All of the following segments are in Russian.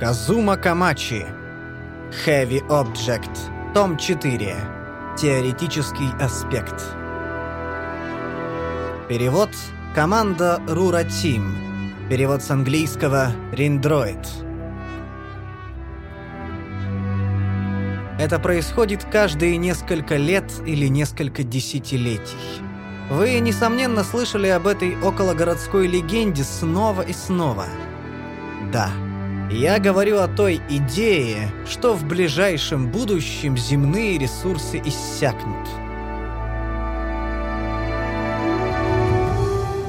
Казума Камачи. Heavy Object. Том 4. Теоретический аспект. Перевод «Команда Рура Тим». Перевод с английского «Риндроид». Это происходит каждые несколько лет или несколько десятилетий. Вы, несомненно, слышали об этой окологородской легенде снова и снова. Да, я говорю о той идее, что в ближайшем будущем земные ресурсы иссякнут.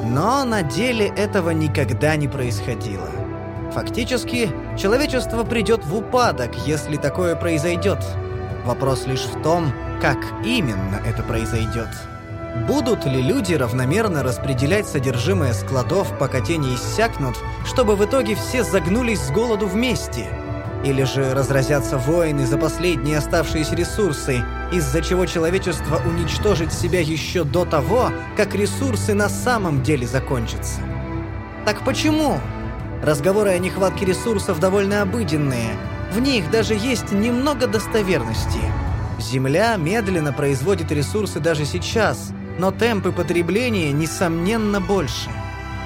Но на деле этого никогда не происходило. Фактически, человечество придет в упадок, если такое произойдет. Вопрос лишь в том, как именно это произойдет. Будут ли люди равномерно распределять содержимое складов, пока те не иссякнут, чтобы в итоге все загнулись с голоду вместе? Или же разразятся войны за последние оставшиеся ресурсы, из-за чего человечество уничтожит себя еще до того, как ресурсы на самом деле закончатся? Так почему? Разговоры о нехватке ресурсов довольно обыденные. В них даже есть немного достоверности. Земля медленно производит ресурсы даже сейчас, но темпы потребления, несомненно, больше.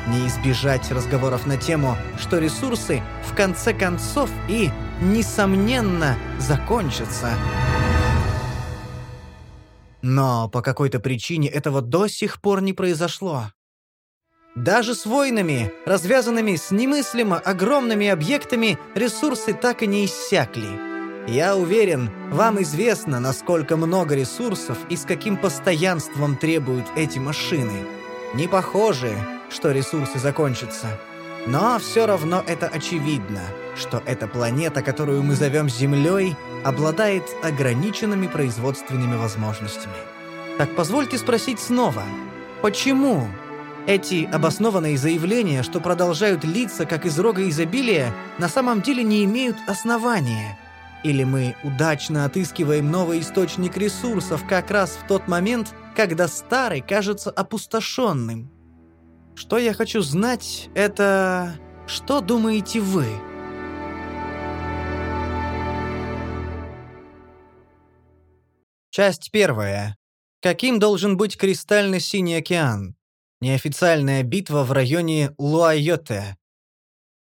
Не избежать разговоров на тему, что ресурсы в конце концов и, несомненно, закончатся. Но по какой-то причине этого до сих пор не произошло. Даже с войнами, развязанными с немыслимо огромными объектами, ресурсы так и не иссякли. Я уверен, вам известно, насколько много ресурсов и с каким постоянством требуют эти машины. Не похоже, что ресурсы закончатся. Но все равно это очевидно, что эта планета, которую мы зовем Землей, обладает ограниченными производственными возможностями. Так позвольте спросить снова, почему эти обоснованные заявления, что продолжают литься как из рога изобилия, на самом деле не имеют основания – или мы удачно отыскиваем новый источник ресурсов как раз в тот момент, когда старый кажется опустошенным. Что я хочу знать, это... Что думаете вы? Часть первая. Каким должен быть кристально-синий океан? Неофициальная битва в районе Луайоте.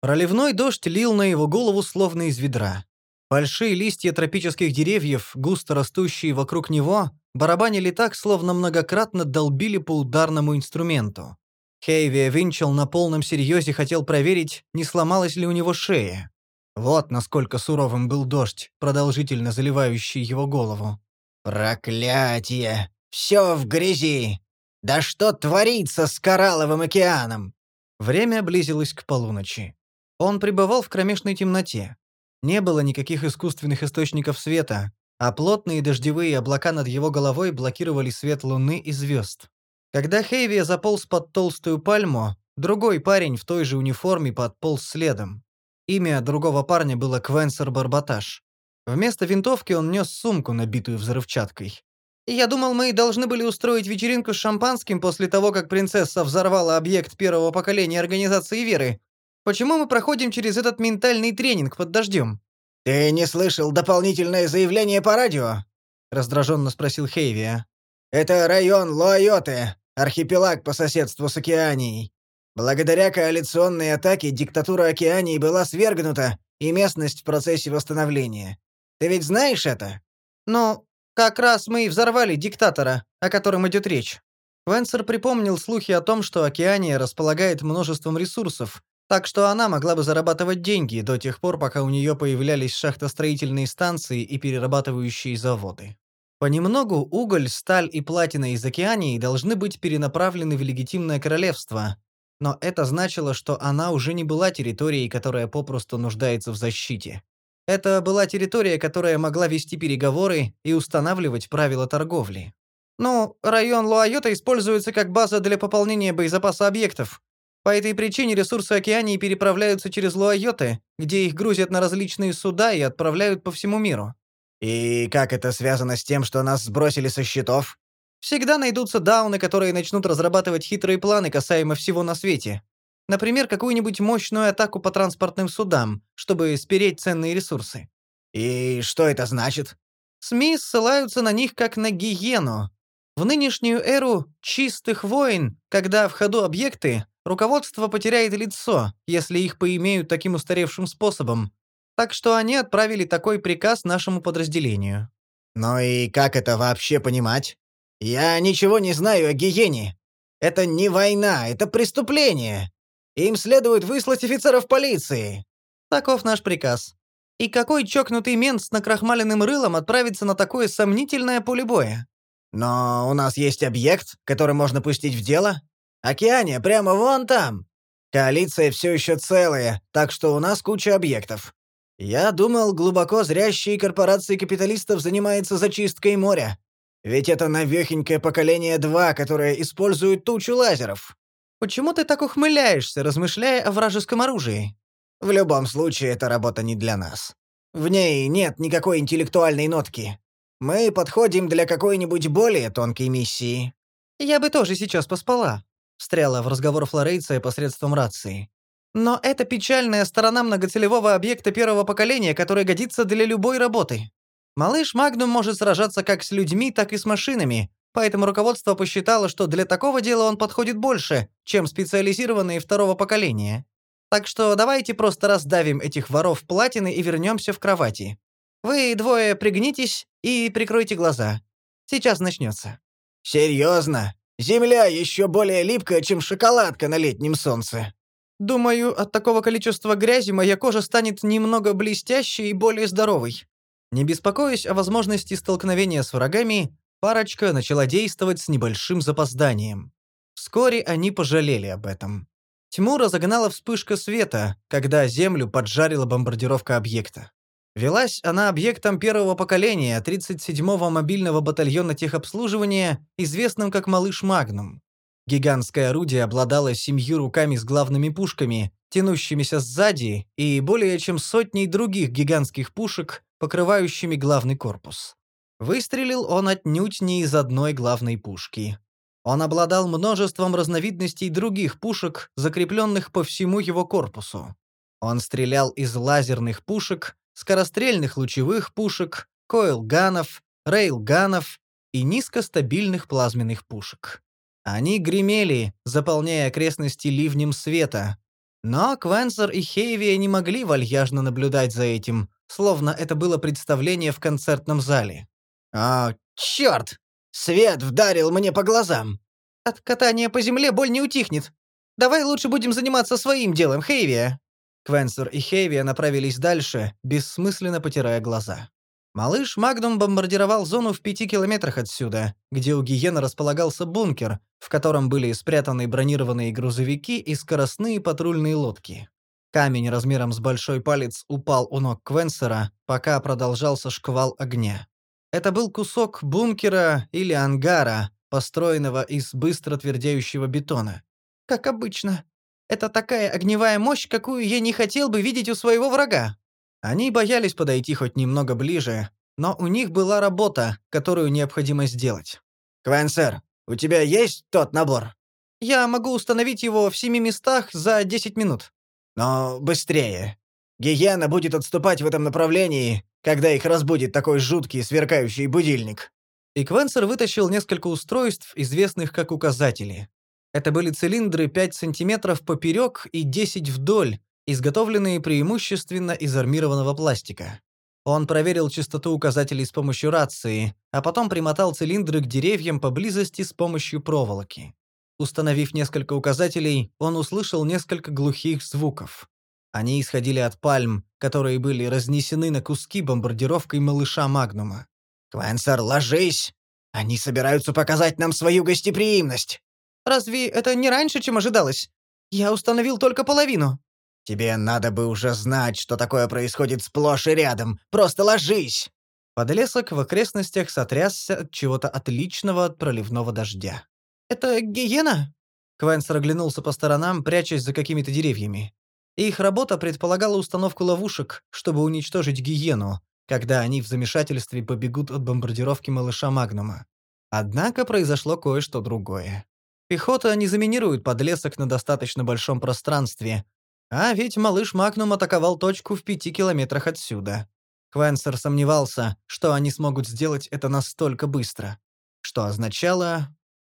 Проливной дождь лил на его голову словно из ведра. Большие листья тропических деревьев, густо растущие вокруг него, барабанили так, словно многократно долбили по ударному инструменту. Хейви Винчел на полном серьезе хотел проверить, не сломалась ли у него шея. Вот насколько суровым был дождь, продолжительно заливающий его голову. «Проклятие! Все в грязи! Да что творится с Коралловым океаном?» Время близилось к полуночи. Он пребывал в кромешной темноте. Не было никаких искусственных источников света, а плотные дождевые облака над его головой блокировали свет луны и звезд. Когда Хейви заполз под толстую пальму, другой парень в той же униформе подполз следом. Имя другого парня было Квенсер Барбаташ. Вместо винтовки он нес сумку, набитую взрывчаткой. «Я думал, мы должны были устроить вечеринку с шампанским после того, как принцесса взорвала объект первого поколения Организации Веры, Почему мы проходим через этот ментальный тренинг под дождем?» «Ты не слышал дополнительное заявление по радио?» — раздраженно спросил Хейвия. «Это район Луайоте, архипелаг по соседству с Океанией. Благодаря коалиционной атаке диктатура Океании была свергнута, и местность в процессе восстановления. Ты ведь знаешь это?» «Ну, как раз мы и взорвали диктатора, о котором идет речь». Венсер припомнил слухи о том, что Океания располагает множеством ресурсов, так что она могла бы зарабатывать деньги до тех пор, пока у нее появлялись шахтостроительные станции и перерабатывающие заводы. Понемногу уголь, сталь и платина из океании должны быть перенаправлены в легитимное королевство, но это значило, что она уже не была территорией, которая попросту нуждается в защите. Это была территория, которая могла вести переговоры и устанавливать правила торговли. Ну, район Луайота используется как база для пополнения боезапаса объектов, по этой причине ресурсы океании переправляются через Луайоты, где их грузят на различные суда и отправляют по всему миру. И как это связано с тем, что нас сбросили со счетов? Всегда найдутся дауны, которые начнут разрабатывать хитрые планы касаемо всего на свете. Например, какую-нибудь мощную атаку по транспортным судам, чтобы спереть ценные ресурсы. И что это значит? СМИ ссылаются на них как на гиену. В нынешнюю эру чистых войн, когда в ходу объекты, руководство потеряет лицо, если их поимеют таким устаревшим способом. Так что они отправили такой приказ нашему подразделению. Ну и как это вообще понимать? Я ничего не знаю о гиене. Это не война, это преступление. Им следует выслать офицеров полиции. Таков наш приказ. И какой чокнутый мент с накрахмаленным рылом отправится на такое сомнительное поле боя? Но у нас есть объект, который можно пустить в дело. Океане, прямо вон там. Коалиция все еще целая, так что у нас куча объектов. Я думал, глубоко зрящие корпорации капиталистов занимаются зачисткой моря. Ведь это навехенькое поколение 2, которое использует тучу лазеров. Почему ты так ухмыляешься, размышляя о вражеском оружии? В любом случае, эта работа не для нас. В ней нет никакой интеллектуальной нотки. Мы подходим для какой-нибудь более тонкой миссии. Я бы тоже сейчас поспала, встряла в разговор Флорейция посредством рации. Но это печальная сторона многоцелевого объекта первого поколения, который годится для любой работы. Малыш Магнум может сражаться как с людьми, так и с машинами, поэтому руководство посчитало, что для такого дела он подходит больше, чем специализированные второго поколения. Так что давайте просто раздавим этих воров платины и вернемся в кровати. Вы двое пригнитесь и прикройте глаза. Сейчас начнется. Серьезно? Земля еще более липкая, чем шоколадка на летнем солнце. Думаю, от такого количества грязи моя кожа станет немного блестящей и более здоровой. Не беспокоясь о возможности столкновения с врагами, парочка начала действовать с небольшим запозданием. Вскоре они пожалели об этом. Тьму разогнала вспышка света, когда Землю поджарила бомбардировка объекта. Велась она объектом первого поколения 37-го мобильного батальона техобслуживания, известным как «Малыш Магнум». Гигантское орудие обладало семью руками с главными пушками, тянущимися сзади, и более чем сотней других гигантских пушек, покрывающими главный корпус. Выстрелил он отнюдь не из одной главной пушки. Он обладал множеством разновидностей других пушек, закрепленных по всему его корпусу. Он стрелял из лазерных пушек, скорострельных лучевых пушек, койл-ганов, рейл-ганов и низкостабильных плазменных пушек. Они гремели, заполняя окрестности ливнем света. Но Квенсер и Хейвия не могли вальяжно наблюдать за этим, словно это было представление в концертном зале. «О, черт! Свет вдарил мне по глазам!» «От катания по земле боль не утихнет. Давай лучше будем заниматься своим делом, Хейвия!» Квенсер и Хейвия направились дальше, бессмысленно потирая глаза. Малыш Магнум бомбардировал зону в пяти километрах отсюда, где у Гиена располагался бункер, в котором были спрятаны бронированные грузовики и скоростные патрульные лодки. Камень размером с большой палец упал у ног Квенсера, пока продолжался шквал огня. Это был кусок бункера или ангара, построенного из быстро твердеющего бетона. Как обычно. Это такая огневая мощь, какую я не хотел бы видеть у своего врага. Они боялись подойти хоть немного ближе, но у них была работа, которую необходимо сделать. «Квенсер, у тебя есть тот набор?» «Я могу установить его в семи местах за 10 минут». «Но быстрее. Гиена будет отступать в этом направлении, когда их разбудит такой жуткий сверкающий будильник». И Квенсер вытащил несколько устройств, известных как указатели. Это были цилиндры 5 сантиметров поперек и 10 вдоль, изготовленные преимущественно из армированного пластика. Он проверил частоту указателей с помощью рации, а потом примотал цилиндры к деревьям поблизости с помощью проволоки. Установив несколько указателей, он услышал несколько глухих звуков. Они исходили от пальм, которые были разнесены на куски бомбардировкой малыша Магнума. «Квенсер, ложись! Они собираются показать нам свою гостеприимность!» «Разве это не раньше, чем ожидалось? Я установил только половину». Тебе надо бы уже знать, что такое происходит сплошь и рядом. Просто ложись!» Подлесок в окрестностях сотрясся от чего-то отличного от проливного дождя. «Это гиена?» Квенсер оглянулся по сторонам, прячась за какими-то деревьями. Их работа предполагала установку ловушек, чтобы уничтожить гиену, когда они в замешательстве побегут от бомбардировки малыша Магнума. Однако произошло кое-что другое. Пехота не заминирует подлесок на достаточно большом пространстве. А ведь малыш Магнум атаковал точку в пяти километрах отсюда. Квенсер сомневался, что они смогут сделать это настолько быстро. Что означало...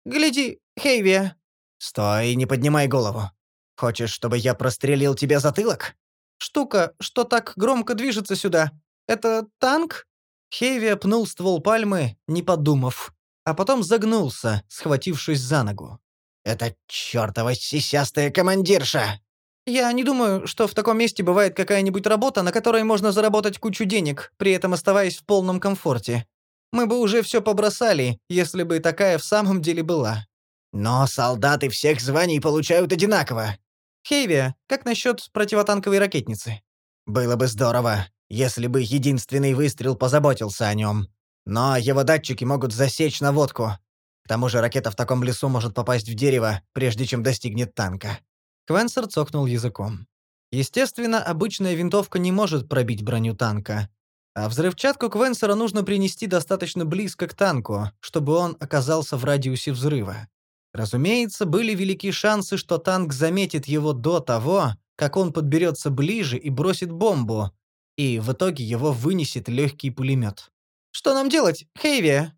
«Гляди, Хейви!» «Стой, не поднимай голову. Хочешь, чтобы я прострелил тебе затылок?» «Штука, что так громко движется сюда. Это танк?» Хейви пнул ствол пальмы, не подумав, а потом загнулся, схватившись за ногу. «Это чёртова сисястая командирша!» «Я не думаю, что в таком месте бывает какая-нибудь работа, на которой можно заработать кучу денег, при этом оставаясь в полном комфорте. Мы бы уже все побросали, если бы такая в самом деле была». «Но солдаты всех званий получают одинаково». «Хейви, как насчет противотанковой ракетницы?» «Было бы здорово, если бы единственный выстрел позаботился о нем. Но его датчики могут засечь наводку. К тому же ракета в таком лесу может попасть в дерево, прежде чем достигнет танка». Квенсер цокнул языком. Естественно, обычная винтовка не может пробить броню танка. А взрывчатку Квенсера нужно принести достаточно близко к танку, чтобы он оказался в радиусе взрыва. Разумеется, были велики шансы, что танк заметит его до того, как он подберется ближе и бросит бомбу, и в итоге его вынесет легкий пулемет. «Что нам делать, Хейви?»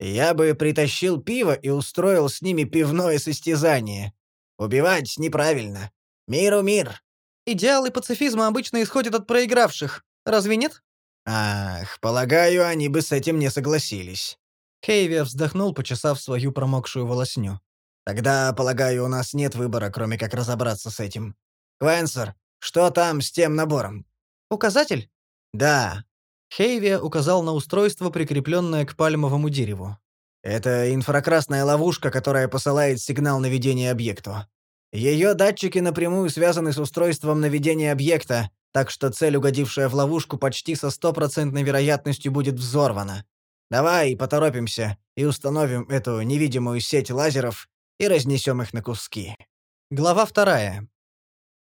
«Я бы притащил пиво и устроил с ними пивное состязание. Убивать неправильно. Миру мир». «Идеалы пацифизма обычно исходят от проигравших. Разве нет?» «Ах, полагаю, они бы с этим не согласились». Хейви вздохнул, почесав свою промокшую волосню. «Тогда, полагаю, у нас нет выбора, кроме как разобраться с этим. Квенсер, что там с тем набором?» «Указатель?» «Да». Хейви указал на устройство, прикрепленное к пальмовому дереву. «Это инфракрасная ловушка, которая посылает сигнал наведения объекту. Ее датчики напрямую связаны с устройством наведения объекта, так что цель, угодившая в ловушку, почти со стопроцентной вероятностью будет взорвана. Давай поторопимся и установим эту невидимую сеть лазеров и разнесем их на куски. Глава вторая.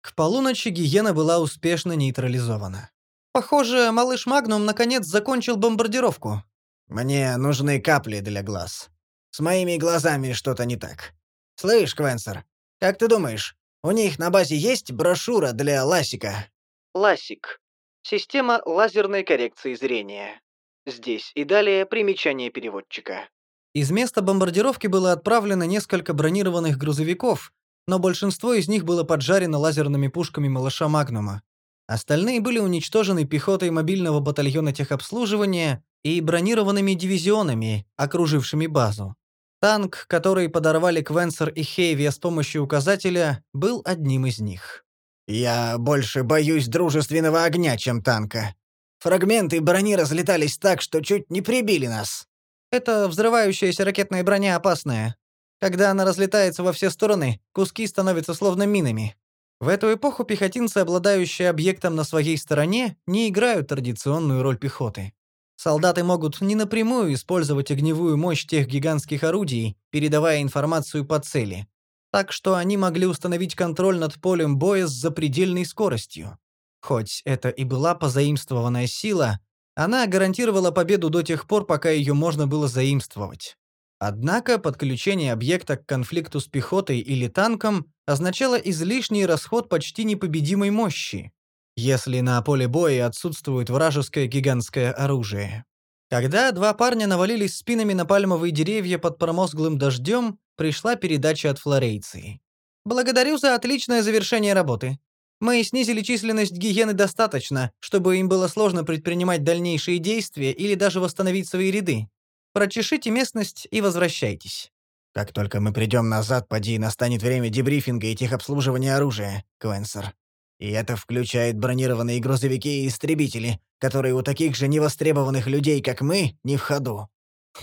К полуночи гиена была успешно нейтрализована. Похоже, малыш Магнум наконец закончил бомбардировку. Мне нужны капли для глаз. С моими глазами что-то не так. Слышь, Квенсер, как ты думаешь, у них на базе есть брошюра для Ласика? Ласик. Система лазерной коррекции зрения. Здесь и далее примечание переводчика. Из места бомбардировки было отправлено несколько бронированных грузовиков, но большинство из них было поджарено лазерными пушками малыша Магнума. Остальные были уничтожены пехотой мобильного батальона техобслуживания и бронированными дивизионами, окружившими базу. Танк, который подорвали Квенсер и Хейви с помощью указателя, был одним из них. «Я больше боюсь дружественного огня, чем танка. Фрагменты брони разлетались так, что чуть не прибили нас». «Это взрывающаяся ракетная броня опасная. Когда она разлетается во все стороны, куски становятся словно минами. В эту эпоху пехотинцы, обладающие объектом на своей стороне, не играют традиционную роль пехоты. Солдаты могут не напрямую использовать огневую мощь тех гигантских орудий, передавая информацию по цели, так что они могли установить контроль над полем боя с запредельной скоростью. Хоть это и была позаимствованная сила, она гарантировала победу до тех пор, пока ее можно было заимствовать. Однако подключение объекта к конфликту с пехотой или танком означало излишний расход почти непобедимой мощи, если на поле боя отсутствует вражеское гигантское оружие. Когда два парня навалились спинами на пальмовые деревья под промозглым дождем, пришла передача от флорейции. «Благодарю за отличное завершение работы. Мы снизили численность гиены достаточно, чтобы им было сложно предпринимать дальнейшие действия или даже восстановить свои ряды. Прочешите местность и возвращайтесь». «Как только мы придем назад, поди, настанет время дебрифинга и техобслуживания оружия, Квенсер. И это включает бронированные грузовики и истребители, которые у таких же невостребованных людей, как мы, не в ходу».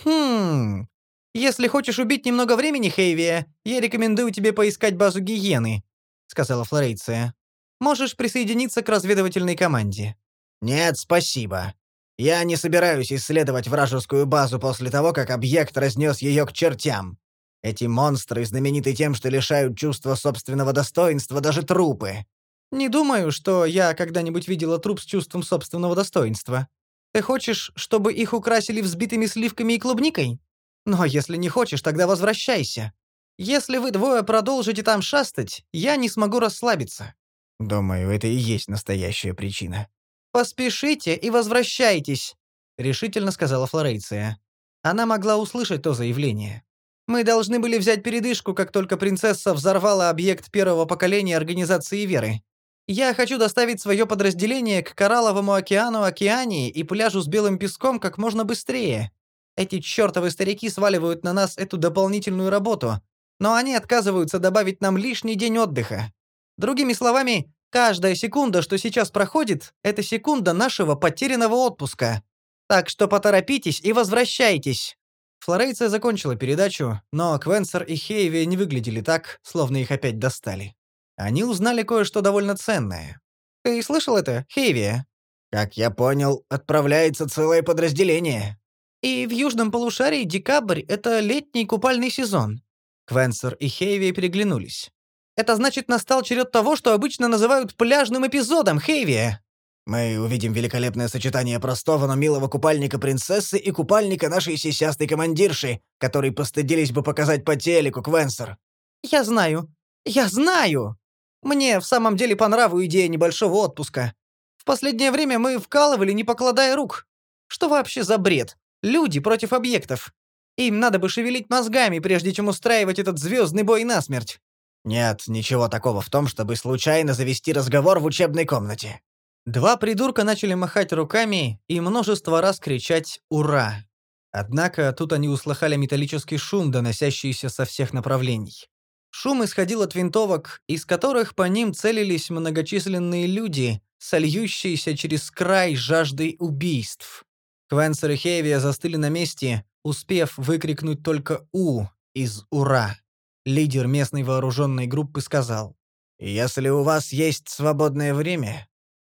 «Хм... Если хочешь убить немного времени, Хейвия, я рекомендую тебе поискать базу гиены», — сказала Флорейция. «Можешь присоединиться к разведывательной команде». «Нет, спасибо. Я не собираюсь исследовать вражескую базу после того, как объект разнес ее к чертям. Эти монстры знамениты тем, что лишают чувства собственного достоинства даже трупы. Не думаю, что я когда-нибудь видела труп с чувством собственного достоинства. Ты хочешь, чтобы их украсили взбитыми сливками и клубникой? Но если не хочешь, тогда возвращайся. Если вы двое продолжите там шастать, я не смогу расслабиться». «Думаю, это и есть настоящая причина». «Поспешите и возвращайтесь», — решительно сказала Флорейция. Она могла услышать то заявление. «Мы должны были взять передышку, как только принцесса взорвала объект первого поколения Организации Веры. Я хочу доставить свое подразделение к Коралловому океану Океании и пляжу с белым песком как можно быстрее. Эти чертовы старики сваливают на нас эту дополнительную работу, но они отказываются добавить нам лишний день отдыха. Другими словами, каждая секунда, что сейчас проходит, это секунда нашего потерянного отпуска. Так что поторопитесь и возвращайтесь». Флорейция закончила передачу, но Квенсер и Хейви не выглядели так, словно их опять достали. Они узнали кое-что довольно ценное. «Ты слышал это, Хейви?» «Как я понял, отправляется целое подразделение». «И в южном полушарии декабрь — это летний купальный сезон». Квенсер и Хейви переглянулись. «Это значит, настал черед того, что обычно называют пляжным эпизодом, Хейви!» Мы увидим великолепное сочетание простого, но милого купальника принцессы и купальника нашей сисястой командирши, который постыдились бы показать по телеку, Квенсер. Я знаю. Я знаю. Мне в самом деле по нраву идея небольшого отпуска. В последнее время мы вкалывали, не покладая рук. Что вообще за бред? Люди против объектов. Им надо бы шевелить мозгами, прежде чем устраивать этот звездный бой насмерть. Нет, ничего такого в том, чтобы случайно завести разговор в учебной комнате. Два придурка начали махать руками и множество раз кричать «Ура!». Однако тут они услыхали металлический шум, доносящийся со всех направлений. Шум исходил от винтовок, из которых по ним целились многочисленные люди, сольющиеся через край жаждой убийств. Квенсер и Хевия застыли на месте, успев выкрикнуть только «У» из «Ура». Лидер местной вооруженной группы сказал, «Если у вас есть свободное время,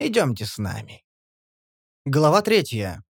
идемте с нами». Глава третья.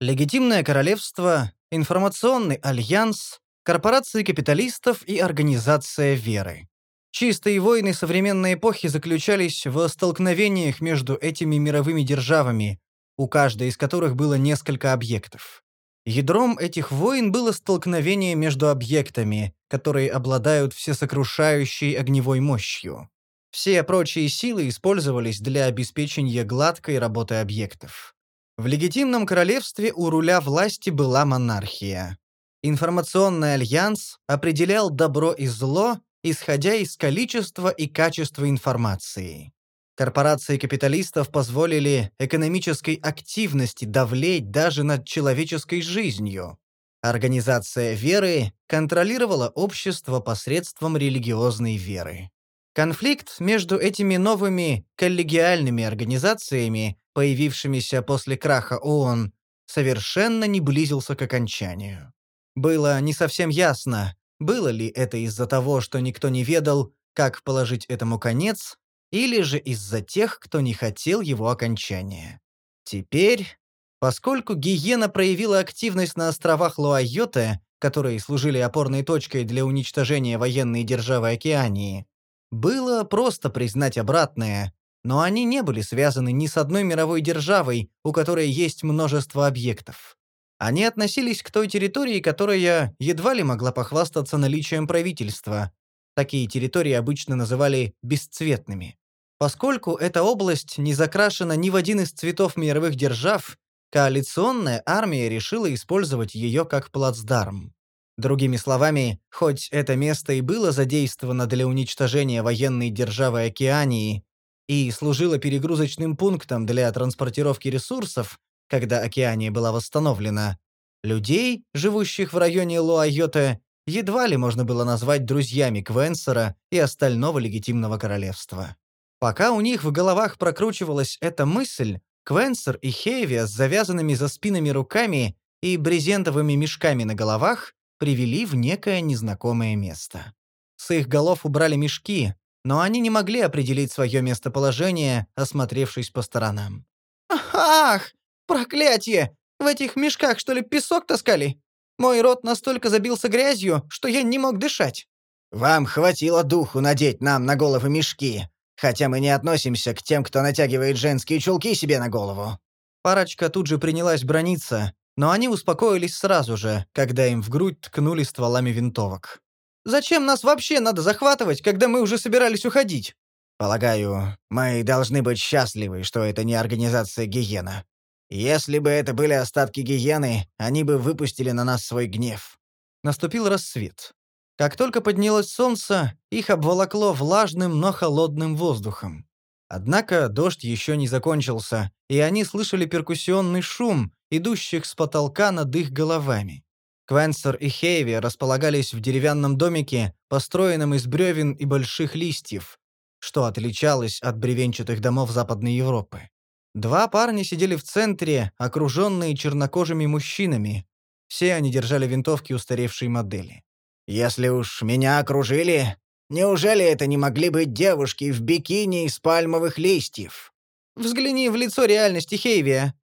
Легитимное королевство, информационный альянс, корпорации капиталистов и организация веры. Чистые войны современной эпохи заключались в столкновениях между этими мировыми державами, у каждой из которых было несколько объектов. Ядром этих войн было столкновение между объектами, которые обладают всесокрушающей огневой мощью. Все прочие силы использовались для обеспечения гладкой работы объектов. В легитимном королевстве у руля власти была монархия. Информационный альянс определял добро и зло, исходя из количества и качества информации. Корпорации капиталистов позволили экономической активности давлеть даже над человеческой жизнью. Организация веры контролировала общество посредством религиозной веры. Конфликт между этими новыми коллегиальными организациями, появившимися после краха ООН, совершенно не близился к окончанию. Было не совсем ясно, было ли это из-за того, что никто не ведал, как положить этому конец, или же из-за тех, кто не хотел его окончания. Теперь, поскольку Гиена проявила активность на островах Луайоте, которые служили опорной точкой для уничтожения военной державы Океании, было просто признать обратное, но они не были связаны ни с одной мировой державой, у которой есть множество объектов. Они относились к той территории, которая едва ли могла похвастаться наличием правительства. Такие территории обычно называли «бесцветными». Поскольку эта область не закрашена ни в один из цветов мировых держав, коалиционная армия решила использовать ее как плацдарм. Другими словами, хоть это место и было задействовано для уничтожения военной державы Океании и служило перегрузочным пунктом для транспортировки ресурсов, когда Океания была восстановлена, людей, живущих в районе Луайоте, едва ли можно было назвать друзьями Квенсера и остального легитимного королевства. Пока у них в головах прокручивалась эта мысль, Квенсер и Хейвия с завязанными за спинами руками и брезентовыми мешками на головах привели в некое незнакомое место. С их голов убрали мешки, но они не могли определить свое местоположение, осмотревшись по сторонам. «Ах!» «Проклятие! В этих мешках, что ли, песок таскали? Мой рот настолько забился грязью, что я не мог дышать». «Вам хватило духу надеть нам на головы мешки, хотя мы не относимся к тем, кто натягивает женские чулки себе на голову». Парочка тут же принялась брониться, но они успокоились сразу же, когда им в грудь ткнули стволами винтовок. Зачем нас вообще надо захватывать, когда мы уже собирались уходить?» «Полагаю, мы должны быть счастливы, что это не организация Гиена. Если бы это были остатки Гиены, они бы выпустили на нас свой гнев». Наступил рассвет. Как только поднялось солнце, их обволокло влажным, но холодным воздухом. Однако дождь еще не закончился, и они слышали перкуссионный шум, идущих с потолка над их головами. Квенсер и Хейви располагались в деревянном домике, построенном из бревен и больших листьев, что отличалось от бревенчатых домов Западной Европы. Два парня сидели в центре, окруженные чернокожими мужчинами. Все они держали винтовки устаревшей модели. «Если уж меня окружили, неужели это не могли быть девушки в бикини из пальмовых листьев?» «Взгляни в лицо реальности, Хейвия.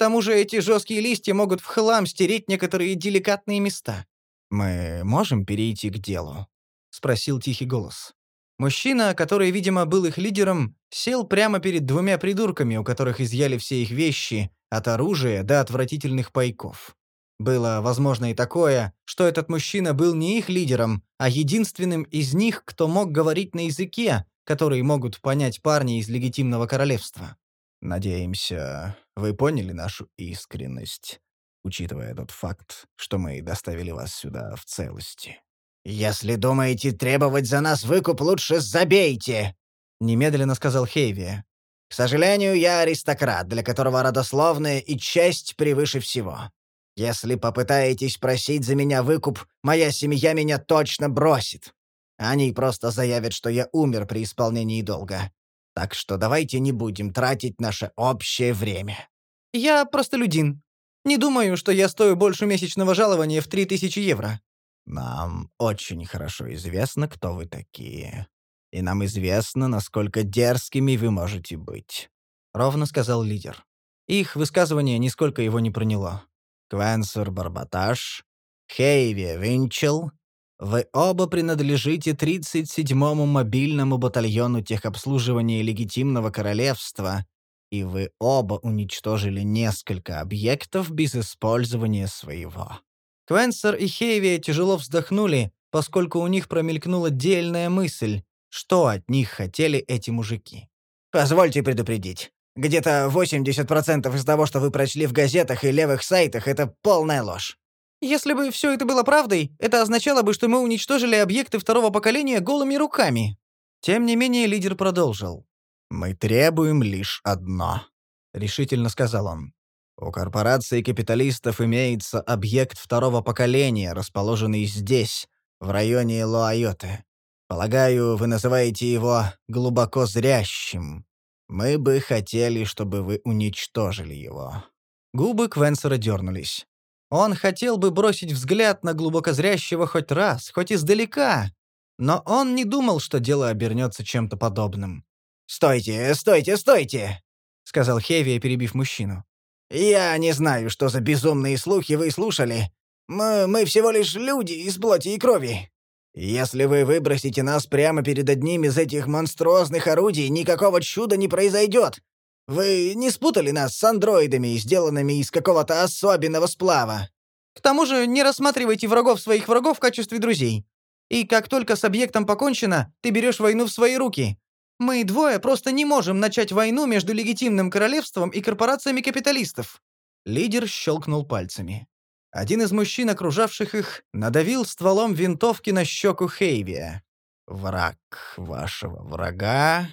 Тому же эти жесткие листья могут в хлам стереть некоторые деликатные места». «Мы можем перейти к делу?» — спросил тихий голос. Мужчина, который, видимо, был их лидером, сел прямо перед двумя придурками, у которых изъяли все их вещи, от оружия до отвратительных пайков. Было возможно и такое, что этот мужчина был не их лидером, а единственным из них, кто мог говорить на языке, который могут понять парни из легитимного королевства. «Надеемся, вы поняли нашу искренность, учитывая тот факт, что мы доставили вас сюда в целости». «Если думаете требовать за нас выкуп, лучше забейте!» — немедленно сказал Хейви. «К сожалению, я аристократ, для которого родословная и честь превыше всего. Если попытаетесь просить за меня выкуп, моя семья меня точно бросит. Они просто заявят, что я умер при исполнении долга. Так что давайте не будем тратить наше общее время». «Я простолюдин. Не думаю, что я стою больше месячного жалования в 3000 евро. Нам очень хорошо известно, кто вы такие. И нам известно, насколько дерзкими вы можете быть», — ровно сказал лидер. Их высказывание нисколько его не проняло. «Квенсер Барбаташ, Хейви Винчел, вы оба принадлежите 37-му мобильному батальону техобслуживания легитимного королевства, и вы оба уничтожили несколько объектов без использования своего. Квенсер и Хейви тяжело вздохнули, поскольку у них промелькнула дельная мысль, что от них хотели эти мужики. «Позвольте предупредить. Где-то 80% из того, что вы прочли в газетах и левых сайтах, это полная ложь». «Если бы все это было правдой, это означало бы, что мы уничтожили объекты второго поколения голыми руками». Тем не менее, лидер продолжил. «Мы требуем лишь одно», — решительно сказал он. У корпорации капиталистов имеется объект второго поколения, расположенный здесь, в районе Лоайоты. Полагаю, вы называете его глубоко зрящим. Мы бы хотели, чтобы вы уничтожили его». Губы Квенсера дернулись. Он хотел бы бросить взгляд на глубокозрящего хоть раз, хоть издалека, но он не думал, что дело обернется чем-то подобным. «Стойте, стойте, стойте!» — сказал Хеви, перебив мужчину. «Я не знаю, что за безумные слухи вы слушали. Мы, мы всего лишь люди из плоти и крови. Если вы выбросите нас прямо перед одним из этих монструозных орудий, никакого чуда не произойдет. Вы не спутали нас с андроидами, сделанными из какого-то особенного сплава. К тому же не рассматривайте врагов своих врагов в качестве друзей. И как только с объектом покончено, ты берешь войну в свои руки. Мы двое просто не можем начать войну между легитимным королевством и корпорациями капиталистов». Лидер щелкнул пальцами. Один из мужчин, окружавших их, надавил стволом винтовки на щеку Хейвия. «Враг вашего врага...»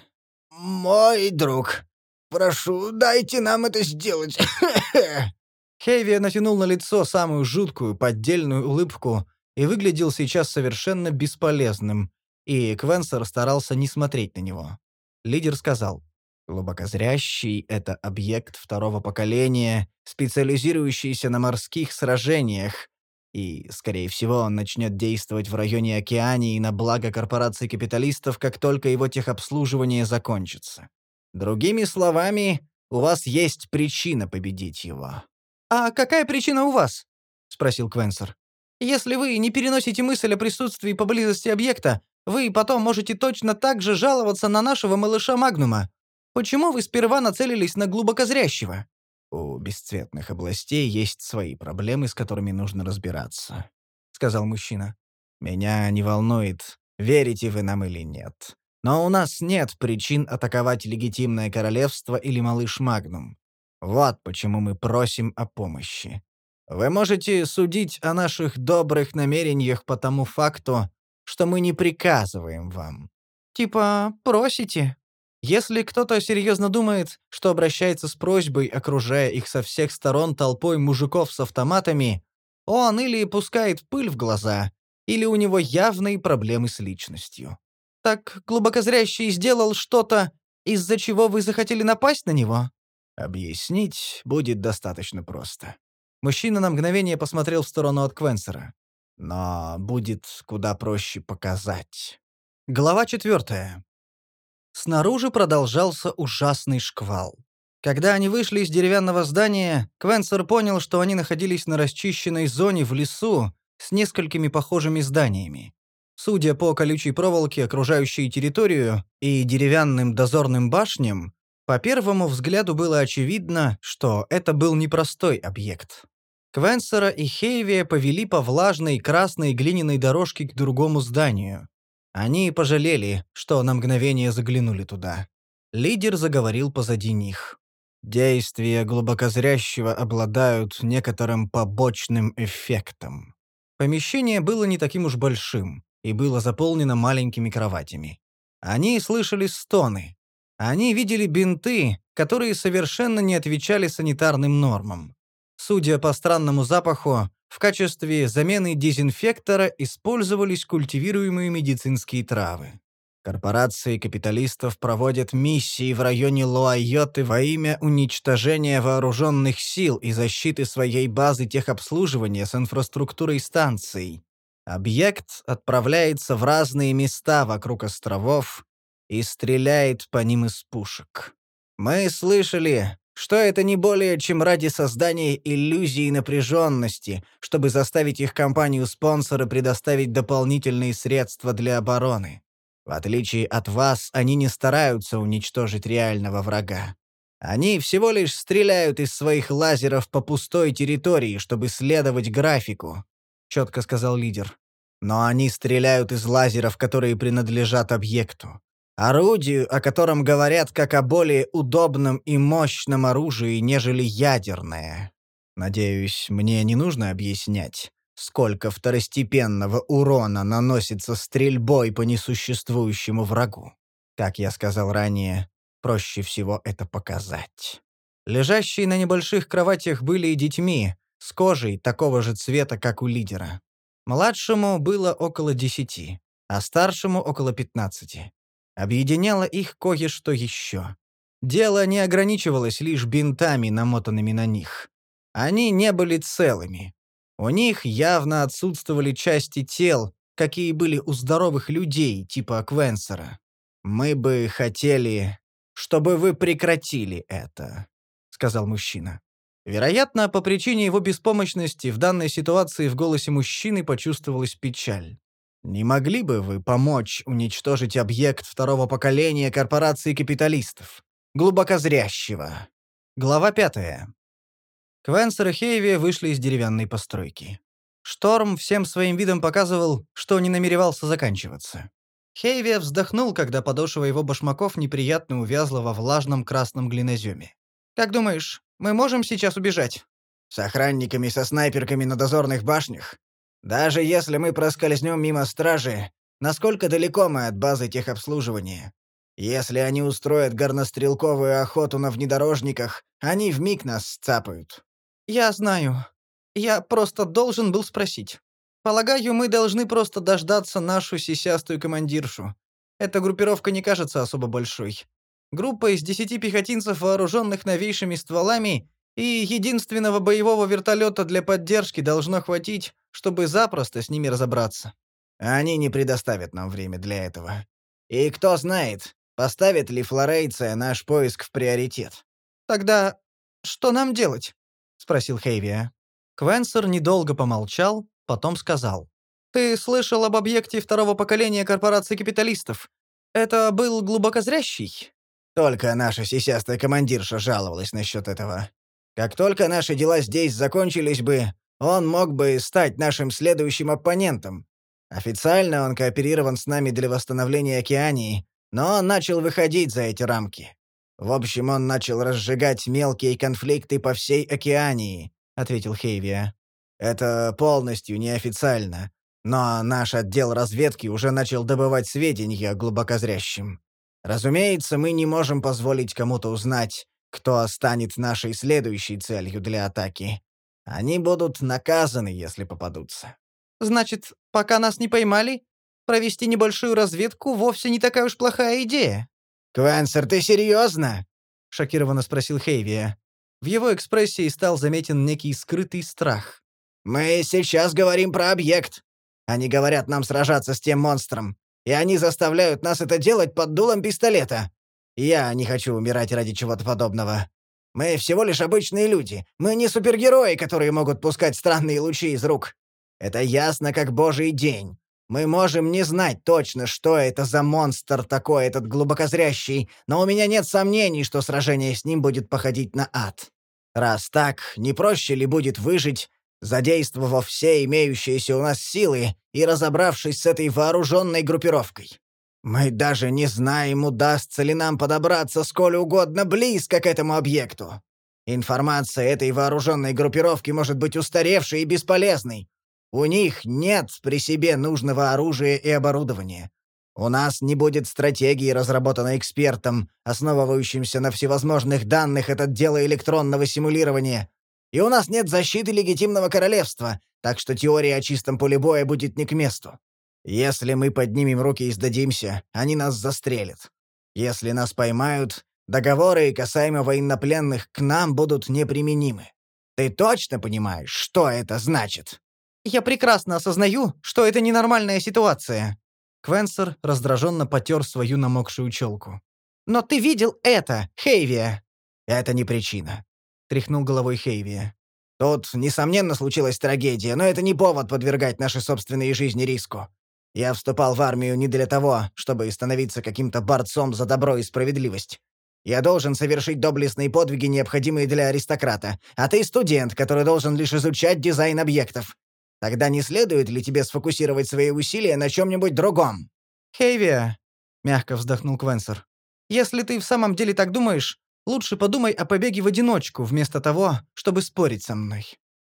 «Мой друг. Прошу, дайте нам это сделать». Хейвия натянул на лицо самую жуткую поддельную улыбку и выглядел сейчас совершенно бесполезным, и Квенсер старался не смотреть на него. Лидер сказал, «Глубокозрящий — это объект второго поколения, специализирующийся на морских сражениях, и, скорее всего, он начнет действовать в районе Океании на благо корпораций капиталистов, как только его техобслуживание закончится. Другими словами, у вас есть причина победить его». «А какая причина у вас?» — спросил Квенсер. «Если вы не переносите мысль о присутствии поблизости объекта, вы потом можете точно так же жаловаться на нашего малыша Магнума. Почему вы сперва нацелились на глубокозрящего?» «У бесцветных областей есть свои проблемы, с которыми нужно разбираться», — сказал мужчина. Меня не волнует, верите вы нам или нет. Но у нас нет причин атаковать легитимное королевство или малыш Магнум. Вот почему мы просим о помощи. Вы можете судить о наших добрых намерениях по тому факту, что мы не приказываем вам. Типа, просите. Если кто-то серьезно думает, что обращается с просьбой, окружая их со всех сторон толпой мужиков с автоматами, он или пускает пыль в глаза, или у него явные проблемы с личностью. Так глубокозрящий сделал что-то, из-за чего вы захотели напасть на него? Объяснить будет достаточно просто. Мужчина на мгновение посмотрел в сторону от Квенсера. Но будет куда проще показать. Глава четвертая. Снаружи продолжался ужасный шквал. Когда они вышли из деревянного здания, Квенсер понял, что они находились на расчищенной зоне в лесу с несколькими похожими зданиями. Судя по колючей проволоке, окружающей территорию, и деревянным дозорным башням, по первому взгляду было очевидно, что это был непростой объект. Квенсера и Хейвия повели по влажной красной глиняной дорожке к другому зданию. Они пожалели, что на мгновение заглянули туда. Лидер заговорил позади них. Действия глубокозрящего обладают некоторым побочным эффектом. Помещение было не таким уж большим и было заполнено маленькими кроватями. Они слышали стоны. Они видели бинты, которые совершенно не отвечали санитарным нормам. Судя по странному запаху, в качестве замены дезинфектора использовались культивируемые медицинские травы. Корпорации капиталистов проводят миссии в районе Луайоты во имя уничтожения вооруженных сил и защиты своей базы техобслуживания с инфраструктурой станций. Объект отправляется в разные места вокруг островов и стреляет по ним из пушек. Мы слышали, что это не более чем ради создания иллюзии напряженности, чтобы заставить их компанию-спонсора предоставить дополнительные средства для обороны. В отличие от вас, они не стараются уничтожить реального врага. Они всего лишь стреляют из своих лазеров по пустой территории, чтобы следовать графику», — четко сказал лидер. «Но они стреляют из лазеров, которые принадлежат объекту. Орудию, о котором говорят как о более удобном и мощном оружии, нежели ядерное. Надеюсь, мне не нужно объяснять, сколько второстепенного урона наносится стрельбой по несуществующему врагу. Как я сказал ранее, проще всего это показать. Лежащие на небольших кроватях были и детьми, с кожей такого же цвета, как у лидера. Младшему было около десяти, а старшему около пятнадцати. Объединяло их кое-что еще. Дело не ограничивалось лишь бинтами, намотанными на них. Они не были целыми. У них явно отсутствовали части тел, какие были у здоровых людей, типа Квенсера. «Мы бы хотели, чтобы вы прекратили это», — сказал мужчина. Вероятно, по причине его беспомощности в данной ситуации в голосе мужчины почувствовалась печаль. Не могли бы вы помочь уничтожить объект второго поколения корпорации капиталистов? Глубокозрящего. Глава пятая. Квенсер и Хейви вышли из деревянной постройки. Шторм всем своим видом показывал, что не намеревался заканчиваться. Хейви вздохнул, когда подошва его башмаков неприятно увязла во влажном красном глиноземе. «Как думаешь, мы можем сейчас убежать?» «С охранниками со снайперками на дозорных башнях? Даже если мы проскользнем мимо стражи, насколько далеко мы от базы техобслуживания? Если они устроят горнострелковую охоту на внедорожниках, они вмиг нас сцапают». «Я знаю. Я просто должен был спросить. Полагаю, мы должны просто дождаться нашу сисястую командиршу. Эта группировка не кажется особо большой. Группа из десяти пехотинцев, вооруженных новейшими стволами, и единственного боевого вертолета для поддержки должно хватить, чтобы запросто с ними разобраться. Они не предоставят нам время для этого. И кто знает, поставит ли Флорейция наш поиск в приоритет. Тогда что нам делать? спросил Хейвия. Квенсер недолго помолчал, потом сказал: Ты слышал об объекте второго поколения корпорации капиталистов? Это был глубокозрящий. Только наша сисястая командирша жаловалась насчет этого. Как только наши дела здесь закончились бы, он мог бы стать нашим следующим оппонентом. Официально он кооперирован с нами для восстановления океании, но он начал выходить за эти рамки. В общем, он начал разжигать мелкие конфликты по всей океании, ответил Хейвия. Это полностью неофициально, но наш отдел разведки уже начал добывать сведения о глубокозрящем. Разумеется, мы не можем позволить кому-то узнать, кто станет нашей следующей целью для атаки. Они будут наказаны, если попадутся. Значит, пока нас не поймали, провести небольшую разведку вовсе не такая уж плохая идея. Квенсер, ты серьезно? шокированно спросил Хейвия. В его экспрессии стал заметен некий скрытый страх. Мы сейчас говорим про объект. Они говорят нам сражаться с тем монстром, и они заставляют нас это делать под дулом пистолета. Я не хочу умирать ради чего-то подобного. Мы всего лишь обычные люди. Мы не супергерои, которые могут пускать странные лучи из рук. Это ясно как божий день. Мы можем не знать точно, что это за монстр такой, этот глубокозрящий, но у меня нет сомнений, что сражение с ним будет походить на ад. Раз так, не проще ли будет выжить, задействовав все имеющиеся у нас силы и разобравшись с этой вооруженной группировкой? Мы даже не знаем, удастся ли нам подобраться сколь угодно близко к этому объекту. Информация этой вооруженной группировки может быть устаревшей и бесполезной. У них нет при себе нужного оружия и оборудования. У нас не будет стратегии, разработанной экспертом, основывающимся на всевозможных данных от отдела электронного симулирования. И у нас нет защиты легитимного королевства, так что теория о чистом поле боя будет не к месту. Если мы поднимем руки и сдадимся, они нас застрелят. Если нас поймают, договоры касаемо военнопленных к нам будут неприменимы. Ты точно понимаешь, что это значит?» «Я прекрасно осознаю, что это ненормальная ситуация». Квенсер раздраженно потер свою намокшую челку. «Но ты видел это, Хейвия!» «Это не причина», — тряхнул головой Хейвия. «Тут, несомненно, случилась трагедия, но это не повод подвергать наши собственные жизни риску. Я вступал в армию не для того, чтобы становиться каким-то борцом за добро и справедливость. Я должен совершить доблестные подвиги, необходимые для аристократа, а ты студент, который должен лишь изучать дизайн объектов. Тогда не следует ли тебе сфокусировать свои усилия на чем-нибудь другом?» «Хейвия», — мягко вздохнул Квенсер, — «если ты в самом деле так думаешь, лучше подумай о побеге в одиночку, вместо того, чтобы спорить со мной».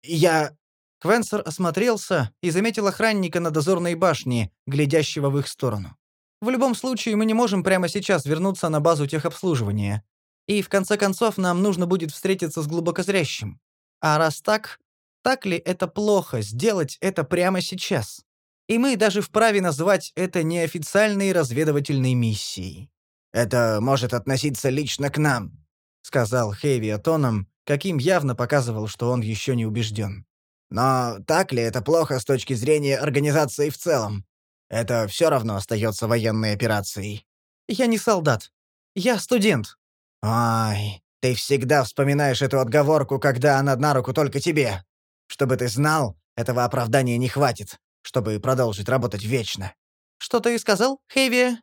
«Я...» Квенсер осмотрелся и заметил охранника на дозорной башне, глядящего в их сторону. «В любом случае, мы не можем прямо сейчас вернуться на базу техобслуживания. И, в конце концов, нам нужно будет встретиться с глубокозрящим. А раз так, так ли это плохо сделать это прямо сейчас? И мы даже вправе назвать это неофициальной разведывательной миссией». «Это может относиться лично к нам», — сказал Хейви тоном, каким явно показывал, что он еще не убежден. Но так ли это плохо с точки зрения организации в целом? Это все равно остается военной операцией. Я не солдат. Я студент. Ай, ты всегда вспоминаешь эту отговорку, когда она на руку только тебе. Чтобы ты знал, этого оправдания не хватит, чтобы продолжить работать вечно. Что ты сказал, Хейви?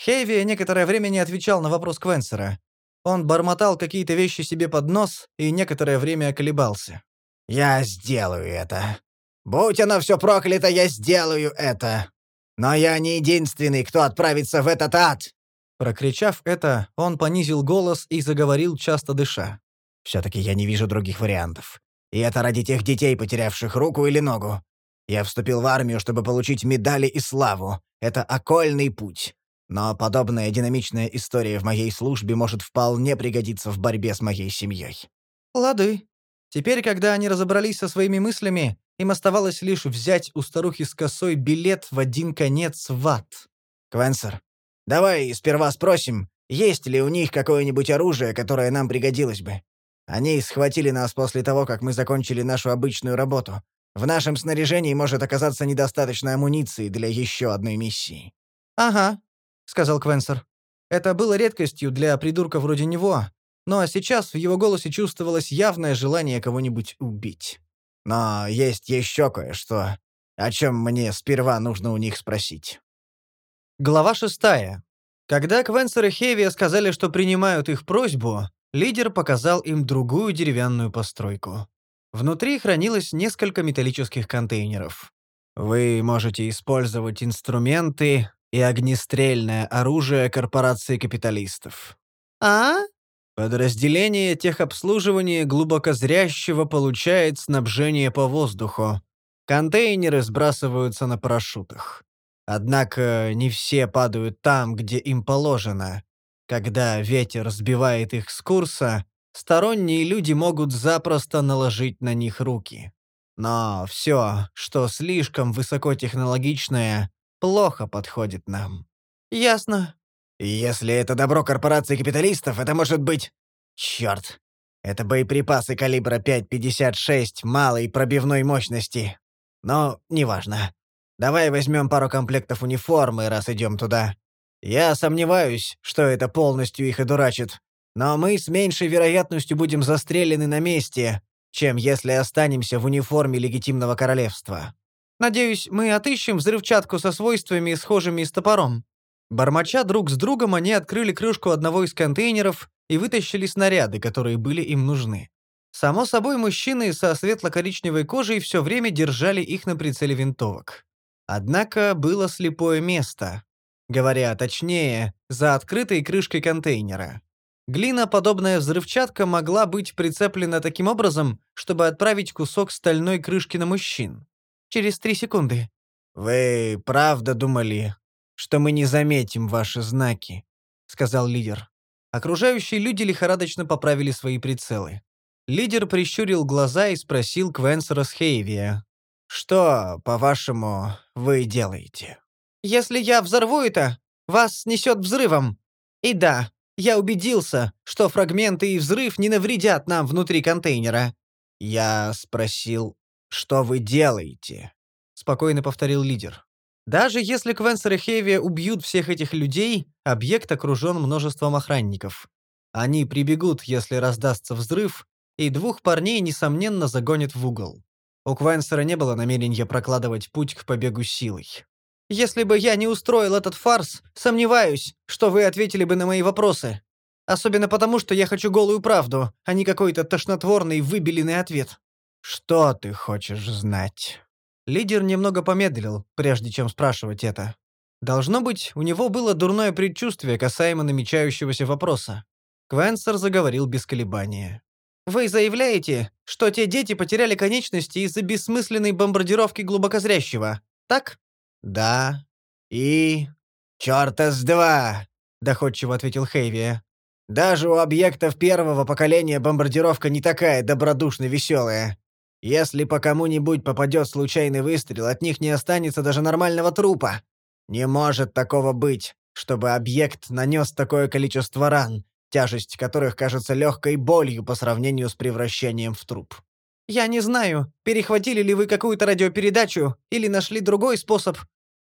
Хейви некоторое время не отвечал на вопрос Квенсера. Он бормотал какие-то вещи себе под нос и некоторое время колебался. Я сделаю это. Будь оно все проклято, я сделаю это. Но я не единственный, кто отправится в этот ад!» Прокричав это, он понизил голос и заговорил, часто дыша. «Все-таки я не вижу других вариантов. И это ради тех детей, потерявших руку или ногу. Я вступил в армию, чтобы получить медали и славу. Это окольный путь. Но подобная динамичная история в моей службе может вполне пригодиться в борьбе с моей семьей». «Лады», Теперь, когда они разобрались со своими мыслями, им оставалось лишь взять у старухи с косой билет в один конец в ад. «Квенсер, давай сперва спросим, есть ли у них какое-нибудь оружие, которое нам пригодилось бы. Они схватили нас после того, как мы закончили нашу обычную работу. В нашем снаряжении может оказаться недостаточно амуниции для еще одной миссии». «Ага», — сказал Квенсер. Это было редкостью для придурка вроде него, но сейчас в его голосе чувствовалось явное желание кого-нибудь убить. «Но есть еще кое-что, о чем мне сперва нужно у них спросить». Глава шестая. Когда Квенсер и Хевия сказали, что принимают их просьбу, лидер показал им другую деревянную постройку. Внутри хранилось несколько металлических контейнеров. Вы можете использовать инструменты и огнестрельное оружие корпорации капиталистов. А? Подразделение техобслуживания глубокозрящего получает снабжение по воздуху. Контейнеры сбрасываются на парашютах. Однако не все падают там, где им положено. Когда ветер сбивает их с курса, сторонние люди могут запросто наложить на них руки. Но все, что слишком высокотехнологичное, плохо подходит нам. Ясно. Если это добро корпорации капиталистов, это может быть... Черт. Это боеприпасы калибра 5,56 малой пробивной мощности. Но неважно. Давай возьмем пару комплектов униформы, раз идем туда. Я сомневаюсь, что это полностью их одурачит. Но мы с меньшей вероятностью будем застрелены на месте, чем если останемся в униформе легитимного королевства. Надеюсь, мы отыщем взрывчатку со свойствами, схожими с топором. Бормоча друг с другом, они открыли крышку одного из контейнеров и вытащили снаряды, которые были им нужны. Само собой, мужчины со светло-коричневой кожей все время держали их на прицеле винтовок. Однако было слепое место. Говоря точнее, за открытой крышкой контейнера. Глина, подобная взрывчатка, могла быть прицеплена таким образом, чтобы отправить кусок стальной крышки на мужчин. Через три секунды. «Вы правда думали, что мы не заметим ваши знаки», — сказал лидер. Окружающие люди лихорадочно поправили свои прицелы. Лидер прищурил глаза и спросил Квенсера с Хейвия. «Что, по-вашему, вы делаете?» «Если я взорву это, вас снесет взрывом. И да, я убедился, что фрагменты и взрыв не навредят нам внутри контейнера». «Я спросил, что вы делаете?» — спокойно повторил лидер. Даже если Квенсер и Хеви убьют всех этих людей, объект окружен множеством охранников. Они прибегут, если раздастся взрыв, и двух парней, несомненно, загонят в угол. У Квенсера не было намерения прокладывать путь к побегу силой. «Если бы я не устроил этот фарс, сомневаюсь, что вы ответили бы на мои вопросы. Особенно потому, что я хочу голую правду, а не какой-то тошнотворный выбеленный ответ». «Что ты хочешь знать?» Лидер немного помедлил, прежде чем спрашивать это. Должно быть, у него было дурное предчувствие касаемо намечающегося вопроса. Квенсер заговорил без колебания. «Вы заявляете, что те дети потеряли конечности из-за бессмысленной бомбардировки глубокозрящего, так?» «Да. И... чёрта с два!» — доходчиво ответил Хейви. «Даже у объектов первого поколения бомбардировка не такая добродушно веселая. Если по кому-нибудь попадет случайный выстрел, от них не останется даже нормального трупа. Не может такого быть, чтобы объект нанес такое количество ран, тяжесть которых кажется легкой болью по сравнению с превращением в труп. Я не знаю, перехватили ли вы какую-то радиопередачу или нашли другой способ,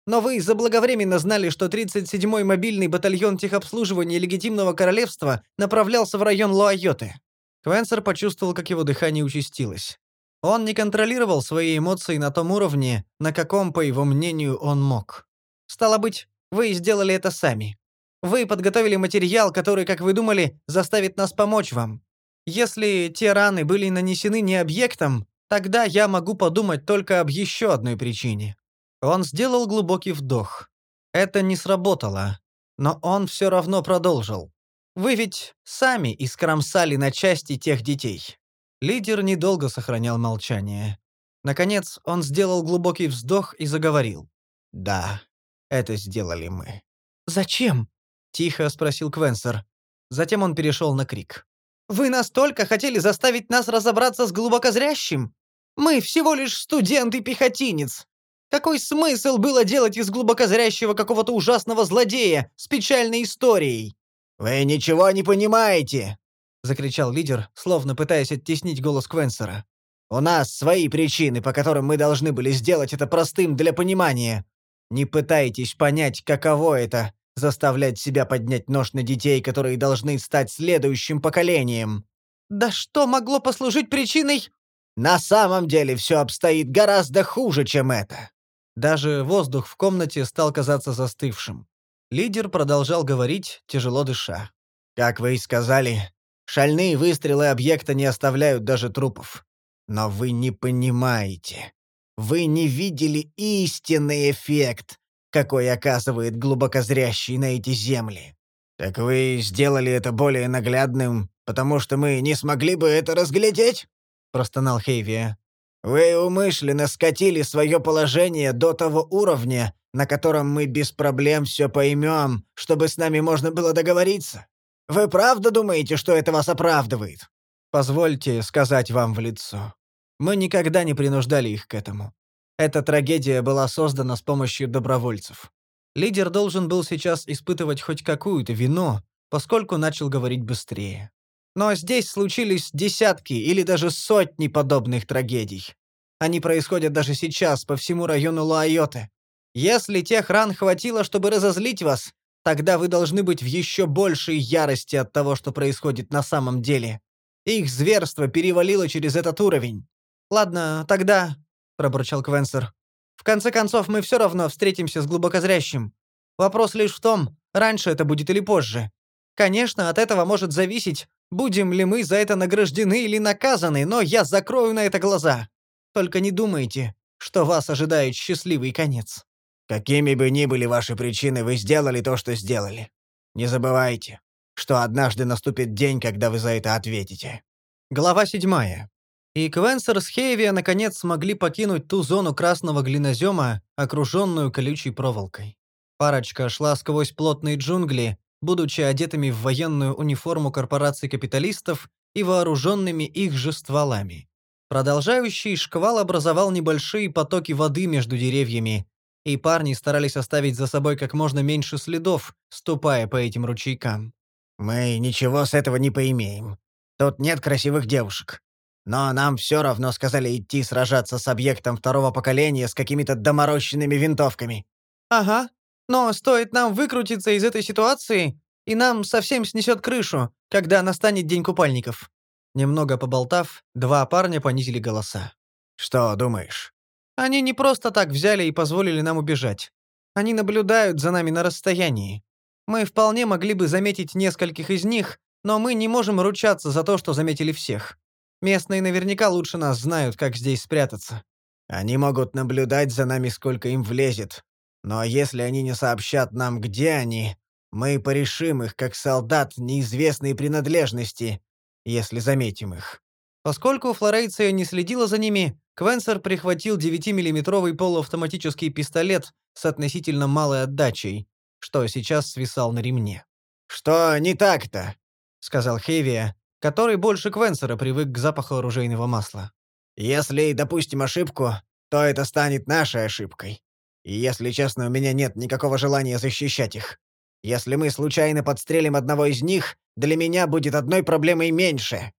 но вы заблаговременно знали, что 37-й мобильный батальон техобслуживания легитимного королевства направлялся в район Луайоты. Квенсер почувствовал, как его дыхание участилось. Он не контролировал свои эмоции на том уровне, на каком, по его мнению, он мог. «Стало быть, вы сделали это сами. Вы подготовили материал, который, как вы думали, заставит нас помочь вам. Если те раны были нанесены не объектом, тогда я могу подумать только об еще одной причине». Он сделал глубокий вдох. Это не сработало, но он все равно продолжил. «Вы ведь сами искромсали на части тех детей. Лидер недолго сохранял молчание. Наконец, он сделал глубокий вздох и заговорил. «Да, это сделали мы». «Зачем?» — тихо спросил Квенсер. Затем он перешел на крик. «Вы настолько хотели заставить нас разобраться с глубокозрящим? Мы всего лишь студент и пехотинец. Какой смысл было делать из глубокозрящего какого-то ужасного злодея с печальной историей?» «Вы ничего не понимаете!» — закричал лидер, словно пытаясь оттеснить голос Квенсера. «У нас свои причины, по которым мы должны были сделать это простым для понимания. Не пытайтесь понять, каково это — заставлять себя поднять нож на детей, которые должны стать следующим поколением». «Да что могло послужить причиной?» «На самом деле все обстоит гораздо хуже, чем это». Даже воздух в комнате стал казаться застывшим. Лидер продолжал говорить, тяжело дыша. «Как вы и сказали, Шальные выстрелы объекта не оставляют даже трупов. Но вы не понимаете. вы не видели истинный эффект, какой оказывает глубокозрящий на эти земли. Так вы сделали это более наглядным, потому что мы не смогли бы это разглядеть?» — простонал Хейвия. «Вы умышленно скатили свое положение до того уровня, на котором мы без проблем все поймем, чтобы с нами можно было договориться. Вы правда думаете, что это вас оправдывает?» «Позвольте сказать вам в лицо. Мы никогда не принуждали их к этому. Эта трагедия была создана с помощью добровольцев. Лидер должен был сейчас испытывать хоть какую-то вину, поскольку начал говорить быстрее. Но здесь случились десятки или даже сотни подобных трагедий. Они происходят даже сейчас по всему району Лаайоты. Если тех ран хватило, чтобы разозлить вас, тогда вы должны быть в еще большей ярости от того, что происходит на самом деле. Их зверство перевалило через этот уровень. «Ладно, тогда», — пробурчал Квенсер. «В конце концов, мы все равно встретимся с глубокозрящим. Вопрос лишь в том, раньше это будет или позже. Конечно, от этого может зависеть, будем ли мы за это награждены или наказаны, но я закрою на это глаза. Только не думайте, что вас ожидает счастливый конец». Какими бы ни были ваши причины, вы сделали то, что сделали. Не забывайте, что однажды наступит день, когда вы за это ответите. Глава седьмая. И Квенсер с Хейвия наконец смогли покинуть ту зону красного глинозема, окруженную колючей проволокой. Парочка шла сквозь плотные джунгли, будучи одетыми в военную униформу корпораций капиталистов и вооруженными их же стволами. Продолжающий шквал образовал небольшие потоки воды между деревьями, и парни старались оставить за собой как можно меньше следов, ступая по этим ручейкам. «Мы ничего с этого не поимеем. Тут нет красивых девушек. Но нам все равно сказали идти сражаться с объектом второго поколения с какими-то доморощенными винтовками». «Ага. Но стоит нам выкрутиться из этой ситуации, и нам совсем снесет крышу, когда настанет день купальников». Немного поболтав, два парня понизили голоса. «Что думаешь?» Они не просто так взяли и позволили нам убежать. Они наблюдают за нами на расстоянии. Мы вполне могли бы заметить нескольких из них, но мы не можем ручаться за то, что заметили всех. Местные наверняка лучше нас знают, как здесь спрятаться. Они могут наблюдать за нами, сколько им влезет. Но если они не сообщат нам, где они, мы порешим их, как солдат неизвестной принадлежности, если заметим их. Поскольку Флорейция не следила за ними, Квенсер прихватил 9-миллиметровый полуавтоматический пистолет с относительно малой отдачей, что сейчас свисал на ремне. «Что не так-то?» — сказал Хевия, который больше Квенсера привык к запаху оружейного масла. «Если допустим ошибку, то это станет нашей ошибкой. И если честно, у меня нет никакого желания защищать их. Если мы случайно подстрелим одного из них, для меня будет одной проблемой меньше.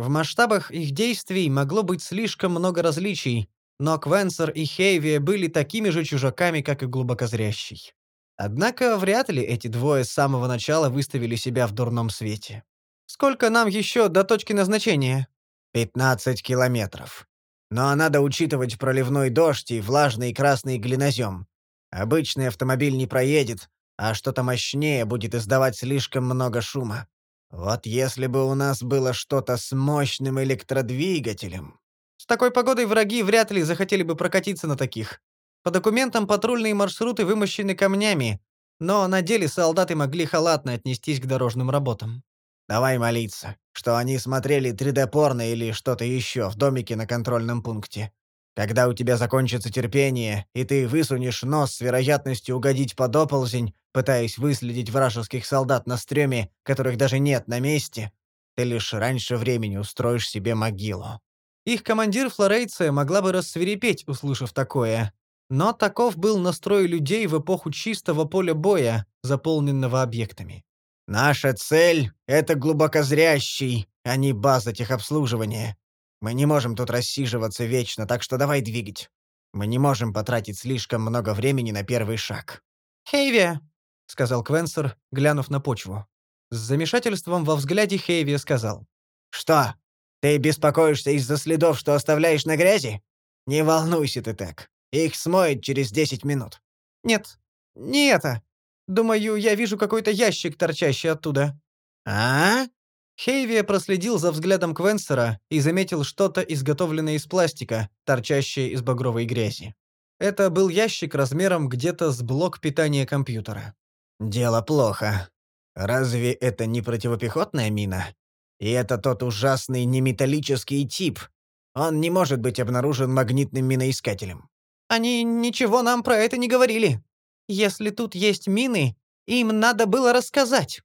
В масштабах их действий могло быть слишком много различий, но Квенсер и Хейвия были такими же чужаками, как и глубокозрящий. Однако вряд ли эти двое с самого начала выставили себя в дурном свете. «Сколько нам еще до точки назначения?» «Пятнадцать километров. Но надо учитывать проливной дождь и влажный красный глинозем. Обычный автомобиль не проедет, а что-то мощнее будет издавать слишком много шума. Вот если бы у нас было что-то с мощным электродвигателем. С такой погодой враги вряд ли захотели бы прокатиться на таких. По документам патрульные маршруты вымощены камнями, но на деле солдаты могли халатно отнестись к дорожным работам. Давай молиться, что они смотрели 3D-порно или что-то еще в домике на контрольном пункте. Когда у тебя закончится терпение, и ты высунешь нос с вероятностью угодить под оползень, пытаясь выследить вражеских солдат на стреме, которых даже нет на месте, ты лишь раньше времени устроишь себе могилу. Их командир Флорейция могла бы рассверепеть, услышав такое. Но таков был настрой людей в эпоху чистого поля боя, заполненного объектами. «Наша цель — это глубокозрящий, а не база техобслуживания. Мы не можем тут рассиживаться вечно, так что давай двигать. Мы не можем потратить слишком много времени на первый шаг». «Хейви!» — сказал Квенсер, глянув на почву. С замешательством во взгляде Хейви сказал. «Что? Ты беспокоишься из-за следов, что оставляешь на грязи? Не волнуйся ты так. Их смоет через десять минут». «Нет, не это. Думаю, я вижу какой-то ящик, торчащий оттуда». «А?» Хейви проследил за взглядом Квенсера и заметил что-то, изготовленное из пластика, торчащее из багровой грязи. Это был ящик размером где-то с блок питания компьютера. «Дело плохо. Разве это не противопехотная мина? И это тот ужасный неметаллический тип. Он не может быть обнаружен магнитным миноискателем». «Они ничего нам про это не говорили. Если тут есть мины, им надо было рассказать».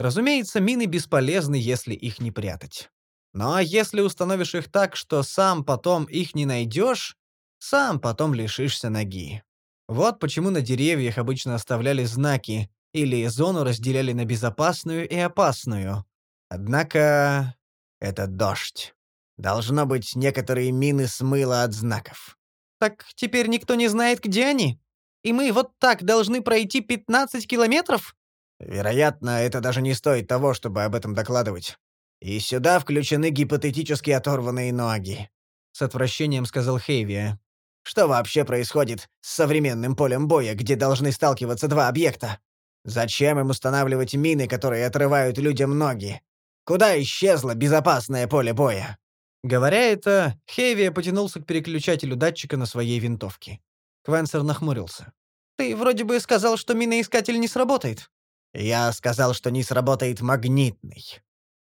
Разумеется, мины бесполезны, если их не прятать. Но если установишь их так, что сам потом их не найдешь, сам потом лишишься ноги. Вот почему на деревьях обычно оставляли знаки или зону разделяли на безопасную и опасную. Однако это дождь. Должно быть, некоторые мины смыло от знаков. Так теперь никто не знает, где они? И мы вот так должны пройти 15 километров? Вероятно, это даже не стоит того, чтобы об этом докладывать. И сюда включены гипотетически оторванные ноги. С отвращением сказал Хейвия. Что вообще происходит с современным полем боя, где должны сталкиваться два объекта? Зачем им устанавливать мины, которые отрывают людям ноги? Куда исчезло безопасное поле боя? Говоря это, Хейвия потянулся к переключателю датчика на своей винтовке. Квенсер нахмурился. «Ты вроде бы сказал, что миноискатель не сработает». Я сказал, что не сработает магнитный.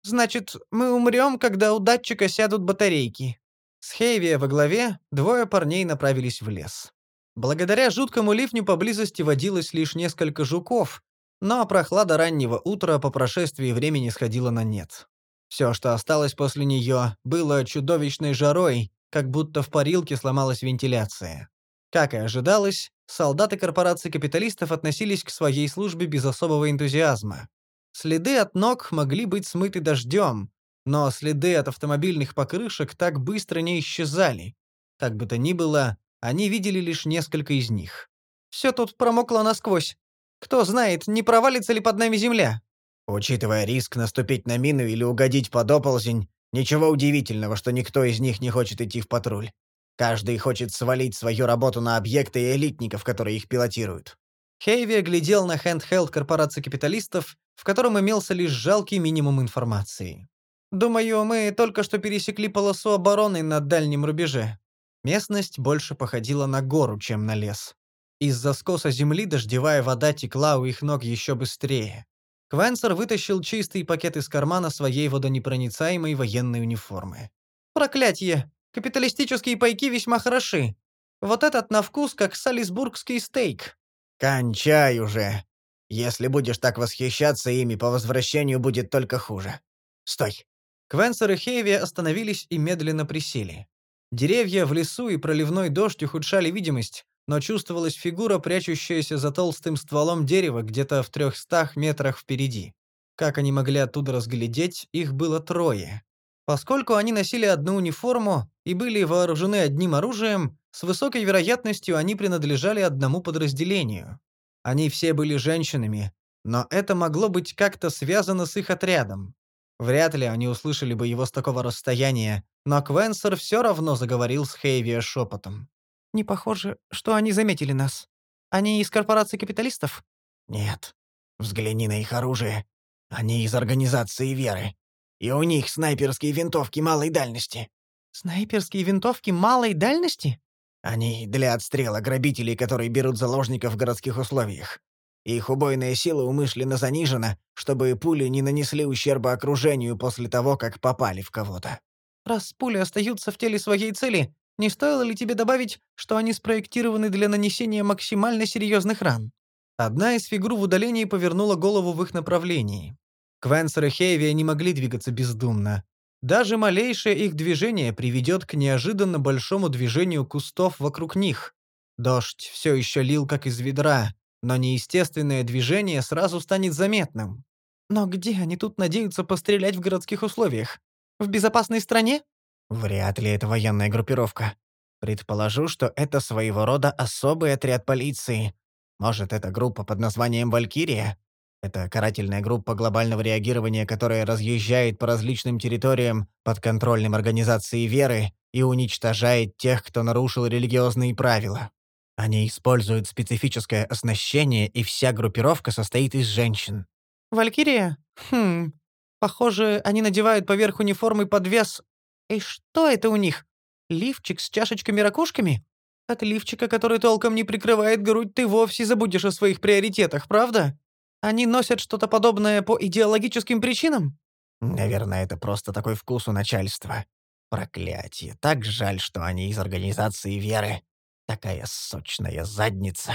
Значит, мы умрем, когда у датчика сядут батарейки. С Хейвия во главе двое парней направились в лес. Благодаря жуткому ливню поблизости водилось лишь несколько жуков, но прохлада раннего утра по прошествии времени сходила на нет. Все, что осталось после нее, было чудовищной жарой, как будто в парилке сломалась вентиляция. Как и ожидалось, солдаты корпорации капиталистов относились к своей службе без особого энтузиазма. Следы от ног могли быть смыты дождем, но следы от автомобильных покрышек так быстро не исчезали. Как бы то ни было, они видели лишь несколько из них. «Все тут промокло насквозь. Кто знает, не провалится ли под нами земля?» Учитывая риск наступить на мину или угодить под оползень, ничего удивительного, что никто из них не хочет идти в патруль. Каждый хочет свалить свою работу на объекты и элитников, которые их пилотируют. Хейви глядел на хенд-хелд корпорации капиталистов, в котором имелся лишь жалкий минимум информации. «Думаю, мы только что пересекли полосу обороны на дальнем рубеже». Местность больше походила на гору, чем на лес. Из-за скоса земли дождевая вода текла у их ног еще быстрее. Квенсер вытащил чистый пакет из кармана своей водонепроницаемой военной униформы. «Проклятье! Капиталистические пайки весьма хороши. Вот этот на вкус как салисбургский стейк». «Кончай уже. Если будешь так восхищаться ими, по возвращению будет только хуже. Стой». Квенсер и Хейви остановились и медленно присели. Деревья в лесу и проливной дождь ухудшали видимость, но чувствовалась фигура, прячущаяся за толстым стволом дерева где-то в трехстах метрах впереди. Как они могли оттуда разглядеть, их было трое. Поскольку они носили одну униформу и были вооружены одним оружием, с высокой вероятностью они принадлежали одному подразделению. Они все были женщинами, но это могло быть как-то связано с их отрядом. Вряд ли они услышали бы его с такого расстояния, но Квенсер все равно заговорил с Хейвия шепотом. «Не похоже, что они заметили нас. Они из корпорации капиталистов?» «Нет. Взгляни на их оружие. Они из организации Веры. И у них снайперские винтовки малой дальности». «Снайперские винтовки малой дальности?» «Они для отстрела грабителей, которые берут заложников в городских условиях. Их убойная сила умышленно занижена, чтобы пули не нанесли ущерба окружению после того, как попали в кого-то». «Раз пули остаются в теле своей цели, не стоило ли тебе добавить, что они спроектированы для нанесения максимально серьезных ран?» Одна из фигур в удалении повернула голову в их направлении. Квенсер и Хейвия не могли двигаться бездумно. Даже малейшее их движение приведет к неожиданно большому движению кустов вокруг них. Дождь все еще лил как из ведра, но неестественное движение сразу станет заметным. Но где они тут надеются пострелять в городских условиях? В безопасной стране? Вряд ли это военная группировка. Предположу, что это своего рода особый отряд полиции. Может, это группа под названием «Валькирия»? Это карательная группа глобального реагирования, которая разъезжает по различным территориям подконтрольным организации веры и уничтожает тех, кто нарушил религиозные правила. Они используют специфическое оснащение, и вся группировка состоит из женщин. «Валькирия? Хм. Похоже, они надевают поверх униформы подвес... И что это у них? Лифчик с чашечками-ракушками? От лифчика, который толком не прикрывает грудь, ты вовсе забудешь о своих приоритетах, правда? Они носят что-то подобное по идеологическим причинам? Наверное, это просто такой вкус у начальства. Проклятие. Так жаль, что они из организации веры. Такая сочная задница.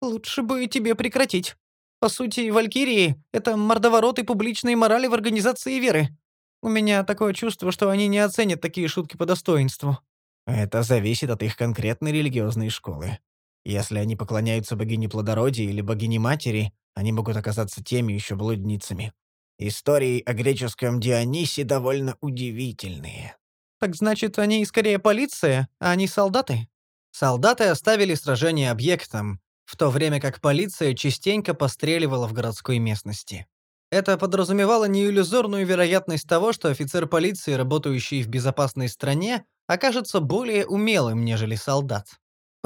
Лучше бы тебе прекратить. По сути, валькирии — это мордовороты публичной морали в организации веры. У меня такое чувство, что они не оценят такие шутки по достоинству. Это зависит от их конкретной религиозной школы. Если они поклоняются богине плодородия или богине матери, они могут оказаться теми еще блудницами. Истории о греческом Дионисе довольно удивительные. Так значит, они скорее полиция, а не солдаты? Солдаты оставили сражение объектом, в то время как полиция частенько постреливала в городской местности. Это подразумевало неиллюзорную вероятность того, что офицер полиции, работающий в безопасной стране, окажется более умелым, нежели солдат.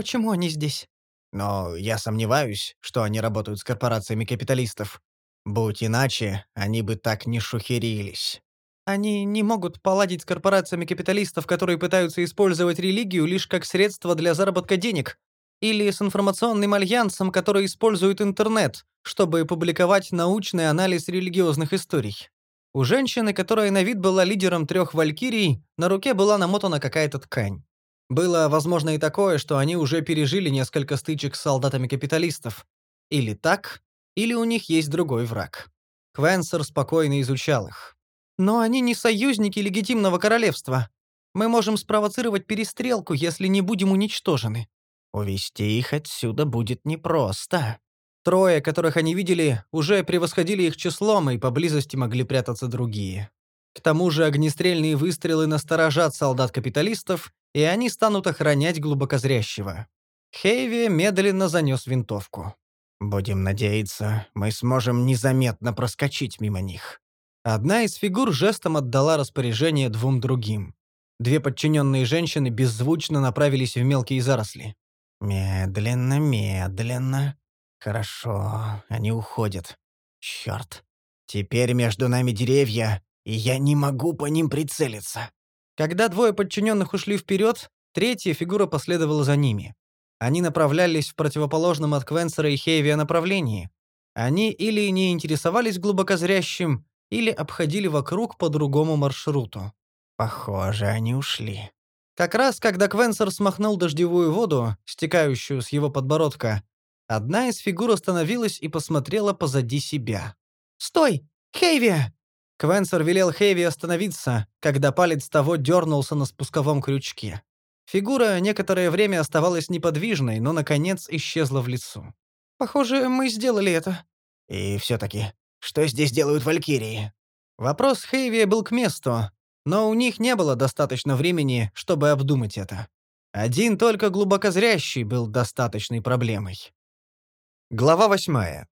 Почему они здесь? Но я сомневаюсь, что они работают с корпорациями капиталистов. Будь иначе, они бы так не шухерились. Они не могут поладить с корпорациями капиталистов, которые пытаются использовать религию лишь как средство для заработка денег, или с информационным альянсом, который использует интернет, чтобы публиковать научный анализ религиозных историй. У женщины, которая на вид была лидером трех валькирий, на руке была намотана какая-то ткань. Было возможно и такое, что они уже пережили несколько стычек с солдатами капиталистов. Или так, или у них есть другой враг. Квенсер спокойно изучал их. Но они не союзники легитимного королевства. Мы можем спровоцировать перестрелку, если не будем уничтожены. Увести их отсюда будет непросто. Трое, которых они видели, уже превосходили их числом, и поблизости могли прятаться другие. К тому же огнестрельные выстрелы насторожат солдат-капиталистов, и они станут охранять глубокозрящего. Хейви медленно занес винтовку. «Будем надеяться, мы сможем незаметно проскочить мимо них». Одна из фигур жестом отдала распоряжение двум другим. Две подчиненные женщины беззвучно направились в мелкие заросли. Медленно, медленно. Хорошо, они уходят. Черт. Теперь между нами деревья, и я не могу по ним прицелиться. Когда двое подчиненных ушли вперед, третья фигура последовала за ними. Они направлялись в противоположном от Квенсера и Хейвия направлении. Они или не интересовались глубокозрящим, или обходили вокруг по другому маршруту. Похоже, они ушли. Как раз, когда Квенсер смахнул дождевую воду, стекающую с его подбородка, одна из фигур остановилась и посмотрела позади себя. «Стой! Хейви!» Квенсер велел Хейви остановиться, когда палец того дернулся на спусковом крючке. Фигура некоторое время оставалась неподвижной, но, наконец, исчезла в лесу. «Похоже, мы сделали это». «И все-таки, что здесь делают валькирии?» Вопрос Хейви был к месту, но у них не было достаточно времени, чтобы обдумать это. Один только глубокозрящий был достаточной проблемой. Глава восьмая.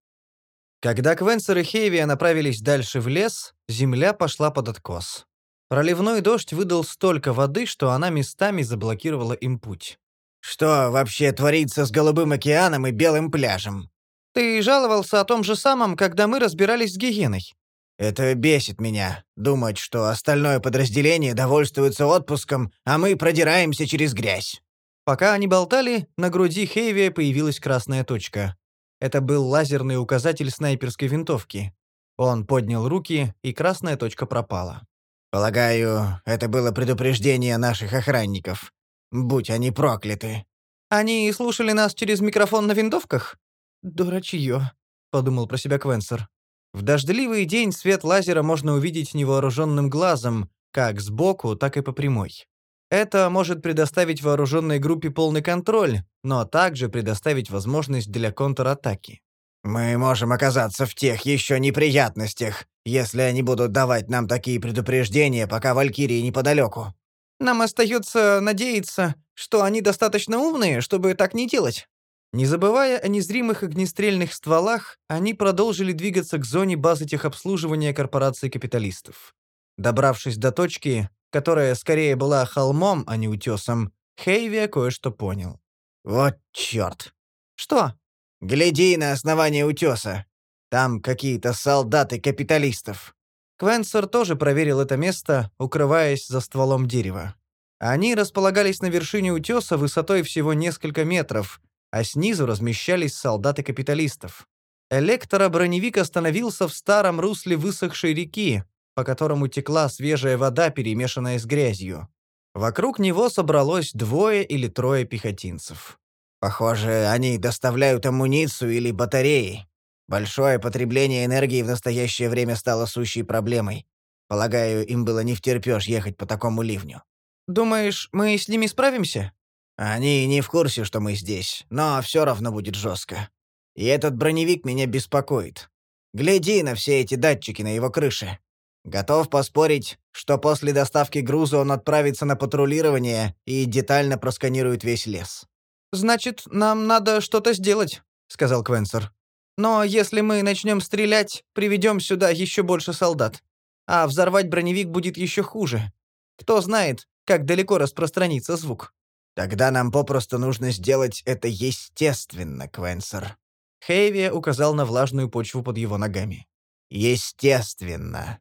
Когда Квенсер и Хейвия направились дальше в лес, земля пошла под откос. Проливной дождь выдал столько воды, что она местами заблокировала им путь. «Что вообще творится с Голубым океаном и Белым пляжем?» «Ты жаловался о том же самом, когда мы разбирались с Гиеной. Это бесит меня. Думать, что остальное подразделение довольствуется отпуском, а мы продираемся через грязь. Пока они болтали, на груди Хейви появилась красная точка. Это был лазерный указатель снайперской винтовки. Он поднял руки, и красная точка пропала. «Полагаю, это было предупреждение наших охранников. Будь они прокляты». «Они слушали нас через микрофон на винтовках?» «Дурачье», — подумал про себя Квенсер. В дождливый день свет лазера можно увидеть невооруженным глазом, как сбоку, так и по прямой. Это может предоставить вооруженной группе полный контроль, но также предоставить возможность для контратаки. «Мы можем оказаться в тех еще неприятностях, если они будут давать нам такие предупреждения, пока Валькирии неподалеку». «Нам остается надеяться, что они достаточно умные, чтобы так не делать». Не забывая о незримых огнестрельных стволах, они продолжили двигаться к зоне базы техобслуживания корпорации капиталистов. Добравшись до точки, которая скорее была холмом, а не утесом, Хейвия кое-что понял. «Вот черт!» «Что?» «Гляди на основание утеса. Там какие-то солдаты капиталистов». Квенсер тоже проверил это место, укрываясь за стволом дерева. Они располагались на вершине утеса высотой всего несколько метров, а снизу размещались солдаты капиталистов. Электроброневик остановился в старом русле высохшей реки, по которому текла свежая вода, перемешанная с грязью. Вокруг него собралось двое или трое пехотинцев. «Похоже, они доставляют амуницию или батареи», Большое потребление энергии в настоящее время стало сущей проблемой. Полагаю, им было не втерпёшь ехать по такому ливню. Думаешь, мы с ними справимся? Они не в курсе, что мы здесь, но всё равно будет жёстко. И этот броневик меня беспокоит. Гляди на все эти датчики на его крыше. Готов поспорить, что после доставки груза он отправится на патрулирование и детально просканирует весь лес. «Значит, нам надо что-то сделать», — сказал Квенсер. Но если мы начнем стрелять, приведем сюда еще больше солдат. А взорвать броневик будет еще хуже. Кто знает, как далеко распространится звук. Тогда нам попросту нужно сделать это естественно, Квенсер. Хейви указал на влажную почву под его ногами. Естественно.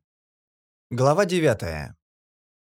Глава 9.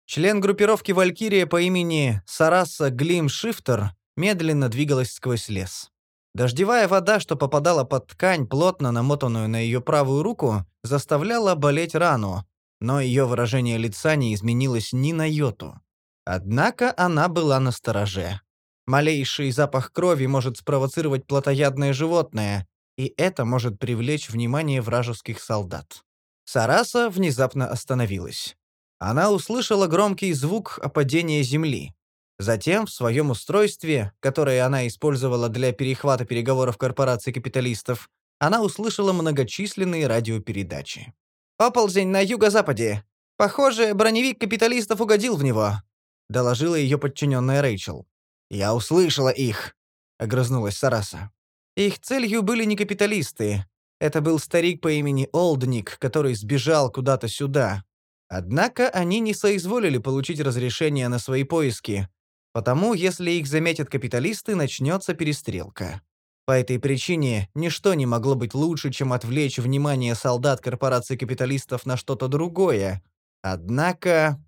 Член группировки «Валькирия» по имени Сараса Глим Шифтер медленно двигалась сквозь лес. Дождевая вода, что попадала под ткань, плотно намотанную на ее правую руку, заставляла болеть рану, но ее выражение лица не изменилось ни на йоту. Однако она была на стороже. Малейший запах крови может спровоцировать плотоядное животное, и это может привлечь внимание вражеских солдат. Сараса внезапно остановилась. Она услышала громкий звук опадения земли. Затем в своем устройстве, которое она использовала для перехвата переговоров корпораций капиталистов, она услышала многочисленные радиопередачи. «Оползень на юго-западе. Похоже, броневик капиталистов угодил в него», — доложила ее подчиненная Рэйчел. «Я услышала их», — огрызнулась Сараса. Их целью были не капиталисты. Это был старик по имени Олдник, который сбежал куда-то сюда. Однако они не соизволили получить разрешение на свои поиски, Потому, если их заметят капиталисты, начнется перестрелка. По этой причине ничто не могло быть лучше, чем отвлечь внимание солдат корпорации капиталистов на что-то другое. Однако...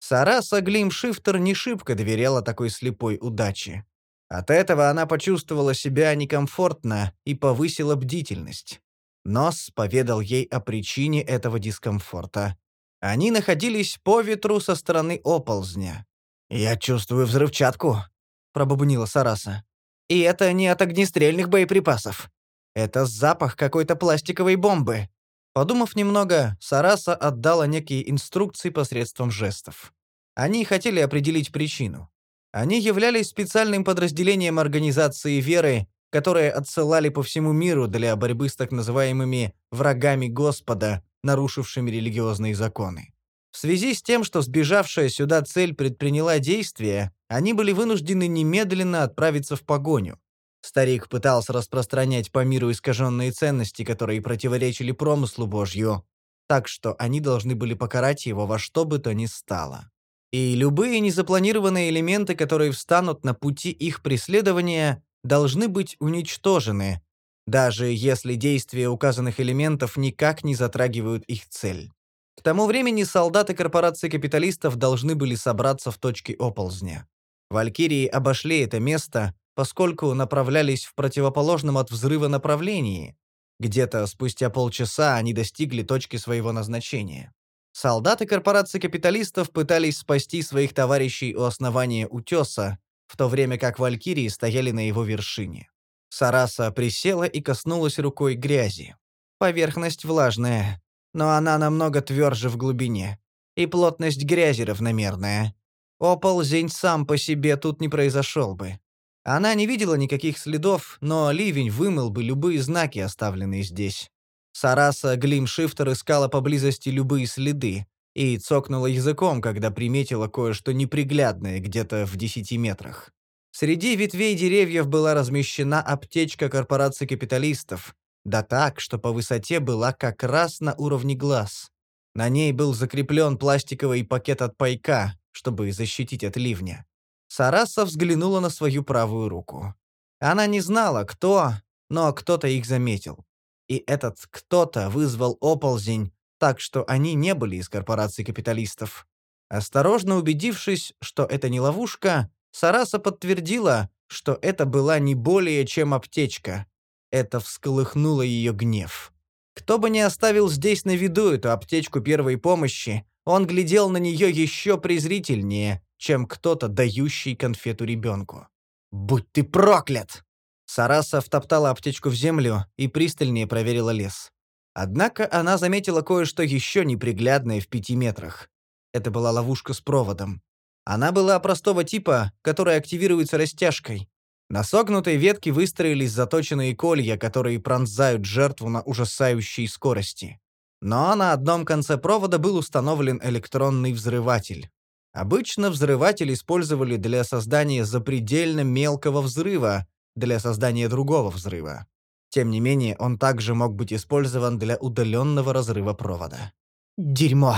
Сараса Глимшифтер не шибко доверяла такой слепой удаче. От этого она почувствовала себя некомфортно и повысила бдительность. Нос поведал ей о причине этого дискомфорта. Они находились по ветру со стороны оползня. «Я чувствую взрывчатку», — пробубнила Сараса. «И это не от огнестрельных боеприпасов. Это запах какой-то пластиковой бомбы». Подумав немного, Сараса отдала некие инструкции посредством жестов. Они хотели определить причину. Они являлись специальным подразделением организации веры, которые отсылали по всему миру для борьбы с так называемыми «врагами Господа», нарушившими религиозные законы. В связи с тем, что сбежавшая сюда цель предприняла действия, они были вынуждены немедленно отправиться в погоню. Старик пытался распространять по миру искаженные ценности, которые противоречили промыслу Божью, так что они должны были покарать его во что бы то ни стало. И любые незапланированные элементы, которые встанут на пути их преследования, должны быть уничтожены, даже если действия указанных элементов никак не затрагивают их цель. К тому времени солдаты корпорации капиталистов должны были собраться в точке оползня. Валькирии обошли это место, поскольку направлялись в противоположном от взрыва направлении. Где-то спустя полчаса они достигли точки своего назначения. Солдаты корпорации капиталистов пытались спасти своих товарищей у основания утеса, в то время как валькирии стояли на его вершине. Сараса присела и коснулась рукой грязи. Поверхность влажная но она намного тверже в глубине. И плотность грязи равномерная. Оползень сам по себе тут не произошел бы. Она не видела никаких следов, но ливень вымыл бы любые знаки, оставленные здесь. Сараса Глимшифтер искала поблизости любые следы и цокнула языком, когда приметила кое-что неприглядное где-то в десяти метрах. Среди ветвей деревьев была размещена аптечка корпорации капиталистов, да так, что по высоте была как раз на уровне глаз. На ней был закреплен пластиковый пакет от пайка, чтобы защитить от ливня. Сараса взглянула на свою правую руку. Она не знала, кто, но кто-то их заметил. И этот кто-то вызвал оползень, так что они не были из корпорации капиталистов. Осторожно убедившись, что это не ловушка, Сараса подтвердила, что это была не более чем аптечка. Это всколыхнуло ее гнев. Кто бы ни оставил здесь на виду эту аптечку первой помощи, он глядел на нее еще презрительнее, чем кто-то, дающий конфету ребенку. «Будь ты проклят!» Сараса втоптала аптечку в землю и пристальнее проверила лес. Однако она заметила кое-что еще неприглядное в пяти метрах. Это была ловушка с проводом. Она была простого типа, которая активируется растяжкой. На согнутой ветке выстроились заточенные колья, которые пронзают жертву на ужасающей скорости. Но на одном конце провода был установлен электронный взрыватель. Обычно взрыватель использовали для создания запредельно мелкого взрыва, для создания другого взрыва. Тем не менее, он также мог быть использован для удаленного разрыва провода. Дерьмо.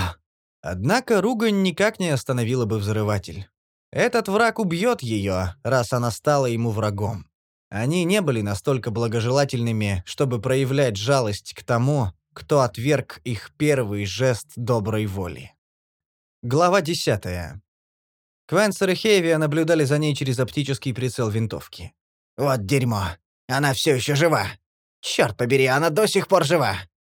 Однако ругань никак не остановила бы взрыватель. Этот враг убьет ее, раз она стала ему врагом. Они не были настолько благожелательными, чтобы проявлять жалость к тому, кто отверг их первый жест доброй воли. Глава 10. Квенсер и Хейвия наблюдали за ней через оптический прицел винтовки. «Вот дерьмо. Она все еще жива. Черт побери, она до сих пор жива.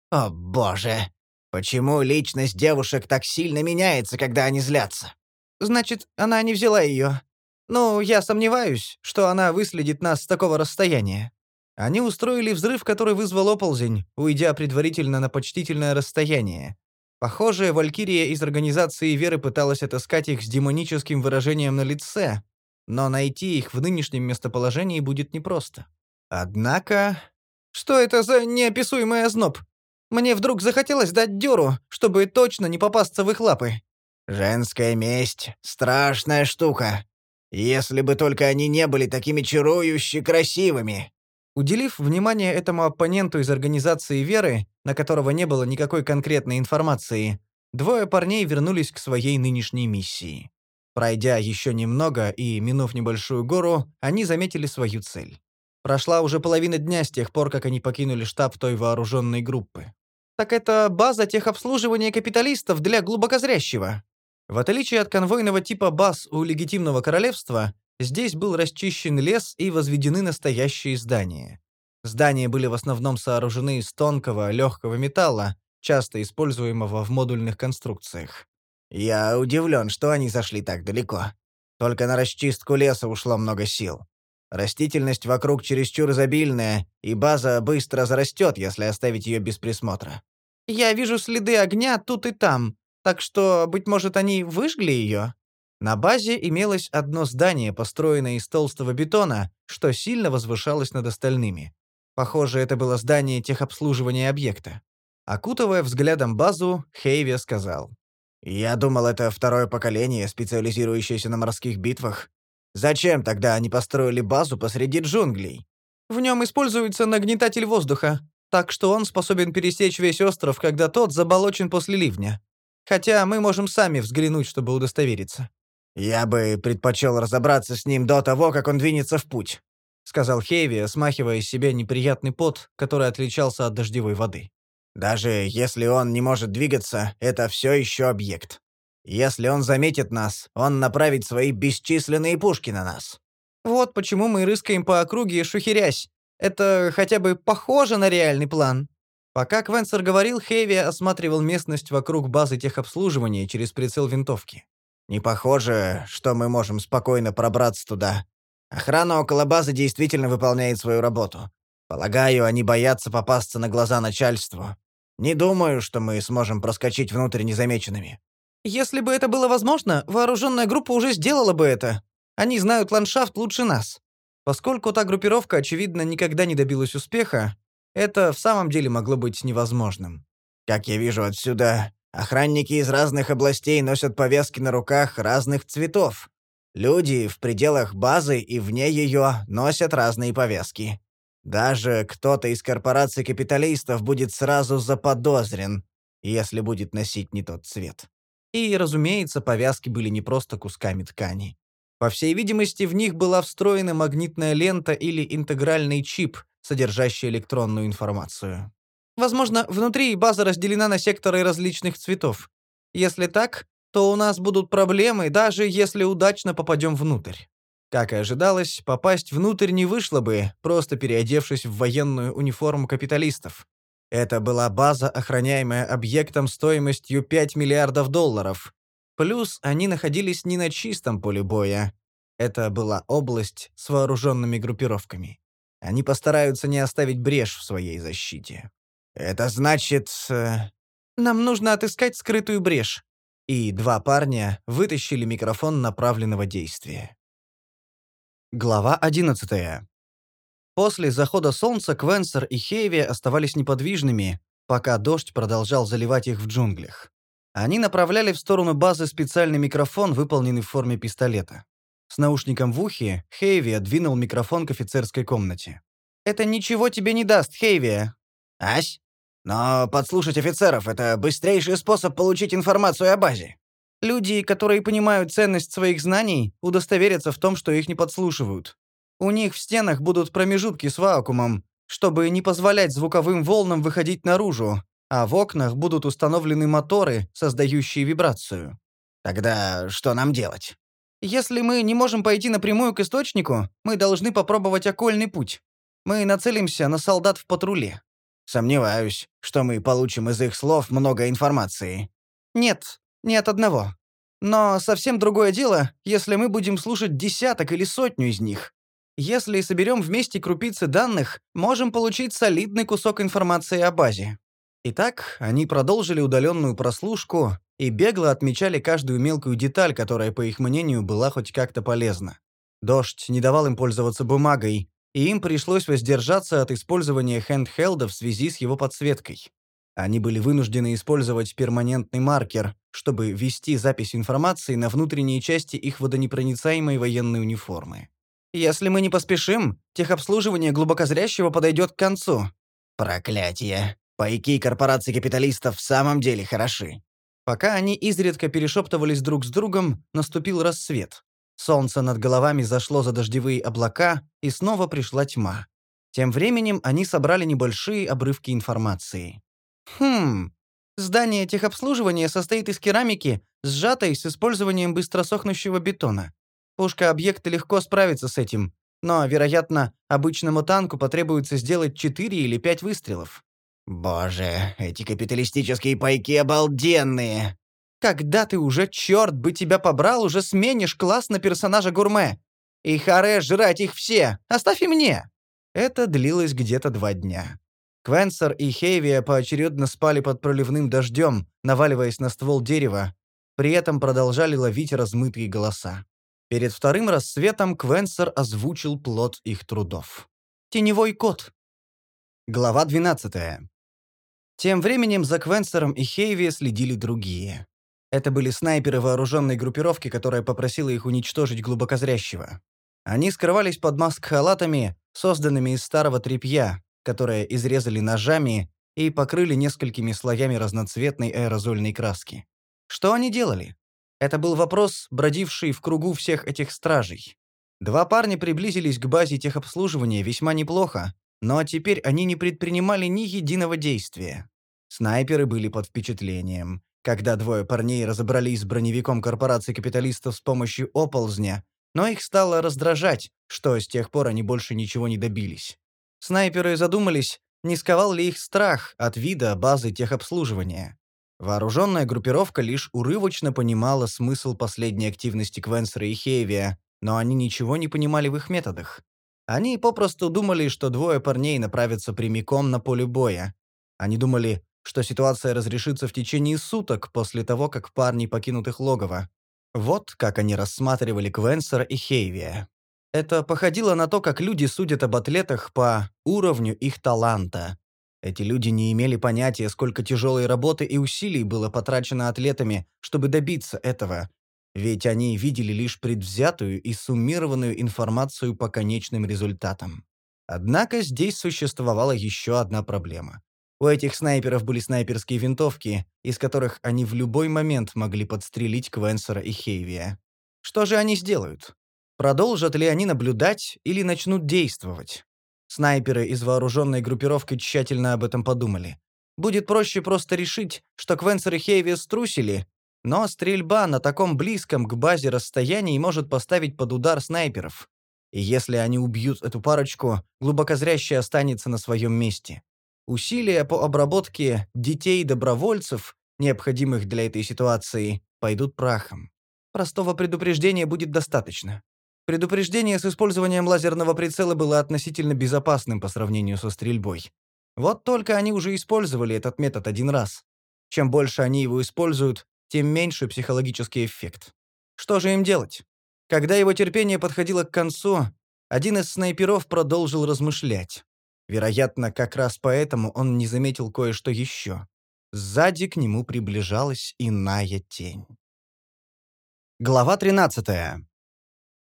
О, боже. Почему личность девушек так сильно меняется, когда они злятся?» «Значит, она не взяла ее. Ну, я сомневаюсь, что она выследит нас с такого расстояния. Они устроили взрыв, который вызвал оползень, уйдя предварительно на почтительное расстояние. Похоже, Валькирия из организации Веры пыталась отыскать их с демоническим выражением на лице, но найти их в нынешнем местоположении будет непросто. Однако... Что это за неописуемый озноб? Мне вдруг захотелось дать дёру, чтобы точно не попасться в их лапы. Женская месть — страшная штука. Если бы только они не были такими чарующе красивыми. Уделив внимание этому оппоненту из организации Веры, на которого не было никакой конкретной информации, двое парней вернулись к своей нынешней миссии. Пройдя еще немного и минув небольшую гору, они заметили свою цель. Прошла уже половина дня с тех пор, как они покинули штаб той вооруженной группы. Так это база техобслуживания капиталистов для глубокозрящего. В отличие от конвойного типа баз у легитимного королевства, Здесь был расчищен лес и возведены настоящие здания. Здания были в основном сооружены из тонкого, легкого металла, часто используемого в модульных конструкциях. «Я удивлен, что они зашли так далеко. Только на расчистку леса ушло много сил. Растительность вокруг чересчур изобильная, и база быстро зарастет, если оставить ее без присмотра». «Я вижу следы огня тут и там, так что, быть может, они выжгли ее?» На базе имелось одно здание, построенное из толстого бетона, что сильно возвышалось над остальными. Похоже, это было здание техобслуживания объекта. Окутывая взглядом базу, Хейви сказал. «Я думал, это второе поколение, специализирующееся на морских битвах. Зачем тогда они построили базу посреди джунглей?» «В нем используется нагнетатель воздуха, так что он способен пересечь весь остров, когда тот заболочен после ливня. Хотя мы можем сами взглянуть, чтобы удостовериться». «Я бы предпочел разобраться с ним до того, как он двинется в путь», — сказал Хейви, смахивая из себя неприятный пот, который отличался от дождевой воды. «Даже если он не может двигаться, это все еще объект. Если он заметит нас, он направит свои бесчисленные пушки на нас». «Вот почему мы рыскаем по округе, шухерясь. Это хотя бы похоже на реальный план». Пока Квенсер говорил, Хейви осматривал местность вокруг базы техобслуживания через прицел винтовки. Не похоже, что мы можем спокойно пробраться туда. Охрана около базы действительно выполняет свою работу. Полагаю, они боятся попасться на глаза начальству. Не думаю, что мы сможем проскочить внутрь незамеченными. Если бы это было возможно, вооруженная группа уже сделала бы это. Они знают ландшафт лучше нас. Поскольку та группировка, очевидно, никогда не добилась успеха, это в самом деле могло быть невозможным. Как я вижу отсюда, Охранники из разных областей носят повязки на руках разных цветов. Люди в пределах базы и вне ее носят разные повязки. Даже кто-то из корпораций капиталистов будет сразу заподозрен, если будет носить не тот цвет. И, разумеется, повязки были не просто кусками ткани. По всей видимости, в них была встроена магнитная лента или интегральный чип, содержащий электронную информацию. Возможно, внутри база разделена на секторы различных цветов. Если так, то у нас будут проблемы, даже если удачно попадем внутрь. Как и ожидалось, попасть внутрь не вышло бы, просто переодевшись в военную униформу капиталистов. Это была база, охраняемая объектом стоимостью 5 миллиардов долларов. Плюс они находились не на чистом поле боя. Это была область с вооруженными группировками. Они постараются не оставить брешь в своей защите. Это значит... Э, нам нужно отыскать скрытую брешь. И два парня вытащили микрофон направленного действия. Глава 11. После захода солнца Квенсер и Хейви оставались неподвижными, пока дождь продолжал заливать их в джунглях. Они направляли в сторону базы специальный микрофон, выполненный в форме пистолета. С наушником в ухе Хейви двинул микрофон к офицерской комнате. «Это ничего тебе не даст, Хейви!» «Ась? Но подслушать офицеров — это быстрейший способ получить информацию о базе». Люди, которые понимают ценность своих знаний, удостоверятся в том, что их не подслушивают. У них в стенах будут промежутки с вакуумом, чтобы не позволять звуковым волнам выходить наружу, а в окнах будут установлены моторы, создающие вибрацию. Тогда что нам делать? Если мы не можем пойти напрямую к источнику, мы должны попробовать окольный путь. Мы нацелимся на солдат в патруле. Сомневаюсь, что мы получим из их слов много информации. Нет, ни от одного. Но совсем другое дело, если мы будем слушать десяток или сотню из них. Если соберем вместе крупицы данных, можем получить солидный кусок информации о базе. Итак, они продолжили удаленную прослушку и бегло отмечали каждую мелкую деталь, которая, по их мнению, была хоть как-то полезна. Дождь не давал им пользоваться бумагой, и им пришлось воздержаться от использования хендхелда в связи с его подсветкой. Они были вынуждены использовать перманентный маркер, чтобы ввести запись информации на внутренние части их водонепроницаемой военной униформы. Если мы не поспешим, техобслуживание глубокозрящего подойдет к концу. Проклятие. Пайки корпораций капиталистов в самом деле хороши. Пока они изредка перешептывались друг с другом, наступил рассвет. Солнце над головами зашло за дождевые облака, и снова пришла тьма. Тем временем они собрали небольшие обрывки информации. Хм. Здание техобслуживания состоит из керамики, сжатой с использованием быстросохнущего бетона. Пушка объекта легко справится с этим, но, вероятно, обычному танку потребуется сделать 4 или 5 выстрелов. Боже, эти капиталистические пайки обалденные. Когда ты уже, черт бы тебя побрал, уже сменишь класс на персонажа гурме. И харе жрать их все. Оставь и мне. Это длилось где-то два дня. Квенсер и Хейвия поочередно спали под проливным дождем, наваливаясь на ствол дерева, при этом продолжали ловить размытые голоса. Перед вторым рассветом Квенсер озвучил плод их трудов. «Теневой кот». Глава 12. Тем временем за Квенсером и Хейви следили другие. Это были снайперы вооруженной группировки, которая попросила их уничтожить глубокозрящего. Они скрывались под маск-халатами, созданными из старого тряпья, которое изрезали ножами и покрыли несколькими слоями разноцветной аэрозольной краски. Что они делали? Это был вопрос, бродивший в кругу всех этих стражей. Два парня приблизились к базе техобслуживания весьма неплохо, но теперь они не предпринимали ни единого действия. Снайперы были под впечатлением. Когда двое парней разобрались с броневиком корпорации капиталистов с помощью оползня, но их стало раздражать, что с тех пор они больше ничего не добились. Снайперы задумались, не сковал ли их страх от вида базы техобслуживания. Вооруженная группировка лишь урывочно понимала смысл последней активности Квенсера и Хейвия, но они ничего не понимали в их методах. Они попросту думали, что двое парней направятся прямиком на поле боя. Они думали, что ситуация разрешится в течение суток после того, как парни покинут их логово. Вот как они рассматривали Квенсера и Хейвия. Это походило на то, как люди судят об атлетах по уровню их таланта. Эти люди не имели понятия, сколько тяжелой работы и усилий было потрачено атлетами, чтобы добиться этого. Ведь они видели лишь предвзятую и суммированную информацию по конечным результатам. Однако здесь существовала еще одна проблема. У этих снайперов были снайперские винтовки, из которых они в любой момент могли подстрелить Квенсера и Хейвия. Что же они сделают? Продолжат ли они наблюдать или начнут действовать? Снайперы из вооруженной группировки тщательно об этом подумали. Будет проще просто решить, что Квенсер и Хейви струсили, но стрельба на таком близком к базе расстоянии может поставить под удар снайперов. И если они убьют эту парочку, глубокозрящий останется на своем месте. Усилия по обработке детей-добровольцев, необходимых для этой ситуации, пойдут прахом. Простого предупреждения будет достаточно. Предупреждение с использованием лазерного прицела было относительно безопасным по сравнению со стрельбой. Вот только они уже использовали этот метод один раз. Чем больше они его используют, тем меньше психологический эффект. Что же им делать? Когда его терпение подходило к концу, один из снайперов продолжил размышлять. Вероятно, как раз поэтому он не заметил кое-что еще. Сзади к нему приближалась иная тень. Глава 13.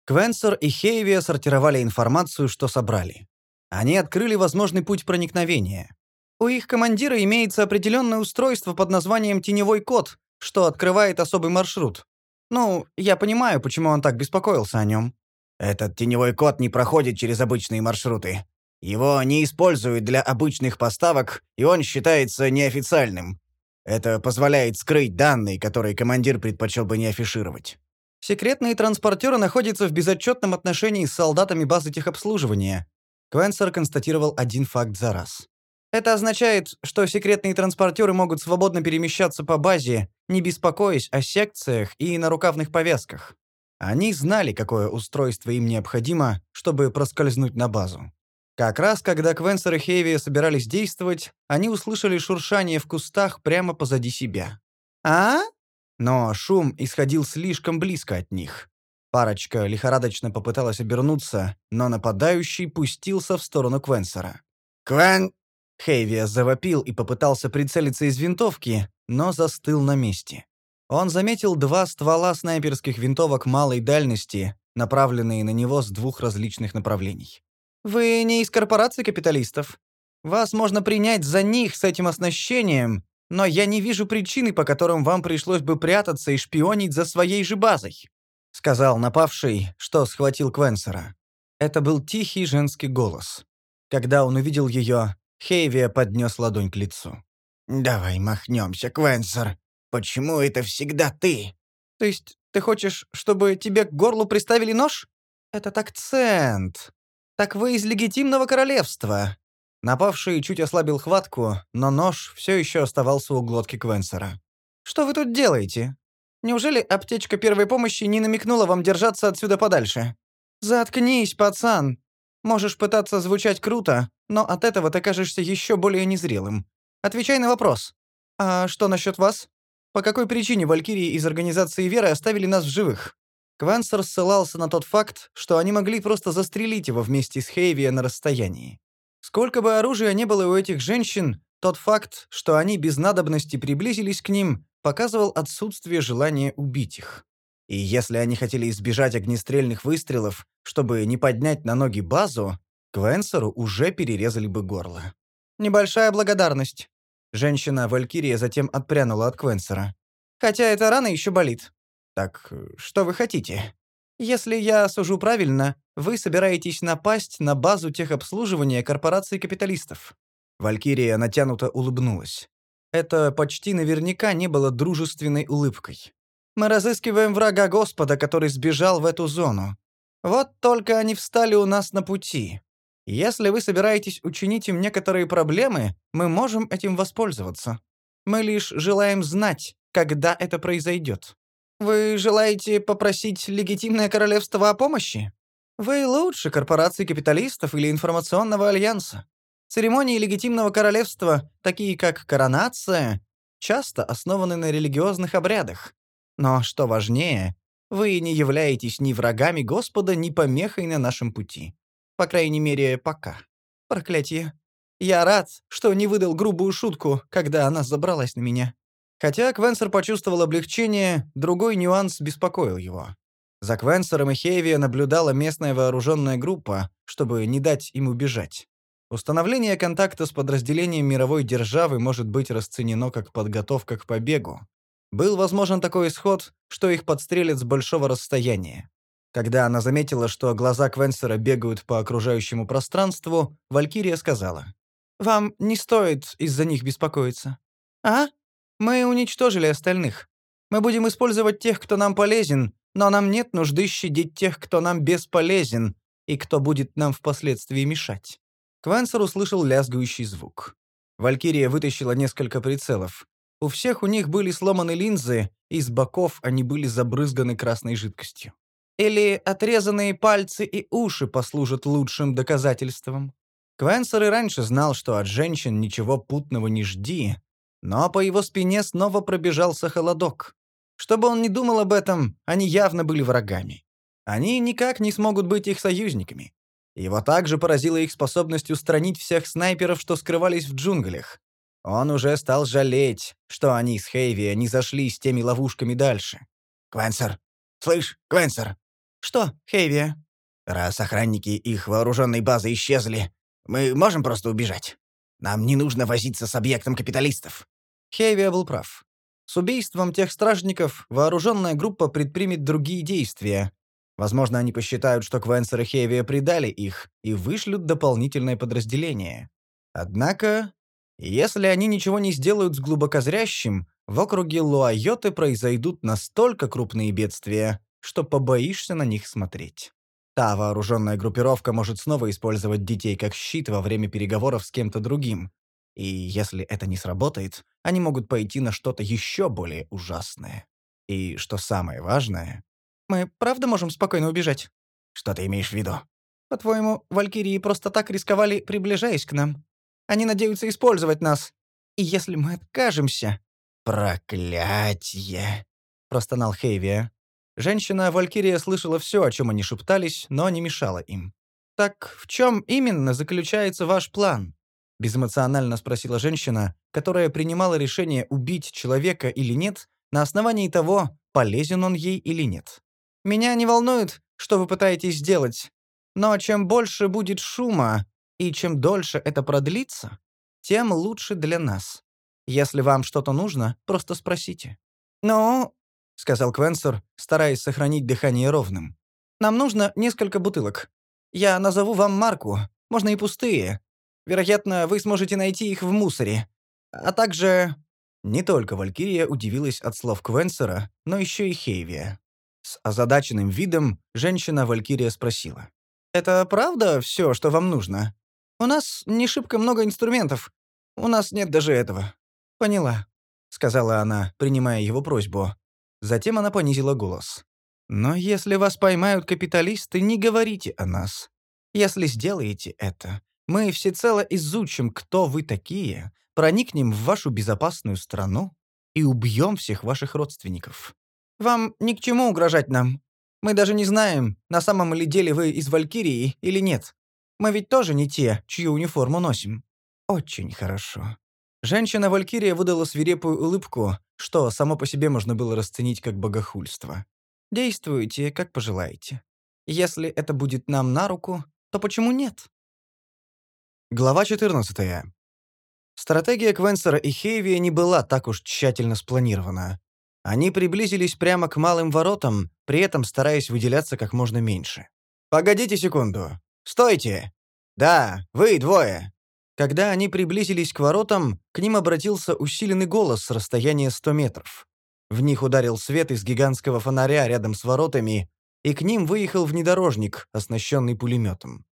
Квенсер и Хейвия сортировали информацию, что собрали. Они открыли возможный путь проникновения. У их командира имеется определенное устройство под названием «Теневой код», что открывает особый маршрут. Ну, я понимаю, почему он так беспокоился о нем. Этот теневой код не проходит через обычные маршруты. Его не используют для обычных поставок, и он считается неофициальным. Это позволяет скрыть данные, которые командир предпочел бы не афишировать. Секретные транспортеры находятся в безотчетном отношении с солдатами базы техобслуживания. Квенсер констатировал один факт за раз. Это означает, что секретные транспортеры могут свободно перемещаться по базе, не беспокоясь о секциях и нарукавных повязках. Они знали, какое устройство им необходимо, чтобы проскользнуть на базу. Как раз когда Квенсер и Хейви собирались действовать, они услышали шуршание в кустах прямо позади себя. «А?» Но шум исходил слишком близко от них. Парочка лихорадочно попыталась обернуться, но нападающий пустился в сторону Квенсера. «Квен...» Хейвия завопил и попытался прицелиться из винтовки, но застыл на месте. Он заметил два ствола снайперских винтовок малой дальности, направленные на него с двух различных направлений. «Вы не из корпорации капиталистов. Вас можно принять за них с этим оснащением, но я не вижу причины, по которым вам пришлось бы прятаться и шпионить за своей же базой», — сказал напавший, что схватил Квенсера. Это был тихий женский голос. Когда он увидел ее, Хейвия поднес ладонь к лицу. «Давай махнемся, Квенсер. Почему это всегда ты?» «То есть ты хочешь, чтобы тебе к горлу приставили нож? Этот акцент. Так вы из легитимного королевства». Напавший чуть ослабил хватку, но нож все еще оставался у глотки Квенсера. «Что вы тут делаете? Неужели аптечка первой помощи не намекнула вам держаться отсюда подальше? Заткнись, пацан. Можешь пытаться звучать круто, но от этого ты кажешься еще более незрелым. Отвечай на вопрос. А что насчет вас? По какой причине Валькирии из Организации Веры оставили нас в живых? Квансер ссылался на тот факт, что они могли просто застрелить его вместе с Хейвия на расстоянии. Сколько бы оружия не было у этих женщин, тот факт, что они без надобности приблизились к ним, показывал отсутствие желания убить их. И если они хотели избежать огнестрельных выстрелов, чтобы не поднять на ноги базу, Квенсеру уже перерезали бы горло. «Небольшая благодарность». Женщина-валькирия затем отпрянула от Квенсера. «Хотя эта рана еще болит. Так что вы хотите? Если я сужу правильно, вы собираетесь напасть на базу техобслуживания корпорации капиталистов». Валькирия натянуто улыбнулась. Это почти наверняка не было дружественной улыбкой. «Мы разыскиваем врага Господа, который сбежал в эту зону. Вот только они встали у нас на пути. Если вы собираетесь учинить им некоторые проблемы, мы можем этим воспользоваться. Мы лишь желаем знать, когда это произойдет. Вы желаете попросить легитимное королевство о помощи? Вы лучше корпорации капиталистов или информационного альянса. Церемонии легитимного королевства, такие как коронация, часто основаны на религиозных обрядах. Но что важнее, вы не являетесь ни врагами Господа, ни помехой на нашем пути. По крайней мере, пока. Проклятие. Я рад, что не выдал грубую шутку, когда она забралась на меня. Хотя Квенсер почувствовал облегчение, другой нюанс беспокоил его. За Квенсером и Хейви наблюдала местная вооруженная группа, чтобы не дать им убежать. Установление контакта с подразделением мировой державы может быть расценено как подготовка к побегу. Был возможен такой исход, что их подстрелят с большого расстояния. Когда она заметила, что глаза Квенсера бегают по окружающему пространству, Валькирия сказала. Вам не стоит из-за них беспокоиться. А? Мы уничтожили остальных. Мы будем использовать тех, кто нам полезен, но нам нет нужды щадить тех, кто нам бесполезен и кто будет нам впоследствии мешать». Квансер услышал лязгающий звук. Валькирия вытащила несколько прицелов. У всех у них были сломаны линзы, и с боков они были забрызганы красной жидкостью. Или отрезанные пальцы и уши послужат лучшим доказательством. Квенсер и раньше знал, что от женщин ничего путного не жди, но по его спине снова пробежался холодок. Что бы он ни думал об этом, они явно были врагами. Они никак не смогут быть их союзниками. Его также поразила их способность устранить всех снайперов, что скрывались в джунглях. Он уже стал жалеть, что они с Хейви не зашли с теми ловушками дальше. «Квенсер! Слышь, Квенсер!» «Что, Хейви?» «Раз охранники их вооруженной базы исчезли, мы можем просто убежать. Нам не нужно возиться с объектом капиталистов». Хейви был прав. С убийством тех стражников вооруженная группа предпримет другие действия. Возможно, они посчитают, что Квенсер и Хейви предали их и вышлют дополнительное подразделение. Однако, если они ничего не сделают с глубокозрящим, в округе Луайоты произойдут настолько крупные бедствия, что побоишься на них смотреть. Та вооруженная группировка может снова использовать детей как щит во время переговоров с кем-то другим. И если это не сработает, они могут пойти на что-то еще более ужасное. И что самое важное... Мы правда можем спокойно убежать? Что ты имеешь в виду? По-твоему, валькирии просто так рисковали, приближаясь к нам? Они надеются использовать нас. И если мы откажемся... «Проклятье!» — простонал Хейвия. Женщина-валькирия слышала все, о чем они шептались, но не мешала им. «Так в чем именно заключается ваш план?» — безэмоционально спросила женщина, которая принимала решение убить человека или нет на основании того, полезен он ей или нет. «Меня не волнует, что вы пытаетесь сделать, но чем больше будет шума и чем дольше это продлится, тем лучше для нас. Если вам что-то нужно, просто спросите». «Ну, — сказал Квенсер, стараясь сохранить дыхание ровным. «Нам нужно несколько бутылок. Я назову вам марку, можно и пустые. Вероятно, вы сможете найти их в мусоре. А также...» Не только Валькирия удивилась от слов Квенсера, но еще и Хейвия. С озадаченным видом женщина-валькирия спросила. «Это правда все, что вам нужно? У нас не шибко много инструментов. У нас нет даже этого». «Поняла», — сказала она, принимая его просьбу. Затем она понизила голос. «Но если вас поймают капиталисты, не говорите о нас. Если сделаете это, мы всецело изучим, кто вы такие, проникнем в вашу безопасную страну и убьем всех ваших родственников. Вам ни к чему угрожать нам. Мы даже не знаем, на самом ли деле вы из Валькирии или нет. Мы ведь тоже не те, чью униформу носим. Очень хорошо. Женщина-валькирия выдала свирепую улыбку, что само по себе можно было расценить как богохульство. «Действуйте, как пожелаете. Если это будет нам на руку, то почему нет?» Глава 14. Стратегия Квенсера и Хейви не была так уж тщательно спланирована. Они приблизились прямо к малым воротам, при этом стараясь выделяться как можно меньше. «Погодите секунду. Стойте! Да, вы двое. Когда они приблизились к воротам, к ним обратился усиленный голос с расстояния 100 метров. В них ударил свет из гигантского фонаря рядом с воротами, и к ним выехал внедорожник, оснащенный пулеметом.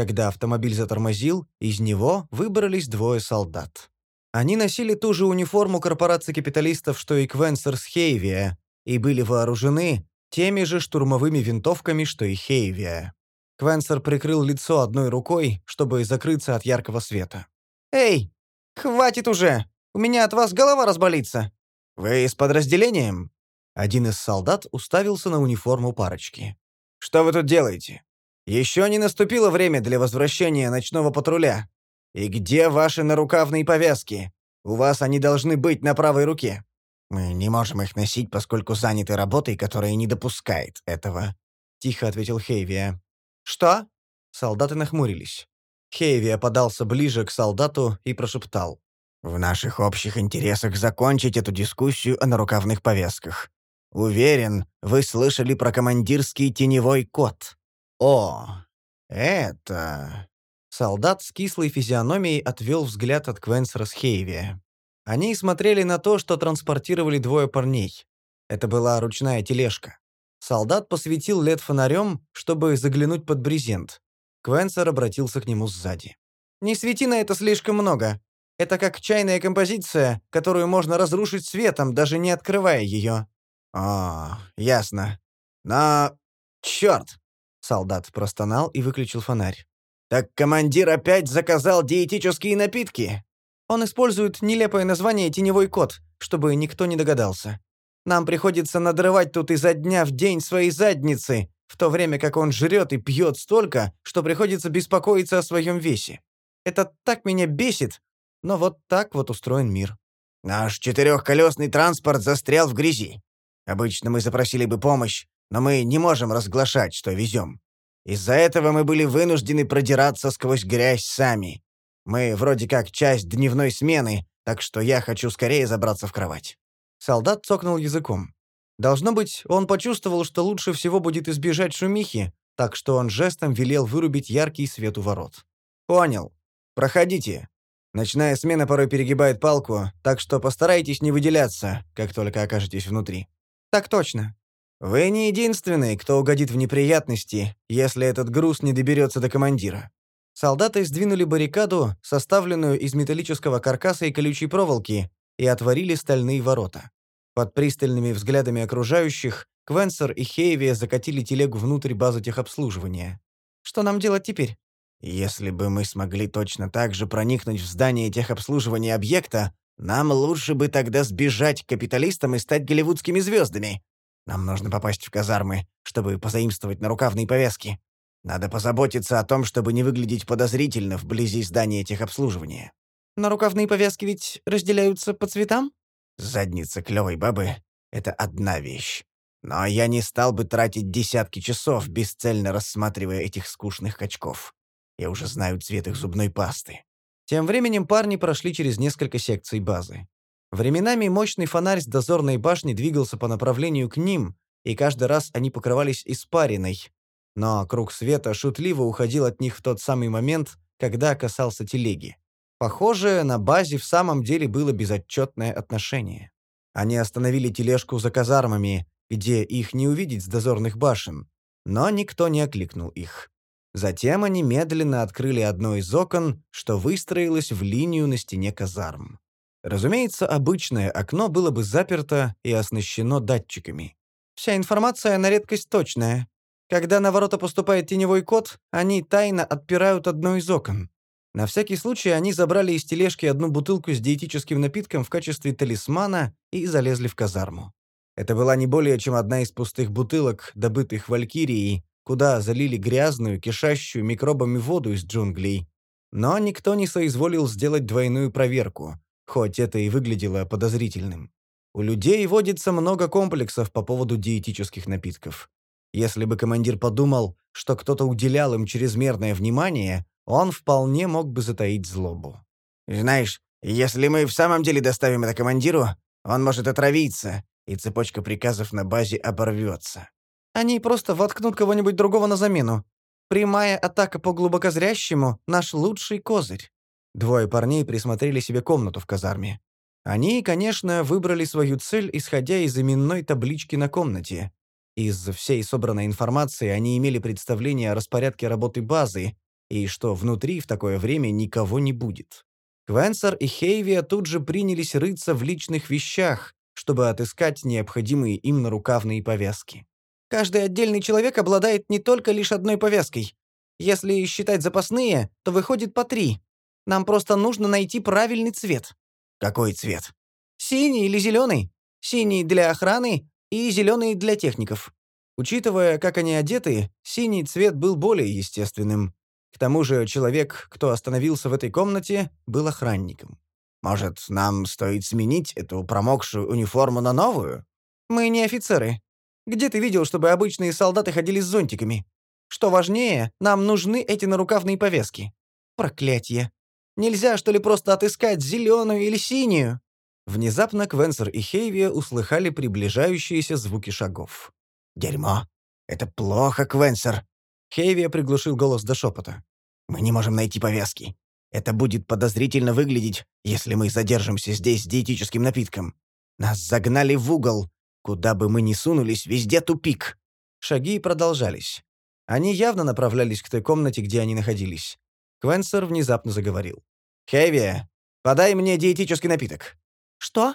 Когда автомобиль затормозил, из него выбрались двое солдат. Они носили ту же униформу корпорации капиталистов, что и Квенсер с Хейвия, и были вооружены теми же штурмовыми винтовками, что и Хейвия. Квенсер прикрыл лицо одной рукой, чтобы закрыться от яркого света. «Эй, хватит уже! У меня от вас голова разболится!» «Вы с подразделением?» Один из солдат уставился на униформу парочки. «Что вы тут делаете? Еще не наступило время для возвращения ночного патруля. И где ваши нарукавные повязки? У вас они должны быть на правой руке». «Мы не можем их носить, поскольку заняты работой, которая не допускает этого», — тихо ответил Хейвия. «Что?» Солдаты нахмурились. Хейви подался ближе к солдату и прошептал. «В наших общих интересах закончить эту дискуссию о нарукавных повязках. Уверен, вы слышали про командирский теневой код. О, это...» Солдат с кислой физиономией отвел взгляд от Квенсера с Хейвия. Они смотрели на то, что транспортировали двое парней. Это была ручная тележка. Солдат посветил лед фонарем, чтобы заглянуть под брезент. Квенсер обратился к нему сзади. «Не свети на это слишком много. Это как чайная композиция, которую можно разрушить светом, даже не открывая ее». «О, ясно. Но... Черт!» Солдат простонал и выключил фонарь. «Так командир опять заказал диетические напитки?» Он использует нелепое название «теневой кот», чтобы никто не догадался. Нам приходится надрывать тут изо дня в день свои задницы, в то время как он жрет и пьет столько, что приходится беспокоиться о своем весе. Это так меня бесит, но вот так вот устроен мир. Наш четырехколесный транспорт застрял в грязи. Обычно мы запросили бы помощь, но мы не можем разглашать, что везем. Из-за этого мы были вынуждены продираться сквозь грязь сами. Мы вроде как часть дневной смены, так что я хочу скорее забраться в кровать». Солдат цокнул языком. Должно быть, он почувствовал, что лучше всего будет избежать шумихи, так что он жестом велел вырубить яркий свет у ворот. «Понял. Проходите. Ночная смена порой перегибает палку, так что постарайтесь не выделяться, как только окажетесь внутри». «Так точно. Вы не единственный, кто угодит в неприятности, если этот груз не доберется до командира. Солдаты сдвинули баррикаду, составленную из металлического каркаса и колючей проволоки, и отворили стальные ворота. Под пристальными взглядами окружающих Квенсер и Хейви закатили телегу внутрь базы техобслуживания. «Что нам делать теперь?» «Если бы мы смогли точно так же проникнуть в здание техобслуживания объекта, нам лучше бы тогда сбежать к капиталистам и стать голливудскими звездами», нам нужно попасть в казармы, чтобы позаимствовать нарукавные повязки. Надо позаботиться о том, чтобы не выглядеть подозрительно вблизи здания техобслуживания. Нарукавные повязки ведь разделяются по цветам? Задница клёвой бабы — это одна вещь. Но я не стал бы тратить десятки часов, бесцельно рассматривая этих скучных качков. Я уже знаю цвет их зубной пасты. Тем временем парни прошли через несколько секций базы. Временами мощный фонарь с дозорной башни двигался по направлению к ним, и каждый раз они покрывались испариной. Но круг света шутливо уходил от них в тот самый момент, когда касался телеги. Похоже, на базе в самом деле было безотчетное отношение. Они остановили тележку за казармами, где их не увидеть с дозорных башен, но никто не окликнул их. Затем они медленно открыли одно из окон, что выстроилось в линию на стене казарм. Разумеется, обычное окно было бы заперто и оснащено датчиками. Вся информация на редкость точная. Когда на ворота поступает теневой код, они тайно отпирают одно из окон. На всякий случай они забрали из тележки одну бутылку с диетическим напитком в качестве талисмана и залезли в казарму. Это была не более чем одна из пустых бутылок, добытых Валькирией, куда залили грязную, кишащую микробами воду из джунглей. Но никто не соизволил сделать двойную проверку, хоть это и выглядело подозрительным. У людей водится много комплексов по поводу диетических напитков. Если бы командир подумал, что кто-то уделял им чрезмерное внимание, он вполне мог бы затаить злобу. «Знаешь, если мы в самом деле доставим это командиру, он может отравиться, и цепочка приказов на базе оборвется». «Они просто воткнут кого-нибудь другого на замену. Прямая атака по глубокозрящему — наш лучший козырь». Двое парней присмотрели себе комнату в казарме. Они, конечно, выбрали свою цель, исходя из именной таблички на комнате. Из всей собранной информации они имели представление о распорядке работы базы и что внутри в такое время никого не будет. Квенсер и Хейвия тут же принялись рыться в личных вещах, чтобы отыскать необходимые им нарукавные повязки. Каждый отдельный человек обладает не только лишь одной повязкой. Если считать запасные, то выходит по три. Нам просто нужно найти правильный цвет». «Какой цвет?» «Синий или зеленый. Синий для охраны и зеленый для техников». Учитывая, как они одеты, синий цвет был более естественным. К тому же человек, кто остановился в этой комнате, был охранником. «Может, нам стоит сменить эту промокшую униформу на новую?» «Мы не офицеры. Где ты видел, чтобы обычные солдаты ходили с зонтиками? Что важнее, нам нужны эти нарукавные повязки. Проклятье. Нельзя, что ли, просто отыскать зеленую или синюю?» Внезапно Квенсер и Хейви услыхали приближающиеся звуки шагов. «Дерьмо! Это плохо, Квенсер!» Хейви приглушил голос до шепота. Мы не можем найти повязки. Это будет подозрительно выглядеть, если мы задержимся здесь с диетическим напитком. Нас загнали в угол. Куда бы мы ни сунулись, везде тупик». Шаги продолжались. Они явно направлялись к той комнате, где они находились. Квенсер внезапно заговорил. «Хэви, подай мне диетический напиток». «Что?»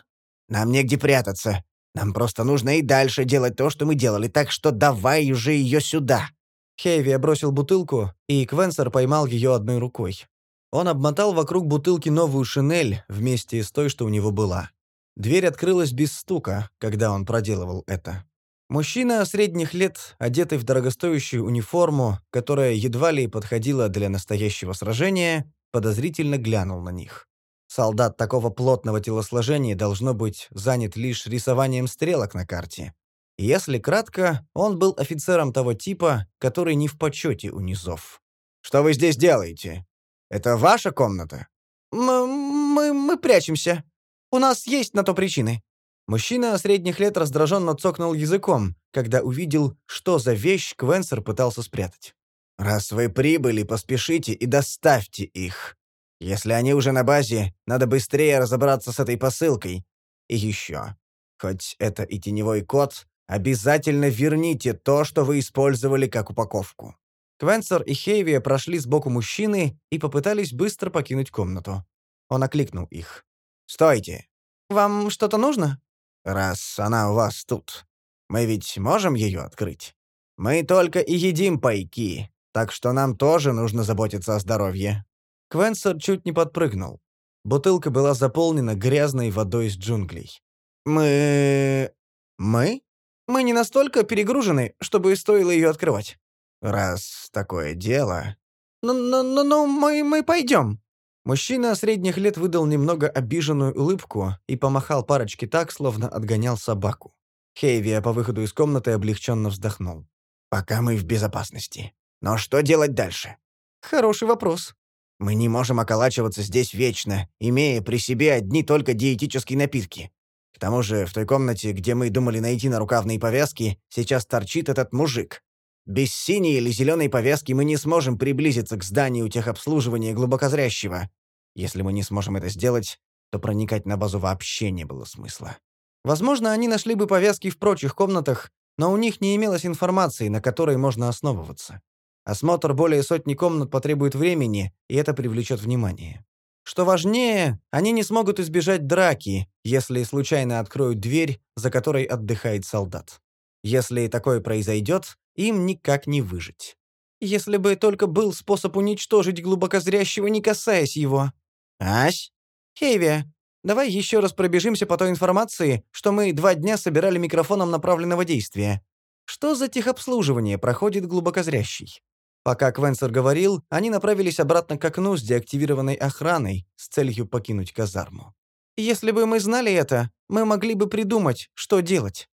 «Нам негде прятаться. Нам просто нужно и дальше делать то, что мы делали, так что давай уже ее сюда». Хейви бросил бутылку, и Квенсер поймал ее одной рукой. Он обмотал вокруг бутылки новую шинель вместе с той, что у него была. Дверь открылась без стука, когда он проделывал это. Мужчина средних лет, одетый в дорогостоящую униформу, которая едва ли подходила для настоящего сражения, подозрительно глянул на них. Солдат такого плотного телосложения должно быть занят лишь рисованием стрелок на карте. Если кратко, он был офицером того типа, который не в почете у низов. «Что вы здесь делаете? Это ваша комната?» «Мы... мы, мы прячемся. У нас есть на то причины». Мужчина средних лет раздраженно цокнул языком, когда увидел, что за вещь Квенсер пытался спрятать. «Раз вы прибыли, поспешите и доставьте их. Если они уже на базе, надо быстрее разобраться с этой посылкой. И еще. Хоть это и теневой код, обязательно верните то, что вы использовали как упаковку». Квенсер и Хейви прошли сбоку мужчины и попытались быстро покинуть комнату. Он окликнул их. «Стойте!» «Вам что-то нужно?» «Раз она у вас тут, мы ведь можем ее открыть? Мы только и едим пайки, так что нам тоже нужно заботиться о здоровье». Квенсер чуть не подпрыгнул. Бутылка была заполнена грязной водой из джунглей. «Мы... мы? Мы не настолько перегружены, чтобы стоило ее открывать». «Раз такое дело...» «Ну-ну-ну, мы, мы пойдем». Мужчина средних лет выдал немного обиженную улыбку и помахал парочке так, словно отгонял собаку. Хейвия по выходу из комнаты облегченно вздохнул. «Пока мы в безопасности. Но что делать дальше?» «Хороший вопрос. Мы не можем околачиваться здесь вечно, имея при себе одни только диетические напитки. К тому же в той комнате, где мы думали найти нарукавные повязки, сейчас торчит этот мужик. Без синей или зеленой повязки мы не сможем приблизиться к зданию техобслуживания глубокозрящего. Если мы не сможем это сделать, то проникать на базу вообще не было смысла. Возможно, они нашли бы повязки в прочих комнатах, но у них не имелось информации, на которой можно основываться. Осмотр более сотни комнат потребует времени, и это привлечет внимание. Что важнее, они не смогут избежать драки, если случайно откроют дверь, за которой отдыхает солдат. Если такое произойдет, им никак не выжить. Если бы только был способ уничтожить глубокозрящего, не касаясь его. Ась? Хейви, давай еще раз пробежимся по той информации, что мы два дня собирали микрофоном направленного действия. Что за техобслуживание проходит глубокозрящий? Пока Квенсер говорил, они направились обратно к окну с деактивированной охраной с целью покинуть казарму. «Если бы мы знали это, мы могли бы придумать, что делать».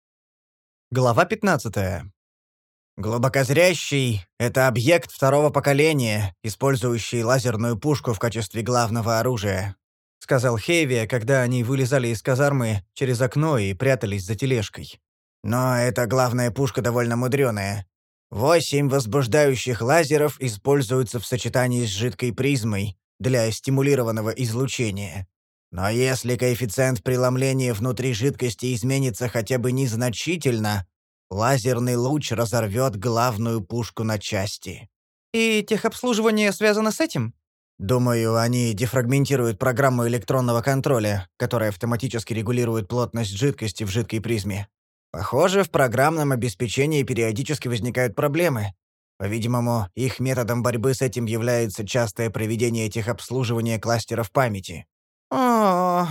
Глава 15. Глубокозрящий — это объект второго поколения, использующий лазерную пушку в качестве главного оружия, — сказал Хейви, когда они вылезали из казармы через окно и прятались за тележкой. Но эта главная пушка довольно мудреная. Восемь возбуждающих лазеров используются в сочетании с жидкой призмой для стимулированного излучения. Но если коэффициент преломления внутри жидкости изменится хотя бы незначительно, лазерный луч разорвет главную пушку на части. И техобслуживание связано с этим? Думаю, они дефрагментируют программу электронного контроля, которая автоматически регулирует плотность жидкости в жидкой призме. Похоже, в программном обеспечении периодически возникают проблемы. По-видимому, их методом борьбы с этим является частое проведение техобслуживания кластеров памяти. Ох.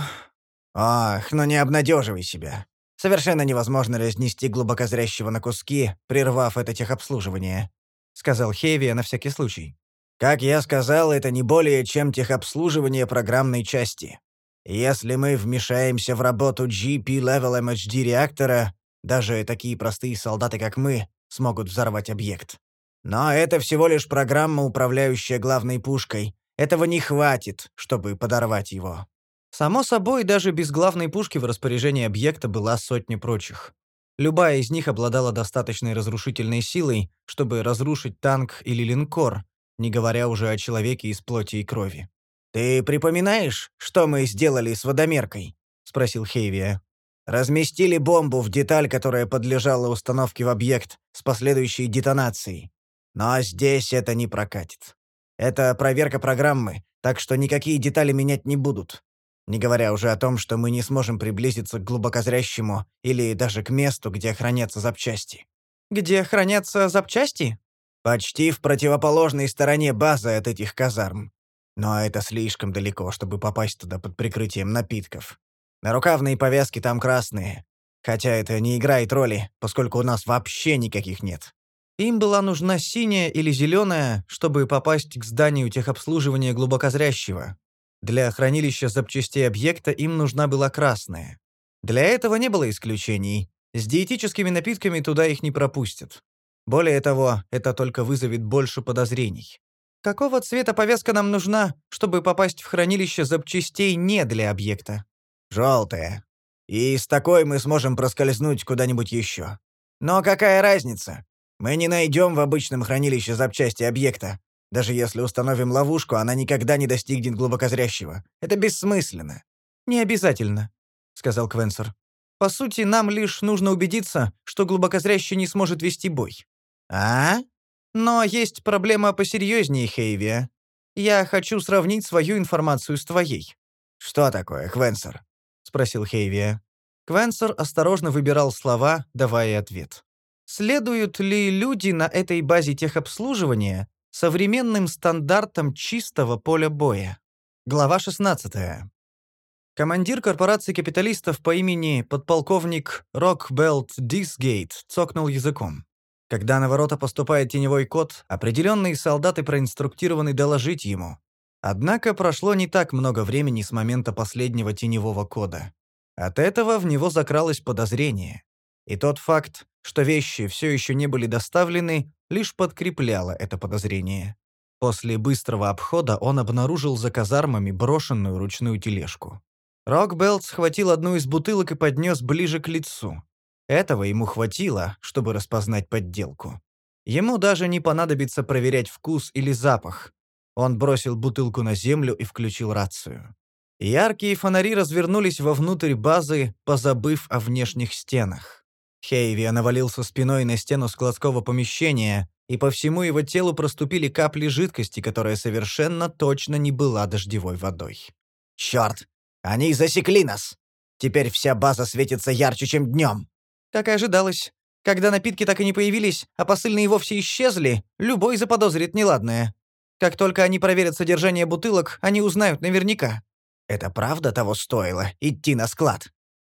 Ах, но не обнадеживай себя. Совершенно невозможно разнести глубокозрящего на куски, прервав это техобслуживание», — сказал Хеви на всякий случай. «Как я сказал, это не более чем техобслуживание программной части. Если мы вмешаемся в работу GP-Level MHD реактора, даже такие простые солдаты, как мы, смогут взорвать объект. Но это всего лишь программа, управляющая главной пушкой. Этого не хватит, чтобы подорвать его. Само собой, даже без главной пушки в распоряжении объекта была сотня прочих. Любая из них обладала достаточной разрушительной силой, чтобы разрушить танк или линкор, не говоря уже о человеке из плоти и крови. «Ты припоминаешь, что мы сделали с водомеркой?» — спросил Хейвия. «Разместили бомбу в деталь, которая подлежала установке в объект с последующей детонацией. Но здесь это не прокатит. Это проверка программы, так что никакие детали менять не будут. Не говоря уже о том, что мы не сможем приблизиться к глубокозрящему или даже к месту, где хранятся запчасти. Где хранятся запчасти? Почти в противоположной стороне базы от этих казарм. Но это слишком далеко, чтобы попасть туда под прикрытием напитков. Нарукавные повязки там красные. Хотя это не играет роли, поскольку у нас вообще никаких нет. Им была нужна синяя или зеленая, чтобы попасть к зданию техобслуживания глубокозрящего, для хранилища запчастей объекта им нужна была красная. Для этого не было исключений. С диетическими напитками туда их не пропустят. Более того, это только вызовет больше подозрений. Какого цвета повязка нам нужна, чтобы попасть в хранилище запчастей не для объекта? Желтая. И с такой мы сможем проскользнуть куда-нибудь еще. Но какая разница? Мы не найдем в обычном хранилище запчасти объекта. Даже если установим ловушку, она никогда не достигнет глубокозрящего. Это бессмысленно». «Не обязательно», — сказал Квенсер. «По сути, нам лишь нужно убедиться, что глубокозрящий не сможет вести бой». «А?» «Но есть проблема посерьезнее, Хейвия. Я хочу сравнить свою информацию с твоей». «Что такое, Квенсер?» — спросил Хейвия. Квенсер осторожно выбирал слова, давая ответ. «Следуют ли люди на этой базе техобслуживания современным стандартам чистого поля боя. Глава 16. Командир корпорации капиталистов по имени подполковник Рокбелт Дисгейт цокнул языком. Когда на ворота поступает теневой код, определенные солдаты проинструктированы доложить ему. Однако прошло не так много времени с момента последнего теневого кода. От этого в него закралось подозрение. И тот факт, что вещи все еще не были доставлены, лишь подкрепляло это подозрение. После быстрого обхода он обнаружил за казармами брошенную ручную тележку. Рокбелт схватил одну из бутылок и поднес ближе к лицу. Этого ему хватило, чтобы распознать подделку. Ему даже не понадобится проверять вкус или запах. Он бросил бутылку на землю и включил рацию. Яркие фонари развернулись вовнутрь базы, позабыв о внешних стенах. Хейви навалился спиной на стену складского помещения, и по всему его телу проступили капли жидкости, которая совершенно точно не была дождевой водой. «Чёрт! Они засекли нас! Теперь вся база светится ярче, чем днем!» Как и ожидалось. Когда напитки так и не появились, а посыльные вовсе исчезли, любой заподозрит неладное. Как только они проверят содержание бутылок, они узнают наверняка. «Это правда того стоило, идти на склад?»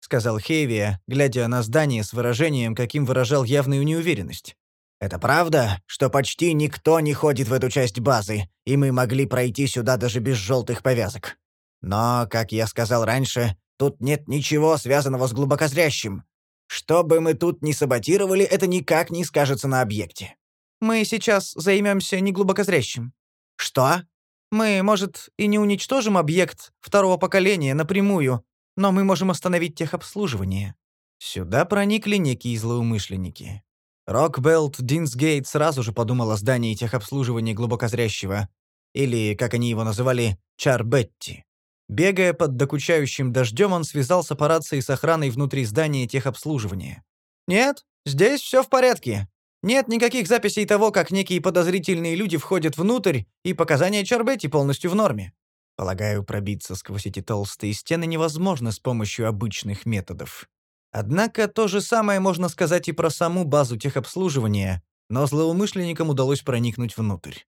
сказал Хейвия, глядя на здание с выражением, каким выражал явную неуверенность. «Это правда, что почти никто не ходит в эту часть базы, и мы могли пройти сюда даже без желтых повязок. Но, как я сказал раньше, тут нет ничего связанного с глубокозрящим. Что бы мы тут ни саботировали, это никак не скажется на объекте». «Мы сейчас займемся неглубокозрящим». «Что?» «Мы, может, и не уничтожим объект второго поколения напрямую, но мы можем остановить техобслуживание». Сюда проникли некие злоумышленники. Рокбелт Динсгейт сразу же подумал о здании техобслуживания глубокозрящего, или, как они его называли, Чарбетти. Бегая под докучающим дождем, он связался по рации с охраной внутри здания техобслуживания. «Нет, здесь все в порядке. Нет никаких записей того, как некие подозрительные люди входят внутрь, и показания Чарбетти полностью в норме. Полагаю, пробиться сквозь эти толстые стены невозможно с помощью обычных методов. Однако то же самое можно сказать и про саму базу техобслуживания, но злоумышленникам удалось проникнуть внутрь.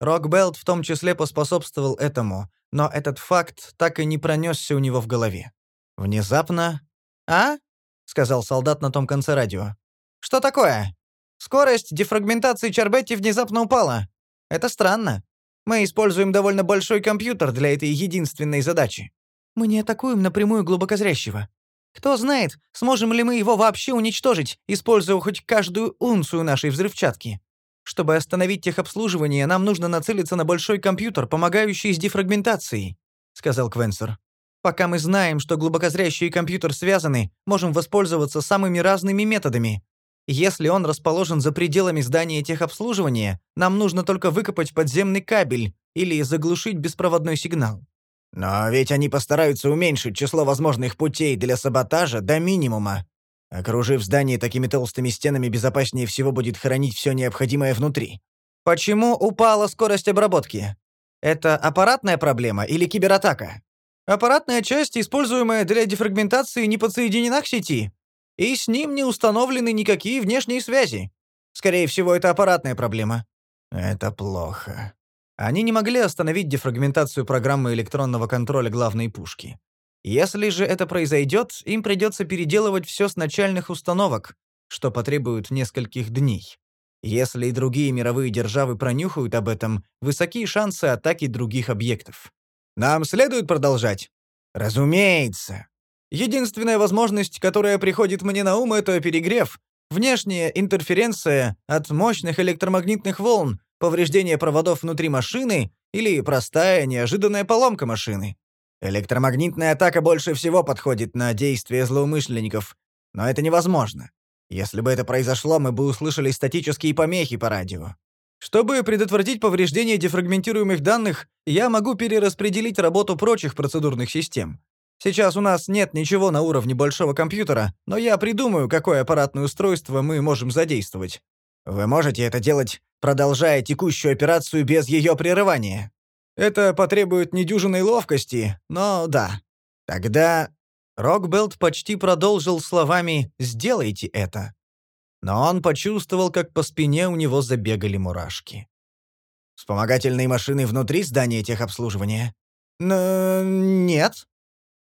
Рокбелт в том числе поспособствовал этому, но этот факт так и не пронесся у него в голове. Внезапно... «А?» — сказал солдат на том конце радио. «Что такое? Скорость дефрагментации Чарбетти внезапно упала. Это странно. Мы используем довольно большой компьютер для этой единственной задачи. Мы не атакуем напрямую глубокозрящего. Кто знает, сможем ли мы его вообще уничтожить, используя хоть каждую унцию нашей взрывчатки. Чтобы остановить техобслуживание, нам нужно нацелиться на большой компьютер, помогающий с дефрагментацией», — сказал Квенсер. «Пока мы знаем, что глубокозрящий компьютер связаны, можем воспользоваться самыми разными методами. Если он расположен за пределами здания техобслуживания, нам нужно только выкопать подземный кабель или заглушить беспроводной сигнал. Но ведь они постараются уменьшить число возможных путей для саботажа до минимума. Окружив здание такими толстыми стенами, безопаснее всего будет хранить все необходимое внутри. Почему упала скорость обработки? Это аппаратная проблема или кибератака? Аппаратная часть, используемая для дефрагментации, не подсоединена к сети, и с ним не установлены никакие внешние связи. Скорее всего, это аппаратная проблема. Это плохо. Они не могли остановить дефрагментацию программы электронного контроля главной пушки. Если же это произойдет, им придется переделывать все с начальных установок, что потребует нескольких дней. Если и другие мировые державы пронюхают об этом, высоки шансы атаки других объектов. Нам следует продолжать? Разумеется. Единственная возможность, которая приходит мне на ум, это перегрев, внешняя интерференция от мощных электромагнитных волн, повреждение проводов внутри машины или простая неожиданная поломка машины. Электромагнитная атака больше всего подходит на действия злоумышленников, но это невозможно. Если бы это произошло, мы бы услышали статические помехи по радио. Чтобы предотвратить повреждение дефрагментируемых данных, я могу перераспределить работу прочих процедурных систем. Сейчас у нас нет ничего на уровне большого компьютера, но я придумаю, какое аппаратное устройство мы можем задействовать. Вы можете это делать, продолжая текущую операцию без ее прерывания. Это потребует недюжинной ловкости, но да. Тогда Рокбелт почти продолжил словами «сделайте это». Но он почувствовал, как по спине у него забегали мурашки. «Вспомогательные машины внутри здания техобслуживания?» Н «Нет»,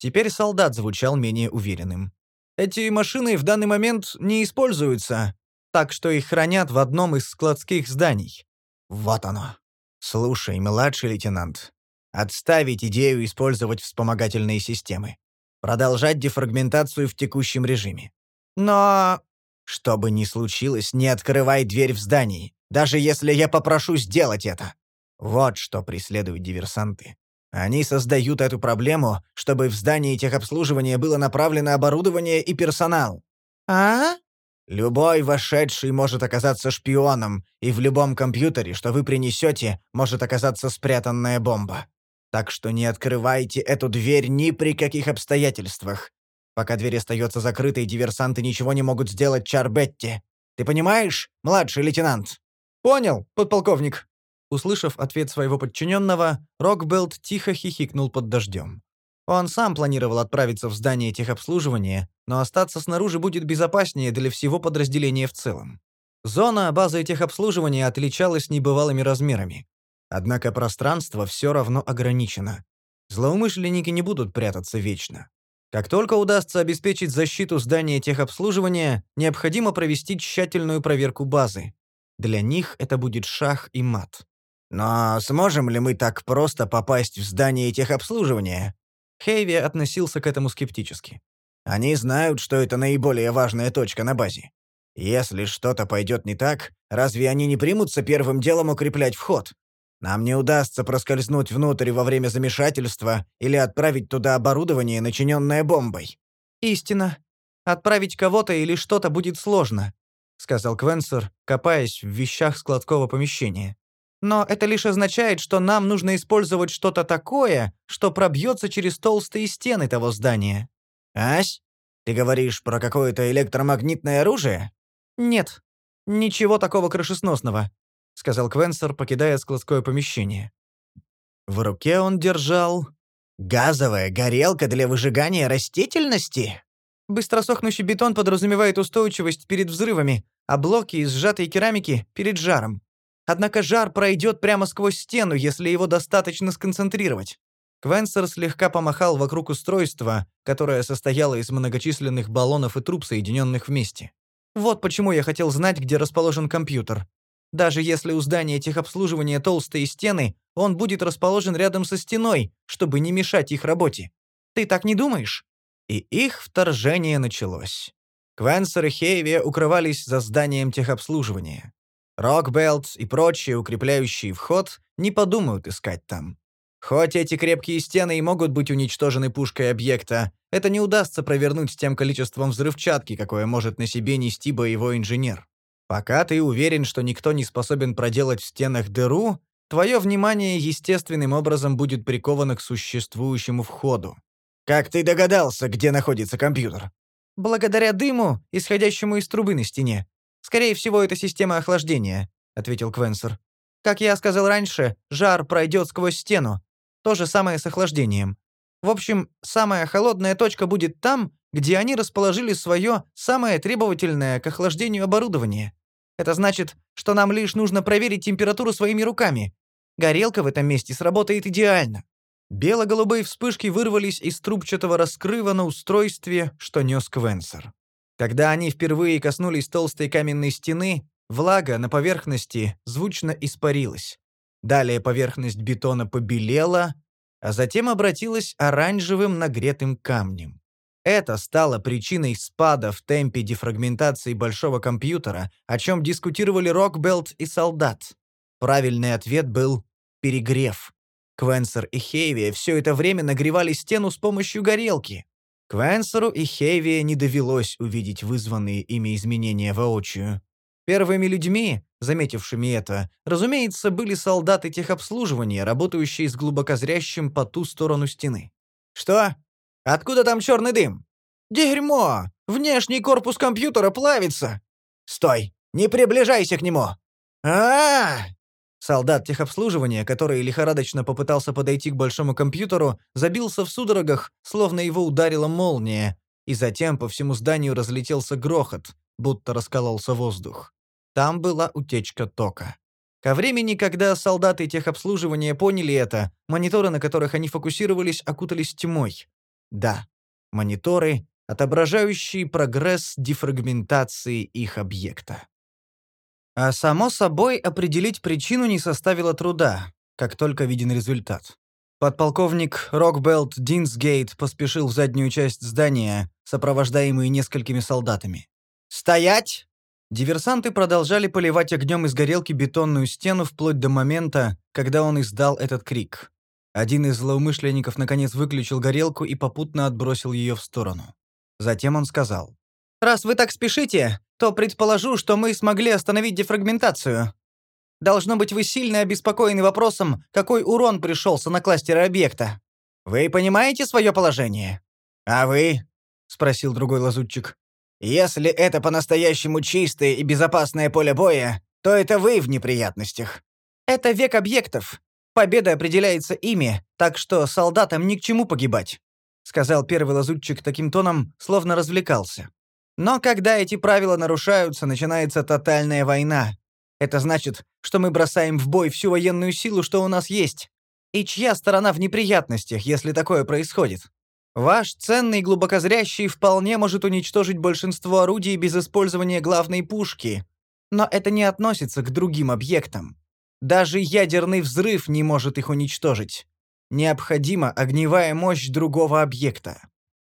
Теперь солдат звучал менее уверенным. «Эти машины в данный момент не используются, так что их хранят в одном из складских зданий». «Вот оно. Слушай, младший лейтенант, отставить идею использовать вспомогательные системы. Продолжать дефрагментацию в текущем режиме. Но... Что бы ни случилось, не открывай дверь в здании, даже если я попрошу сделать это. Вот что преследуют диверсанты. Они создают эту проблему, чтобы в здании техобслуживания было направлено оборудование и персонал. А? Любой вошедший может оказаться шпионом, и в любом компьютере, что вы принесете, может оказаться спрятанная бомба. Так что не открывайте эту дверь ни при каких обстоятельствах. Пока дверь остается закрытой, диверсанты ничего не могут сделать Чарбетти. Ты понимаешь, младший лейтенант? Понял, подполковник. Услышав ответ своего подчиненного, Рокбелт тихо хихикнул под дождем. Он сам планировал отправиться в здание техобслуживания, но остаться снаружи будет безопаснее для всего подразделения в целом. Зона базы техобслуживания отличалась небывалыми размерами. Однако пространство все равно ограничено. Злоумышленники не будут прятаться вечно. Как только удастся обеспечить защиту здания техобслуживания, необходимо провести тщательную проверку базы. Для них это будет шах и мат. Но сможем ли мы так просто попасть в здание техобслуживания? Хейви относился к этому скептически. Они знают, что это наиболее важная точка на базе. Если что-то пойдет не так, разве они не примутся первым делом укреплять вход? Нам не удастся проскользнуть внутрь во время замешательства или отправить туда оборудование, начиненное бомбой. Истина. Отправить кого-то или что-то будет сложно, сказал Квенсер, копаясь в вещах складского помещения. Но это лишь означает, что нам нужно использовать что-то такое, что пробьется через толстые стены того здания. Ась, ты говоришь про какое-то электромагнитное оружие? Нет, ничего такого крышесносного, сказал Квенсер, покидая складское помещение. В руке он держал газовая горелка для выжигания растительности. Быстросохнущий бетон подразумевает устойчивость перед взрывами, а блоки из сжатой керамики — перед жаром. Однако жар пройдет прямо сквозь стену, если его достаточно сконцентрировать. Квенсер слегка помахал вокруг устройства, которое состояло из многочисленных баллонов и труб, соединенных вместе. Вот почему я хотел знать, где расположен компьютер. Даже если у здания техобслуживания толстые стены, он будет расположен рядом со стеной, чтобы не мешать их работе. Ты так не думаешь? И их вторжение началось. Квенсер и Хейви укрывались за зданием техобслуживания. Рокбелт и прочие укрепляющие вход не подумают искать там. Хоть эти крепкие стены и могут быть уничтожены пушкой объекта, это не удастся провернуть с тем количеством взрывчатки, какое может на себе нести боевой инженер. Пока ты уверен, что никто не способен проделать в стенах дыру, твое внимание естественным образом будет приковано к существующему входу. Как ты догадался, где находится компьютер? Благодаря дыму, исходящему из трубы на стене. Скорее всего, это система охлаждения, ответил Квенсер. Как я сказал раньше, жар пройдет сквозь стену, то же самое с охлаждением. В общем, самая холодная точка будет там, где они расположили свое самое требовательное к охлаждению оборудование. Это значит, что нам лишь нужно проверить температуру своими руками. Горелка в этом месте сработает идеально. Бело-голубые вспышки вырвались из трубчатого раскрыва на устройстве, что нес Квенсер. Когда они впервые коснулись толстой каменной стены, влага на поверхности звучно испарилась. Далее поверхность бетона побелела, а затем обратилась оранжевым нагретым камнем. Это стало причиной спада в темпе дефрагментации большого компьютера, о чем дискутировали Рокбелт и солдат. Правильный ответ был «перегрев». Квенсер и Хейви все это время нагревали стену с помощью горелки. Квенсеру и Хейви не довелось увидеть вызванные ими изменения воочию. Первыми людьми, заметившими это, разумеется, были солдаты техобслуживания, работающие с глубокозрящим по ту сторону стены. «Что? Откуда там черный дым?» «Дерьмо! Внешний корпус компьютера плавится!» «Стой! Не приближайся к нему!» а, -а, -а Солдат техобслуживания, который лихорадочно попытался подойти к большому компьютеру, забился в судорогах, словно его ударила молния, и затем по всему зданию разлетелся грохот, будто раскололся воздух. Там была утечка тока. Ко времени, когда солдаты техобслуживания поняли это, мониторы, на которых они фокусировались, окутались тьмой. Да, мониторы, отображающие прогресс дефрагментации их объекта. А само собой, определить причину не составило труда, как только виден результат. Подполковник Рокбелт Динсгейт поспешил в заднюю часть здания, сопровождаемый несколькими солдатами. «Стоять!» Диверсанты продолжали поливать огнем из горелки бетонную стену вплоть до момента, когда он издал этот крик. Один из злоумышленников наконец выключил горелку и попутно отбросил ее в сторону. Затем он сказал. «Раз вы так спешите, то предположу, что мы смогли остановить дефрагментацию. Должно быть, вы сильно обеспокоены вопросом, какой урон пришелся на кластеры объекта. Вы понимаете свое положение?» «А вы?» — спросил другой лазутчик. Если это по-настоящему чистое и безопасное поле боя, то это вы в неприятностях. Это век объектов. Победа определяется ими, так что солдатам ни к чему погибать», — сказал первый лазутчик таким тоном, словно развлекался. «Но когда эти правила нарушаются, начинается тотальная война. Это значит, что мы бросаем в бой всю военную силу, что у нас есть. И чья сторона в неприятностях, если такое происходит? Ваш ценный глубокозрящий вполне может уничтожить большинство орудий без использования главной пушки, но это не относится к другим объектам. Даже ядерный взрыв не может их уничтожить. Необходима огневая мощь другого объекта.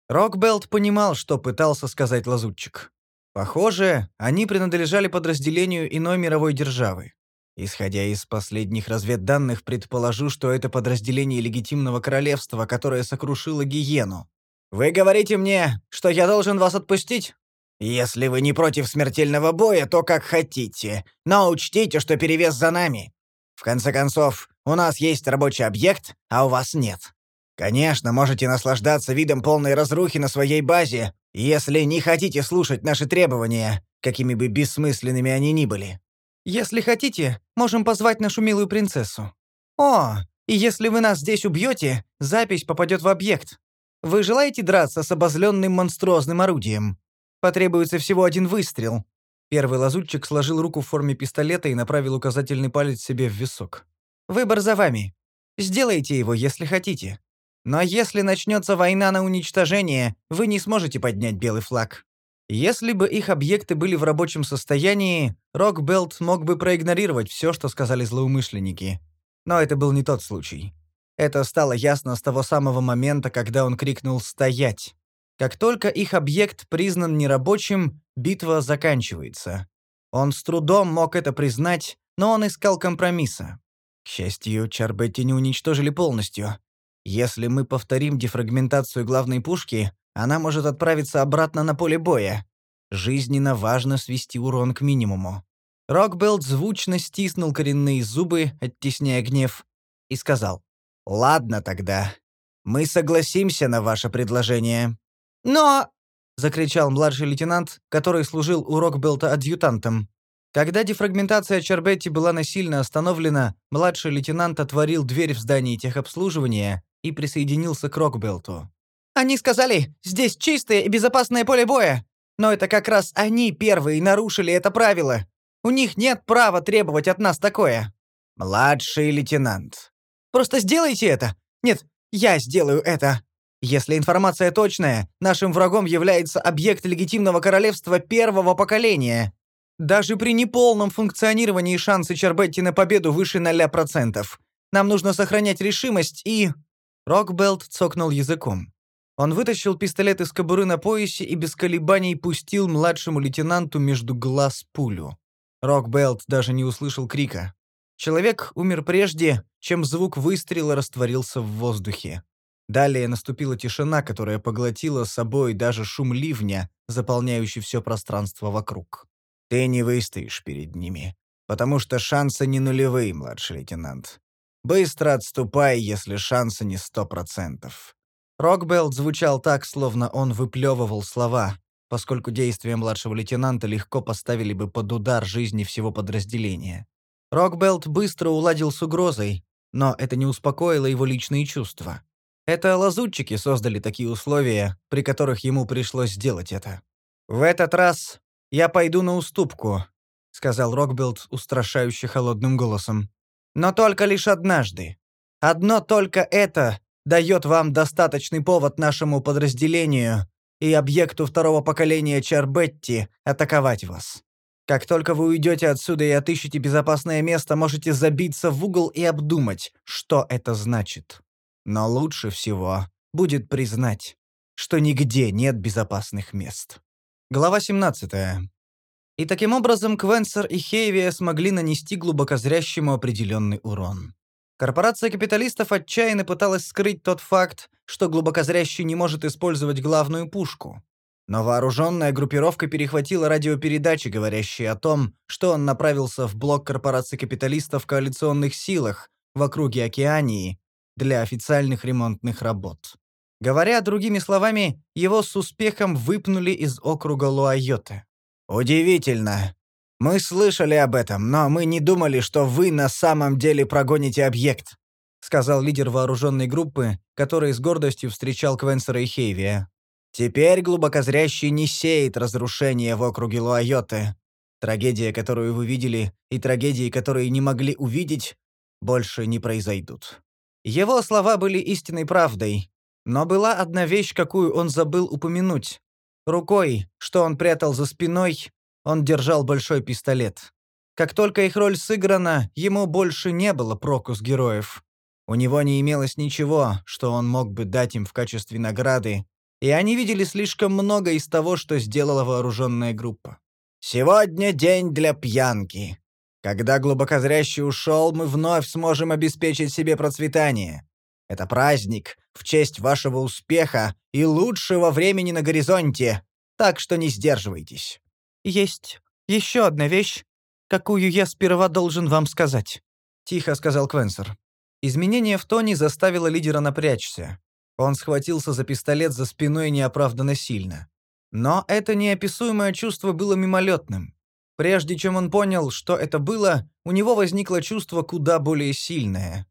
Рокбелт понимал, что пытался сказать лазутчик. Похоже, они принадлежали подразделению иной мировой державы. Исходя из последних разведданных, предположу, что это подразделение легитимного королевства, которое сокрушило Гиену. Вы говорите мне, что я должен вас отпустить? Если вы не против смертельного боя, то как хотите. Но учтите, что перевес за нами. В конце концов, у нас есть рабочий объект, а у вас нет. Конечно, можете наслаждаться видом полной разрухи на своей базе, если не хотите слушать наши требования, какими бы бессмысленными они ни были. Если хотите, можем позвать нашу милую принцессу. О, и если вы нас здесь убьете, запись попадет в объект. Вы желаете драться с обозленным монструозным орудием? Потребуется всего один выстрел. Первый лазутчик сложил руку в форме пистолета и направил указательный палец себе в висок. Выбор за вами. Сделайте его, если хотите. Но если начнется война на уничтожение, вы не сможете поднять белый флаг. Если бы их объекты были в рабочем состоянии, Рокбелт мог бы проигнорировать все, что сказали злоумышленники. Но это был не тот случай. Это стало ясно с того самого момента, когда он крикнул «Стоять!». Как только их объект признан нерабочим, битва заканчивается. Он с трудом мог это признать, но он искал компромисса. К счастью, Чарбетти не уничтожили полностью. Если мы повторим дефрагментацию главной пушки, она может отправиться обратно на поле боя. Жизненно важно свести урон к минимуму. Рокбелт звучно стиснул коренные зубы, оттесняя гнев, и сказал, «Ладно тогда. Мы согласимся на ваше предложение». «Но...» — закричал младший лейтенант, который служил у Рокбелта адъютантом. Когда дефрагментация Чарбетти была насильно остановлена, младший лейтенант отворил дверь в здании техобслуживания и присоединился к Рокбелту. «Они сказали, здесь чистое и безопасное поле боя. Но это как раз они первые нарушили это правило. У них нет права требовать от нас такое». «Младший лейтенант». «Просто сделайте это. Нет, я сделаю это. Если информация точная, нашим врагом является объект легитимного королевства первого поколения. Даже при неполном функционировании шансы Чербетти на победу выше 0%. Нам нужно сохранять решимость и...» Рокбелт цокнул языком. Он вытащил пистолет из кобуры на поясе и без колебаний пустил младшему лейтенанту между глаз пулю. Рокбелт даже не услышал крика. Человек умер прежде, чем звук выстрела растворился в воздухе. Далее наступила тишина, которая поглотила собой даже шум ливня, заполняющий все пространство вокруг. «Ты не выстоишь перед ними, потому что шансы не нулевые, младший лейтенант. Быстро отступай, если шансы не сто процентов». Рокбелт звучал так, словно он выплевывал слова, поскольку действия младшего лейтенанта легко поставили бы под удар жизни всего подразделения. Рокбелт быстро уладил с угрозой, но это не успокоило его личные чувства. Это лазутчики создали такие условия, при которых ему пришлось сделать это. «В этот раз я пойду на уступку», — сказал Рокбелт устрашающе холодным голосом. «Но только лишь однажды. Одно только это дает вам достаточный повод нашему подразделению и объекту второго поколения Чарбетти атаковать вас. Как только вы уйдете отсюда и отыщете безопасное место, можете забиться в угол и обдумать, что это значит. Но лучше всего будет признать, что нигде нет безопасных мест. Глава 17. И таким образом Квенсер и Хейвия смогли нанести глубокозрящему определенный урон. Корпорация капиталистов отчаянно пыталась скрыть тот факт, что глубокозрящий не может использовать главную пушку. Но вооруженная группировка перехватила радиопередачи, говорящие о том, что он направился в блок корпорации капиталистов в коалиционных силах в округе Океании для официальных ремонтных работ. Говоря другими словами, его с успехом выпнули из округа Луайоте. «Удивительно. Мы слышали об этом, но мы не думали, что вы на самом деле прогоните объект», сказал лидер вооруженной группы, который с гордостью встречал Квенсера и Хейвия. «Теперь глубокозрящий не сеет разрушения в округе Луайоте. Трагедия, которую вы видели, и трагедии, которые не могли увидеть, больше не произойдут». Его слова были истинной правдой, но была одна вещь, какую он забыл упомянуть. Рукой, что он прятал за спиной, он держал большой пистолет. Как только их роль сыграна, ему больше не было проку с героев. У него не имелось ничего, что он мог бы дать им в качестве награды, и они видели слишком много из того, что сделала вооруженная группа. «Сегодня день для пьянки. Когда глубокозрящий ушел, мы вновь сможем обеспечить себе процветание. Это праздник в честь вашего успеха и лучшего времени на горизонте, так что не сдерживайтесь». «Есть еще одна вещь, какую я сперва должен вам сказать», — тихо сказал Квенсер. Изменение в тоне заставило лидера напрячься. Он схватился за пистолет за спиной неоправданно сильно. Но это неописуемое чувство было мимолетным. Прежде чем он понял, что это было, у него возникло чувство куда более сильное.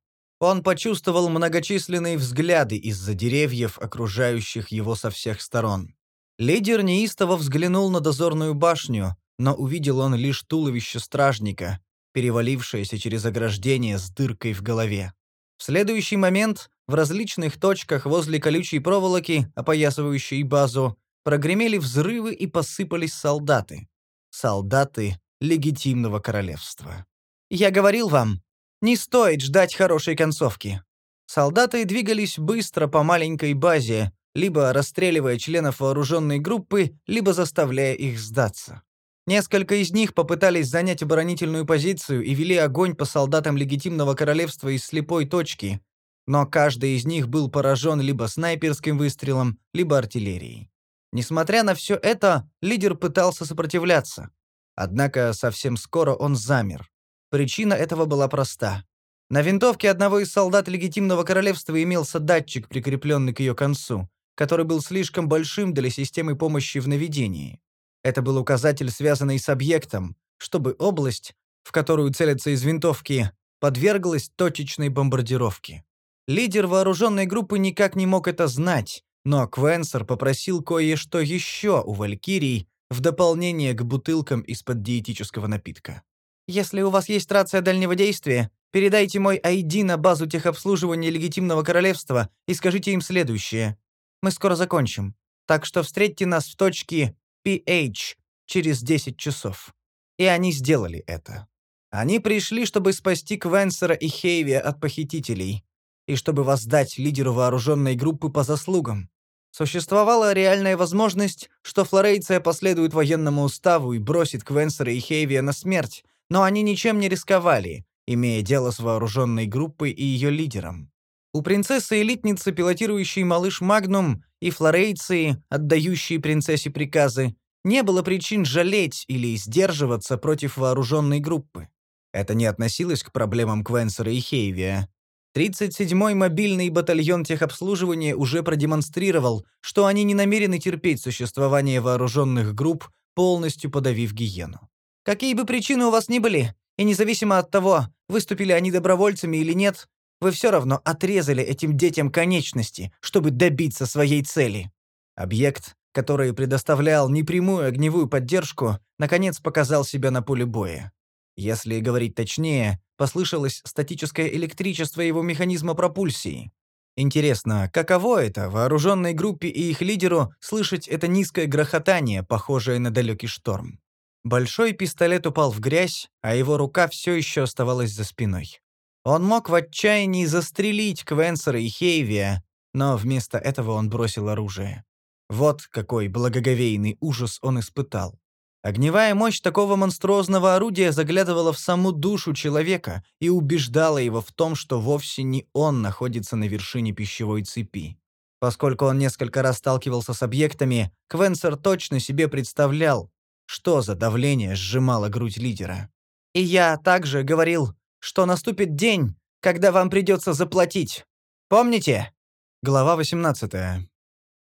Он почувствовал многочисленные взгляды из-за деревьев, окружающих его со всех сторон. Лидер неистово взглянул на дозорную башню, но увидел он лишь туловище стражника, перевалившееся через ограждение с дыркой в голове. В следующий момент в различных точках возле колючей проволоки, опоясывающей базу, прогремели взрывы и посыпались солдаты. Солдаты легитимного королевства. «Я говорил вам, не стоит ждать хорошей концовки». Солдаты двигались быстро по маленькой базе, либо расстреливая членов вооруженной группы, либо заставляя их сдаться. Несколько из них попытались занять оборонительную позицию и вели огонь по солдатам легитимного королевства из слепой точки, но каждый из них был поражен либо снайперским выстрелом, либо артиллерией. Несмотря на все это, лидер пытался сопротивляться. Однако совсем скоро он замер. Причина этого была проста. На винтовке одного из солдат легитимного королевства имелся датчик, прикрепленный к ее концу, который был слишком большим для системы помощи в наведении. Это был указатель, связанный с объектом, чтобы область, в которую целятся из винтовки, подверглась точечной бомбардировке. Лидер вооруженной группы никак не мог это знать, но Квенсер попросил кое-что еще у Валькирий в дополнение к бутылкам из-под диетического напитка. «Если у вас есть рация дальнего действия, передайте мой ID на базу техобслуживания легитимного королевства и скажите им следующее. Мы скоро закончим, так что встретьте нас в точке PH через 10 часов». И они сделали это. Они пришли, чтобы спасти Квенсера и Хейви от похитителей, и чтобы воздать лидеру вооруженной группы по заслугам. Существовала реальная возможность, что Флорейция последует военному уставу и бросит Квенсера и Хейвия на смерть, но они ничем не рисковали, имея дело с вооруженной группой и ее лидером. У принцессы-элитницы, пилотирующей малыш Магнум, и Флорейции, отдающей принцессе приказы, не было причин жалеть или сдерживаться против вооруженной группы. Это не относилось к проблемам Квенсера и Хейвия. 37-й мобильный батальон техобслуживания уже продемонстрировал, что они не намерены терпеть существование вооруженных групп, полностью подавив гиену. Какие бы причины у вас ни были, и независимо от того, выступили они добровольцами или нет, вы все равно отрезали этим детям конечности, чтобы добиться своей цели. Объект, который предоставлял непрямую огневую поддержку, наконец показал себя на поле боя. Если говорить точнее, послышалось статическое электричество его механизма пропульсии. Интересно, каково это вооруженной группе и их лидеру слышать это низкое грохотание, похожее на далекий шторм? Большой пистолет упал в грязь, а его рука все еще оставалась за спиной. Он мог в отчаянии застрелить Квенсера и Хейвия, но вместо этого он бросил оружие. Вот какой благоговейный ужас он испытал. Огневая мощь такого монструозного орудия заглядывала в саму душу человека и убеждала его в том, что вовсе не он находится на вершине пищевой цепи. Поскольку он несколько раз сталкивался с объектами, Квенсер точно себе представлял, что за давление сжимало грудь лидера. «И я также говорил, что наступит день, когда вам придется заплатить. Помните?» Глава 18.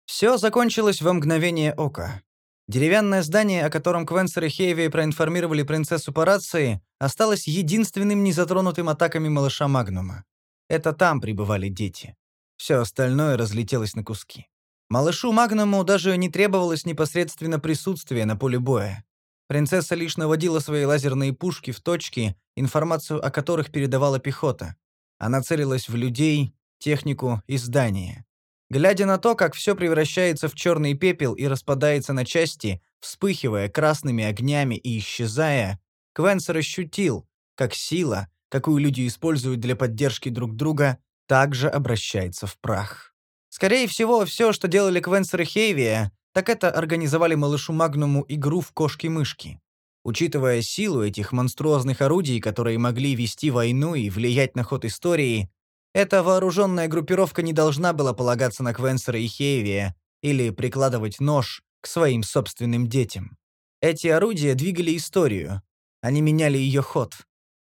Все закончилось во мгновение ока. Деревянное здание, о котором Квенсер и Хейви проинформировали принцессу по рации, осталось единственным незатронутым атаками малыша Магнума. Это там пребывали дети. Все остальное разлетелось на куски. Малышу Магнуму даже не требовалось непосредственно присутствие на поле боя. Принцесса лишь наводила свои лазерные пушки в точки, информацию о которых передавала пехота. Она целилась в людей, технику и здания. Глядя на то, как все превращается в черный пепел и распадается на части, вспыхивая красными огнями и исчезая, Квенсер ощутил, как сила, какую люди используют для поддержки друг друга, также обращается в прах. Скорее всего, все, что делали Квенсер и Хейвия, так это организовали малышу Магнуму игру в кошки-мышки. Учитывая силу этих монструозных орудий, которые могли вести войну и влиять на ход истории, эта вооруженная группировка не должна была полагаться на Квенсера и Хейвия или прикладывать нож к своим собственным детям. Эти орудия двигали историю. Они меняли ее ход.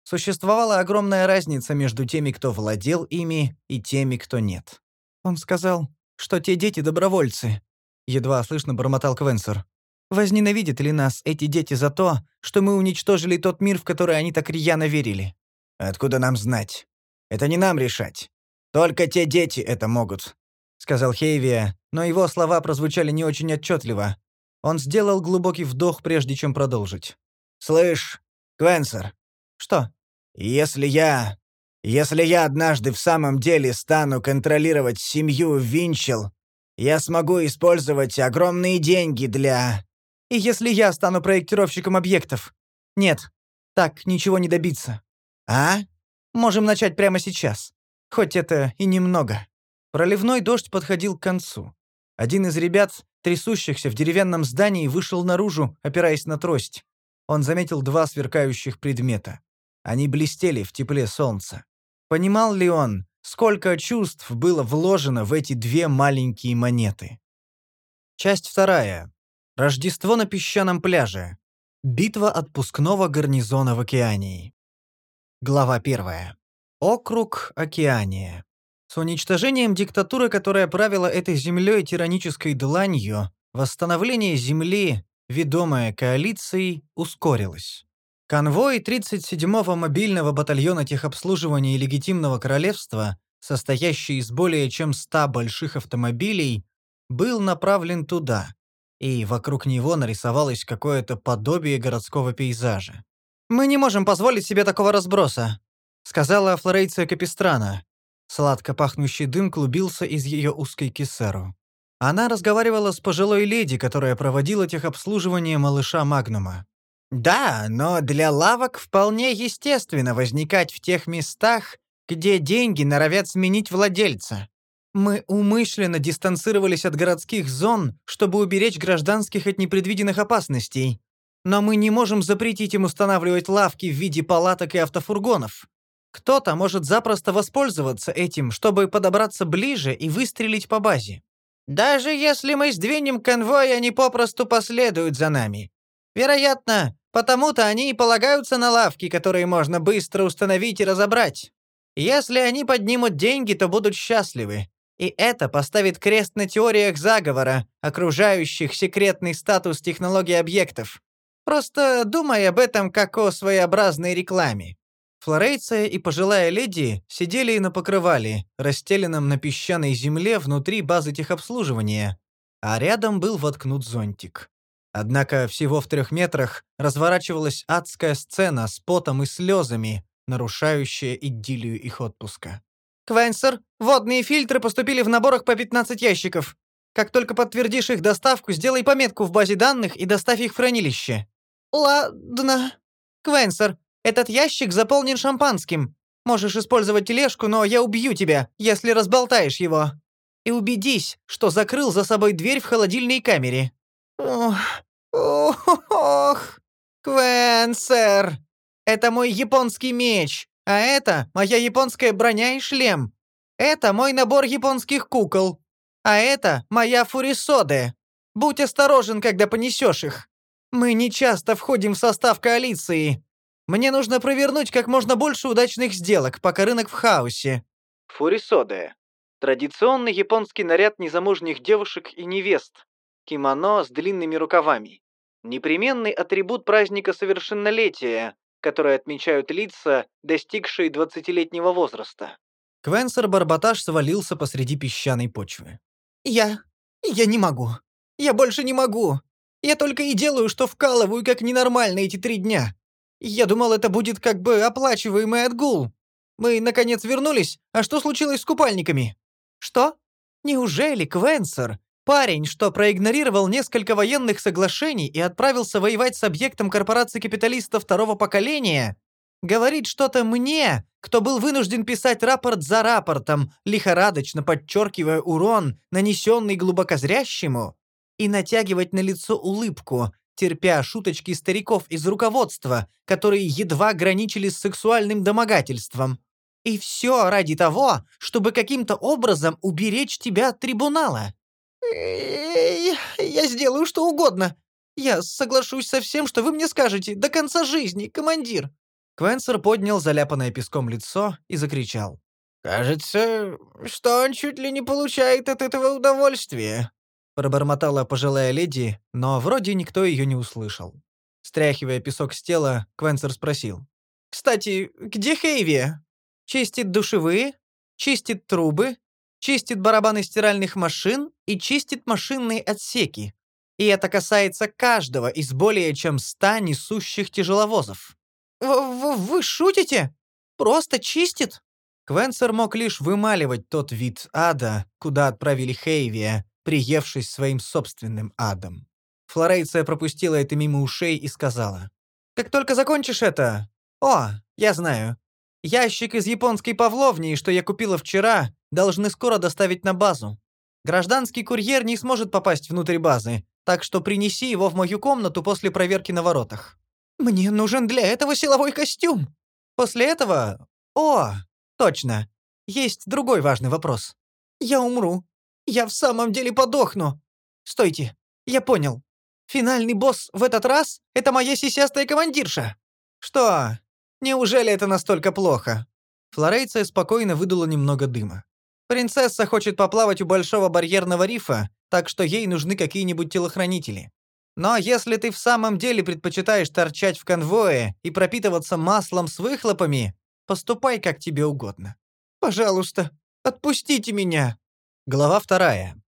Существовала огромная разница между теми, кто владел ими, и теми, кто нет. Он сказал, что те дети добровольцы. Едва слышно бормотал Квенсер. Возненавидят ли нас эти дети за то, что мы уничтожили тот мир, в который они так рьяно верили? Откуда нам знать? Это не нам решать. Только те дети это могут», — сказал Хейвия, но его слова прозвучали не очень отчетливо. Он сделал глубокий вдох, прежде чем продолжить. «Слышь, Квенсер». «Что?» «Если я... Если я однажды в самом деле стану контролировать семью Винчел, я смогу использовать огромные деньги для...» «И если я стану проектировщиком объектов?» «Нет, так ничего не добиться». «А?» Можем начать прямо сейчас. Хоть это и немного». Проливной дождь подходил к концу. Один из ребят, трясущихся в деревянном здании, вышел наружу, опираясь на трость. Он заметил два сверкающих предмета. Они блестели в тепле солнца. Понимал ли он, сколько чувств было вложено в эти две маленькие монеты? Часть вторая. Рождество на песчаном пляже. Битва отпускного гарнизона в Океании. Глава первая. Округ Океания. С уничтожением диктатуры, которая правила этой землей тиранической дланью, восстановление земли, ведомое коалицией, ускорилось. Конвой 37-го мобильного батальона техобслуживания легитимного королевства, состоящий из более чем 100 больших автомобилей, был направлен туда, и вокруг него нарисовалось какое-то подобие городского пейзажа. «Мы не можем позволить себе такого разброса», — сказала Флорейция Капистрана. Сладко пахнущий дым клубился из ее узкой кисеру. Она разговаривала с пожилой леди, которая проводила техобслуживание малыша Магнума. «Да, но для лавок вполне естественно возникать в тех местах, где деньги норовят сменить владельца. Мы умышленно дистанцировались от городских зон, чтобы уберечь гражданских от непредвиденных опасностей. Но мы не можем запретить им устанавливать лавки в виде палаток и автофургонов. Кто-то может запросто воспользоваться этим, чтобы подобраться ближе и выстрелить по базе. Даже если мы сдвинем конвой, они попросту последуют за нами. Вероятно, потому-то они и полагаются на лавки, которые можно быстро установить и разобрать. Если они поднимут деньги, то будут счастливы. И это поставит крест на теориях заговора, окружающих секретный статус технологий объектов. Просто думай об этом как о своеобразной рекламе. Флорейция и пожилая леди сидели на покрывале, расстеленном на песчаной земле внутри базы техобслуживания, а рядом был воткнут зонтик. Однако всего в трех метрах разворачивалась адская сцена с потом и слезами, нарушающая идиллию их отпуска. «Квенсер, водные фильтры поступили в наборах по 15 ящиков. Как только подтвердишь их доставку, сделай пометку в базе данных и доставь их в хранилище». «Ладно». «Квенсер, этот ящик заполнен шампанским. Можешь использовать тележку, но я убью тебя, если разболтаешь его. И убедись, что закрыл за собой дверь в холодильной камере». «Ох, ох, ох, Квенсер, это мой японский меч. А это моя японская броня и шлем. Это мой набор японских кукол. А это моя фурисоды. Будь осторожен, когда понесешь их. Мы не часто входим в состав коалиции. Мне нужно провернуть как можно больше удачных сделок, пока рынок в хаосе. Фурисоды. Традиционный японский наряд незамужних девушек и невест. Кимоно с длинными рукавами. Непременный атрибут праздника совершеннолетия, которые отмечают лица, достигшие двадцатилетнего возраста. Квенсер Барбатаж свалился посреди песчаной почвы. «Я... я не могу. Я больше не могу. Я только и делаю, что вкалываю как ненормально эти три дня. Я думал, это будет как бы оплачиваемый отгул. Мы, наконец, вернулись, а что случилось с купальниками?» «Что? Неужели Квенсер, Парень, что проигнорировал несколько военных соглашений и отправился воевать с объектом корпорации капиталистов второго поколения, говорит что-то мне, кто был вынужден писать рапорт за рапортом, лихорадочно подчеркивая урон, нанесенный глубокозрящему, и натягивать на лицо улыбку, терпя шуточки стариков из руководства, которые едва граничили с сексуальным домогательством. И все ради того, чтобы каким-то образом уберечь тебя от трибунала. «Я сделаю что угодно. Я соглашусь со всем, что вы мне скажете, до конца жизни, командир». Квенсер поднял заляпанное песком лицо и закричал. «Кажется, что он чуть ли не получает от этого удовольствия», пробормотала пожилая леди, но вроде никто ее не услышал. Стряхивая песок с тела, Квенсер спросил. «Кстати, где Хейви? Чистит душевые? Чистит трубы? Чистит барабаны стиральных машин и чистит машинные отсеки. И это касается каждого из более чем ста несущих тяжеловозов. В «Вы шутите? Просто чистит?» Квенсер мог лишь вымаливать тот вид ада, куда отправили Хейвия, приевшись своим собственным адом. Флорейция пропустила это мимо ушей и сказала. «Как только закончишь это... О, я знаю. Ящик из японской павловни, что я купила вчера, должны скоро доставить на базу. Гражданский курьер не сможет попасть внутрь базы, так что принеси его в мою комнату после проверки на воротах. Мне нужен для этого силовой костюм. После этого... О, точно. Есть другой важный вопрос. Я умру. Я в самом деле подохну. Стойте, я понял. Финальный босс в этот раз — это моя сисястая командирша. Что? Неужели это настолько плохо? Флорейция спокойно выдала немного дыма. Принцесса хочет поплавать у большого барьерного рифа, так что ей нужны какие-нибудь телохранители. Но если ты в самом деле предпочитаешь торчать в конвое и пропитываться маслом с выхлопами, поступай как тебе угодно. Пожалуйста, отпустите меня. Глава вторая.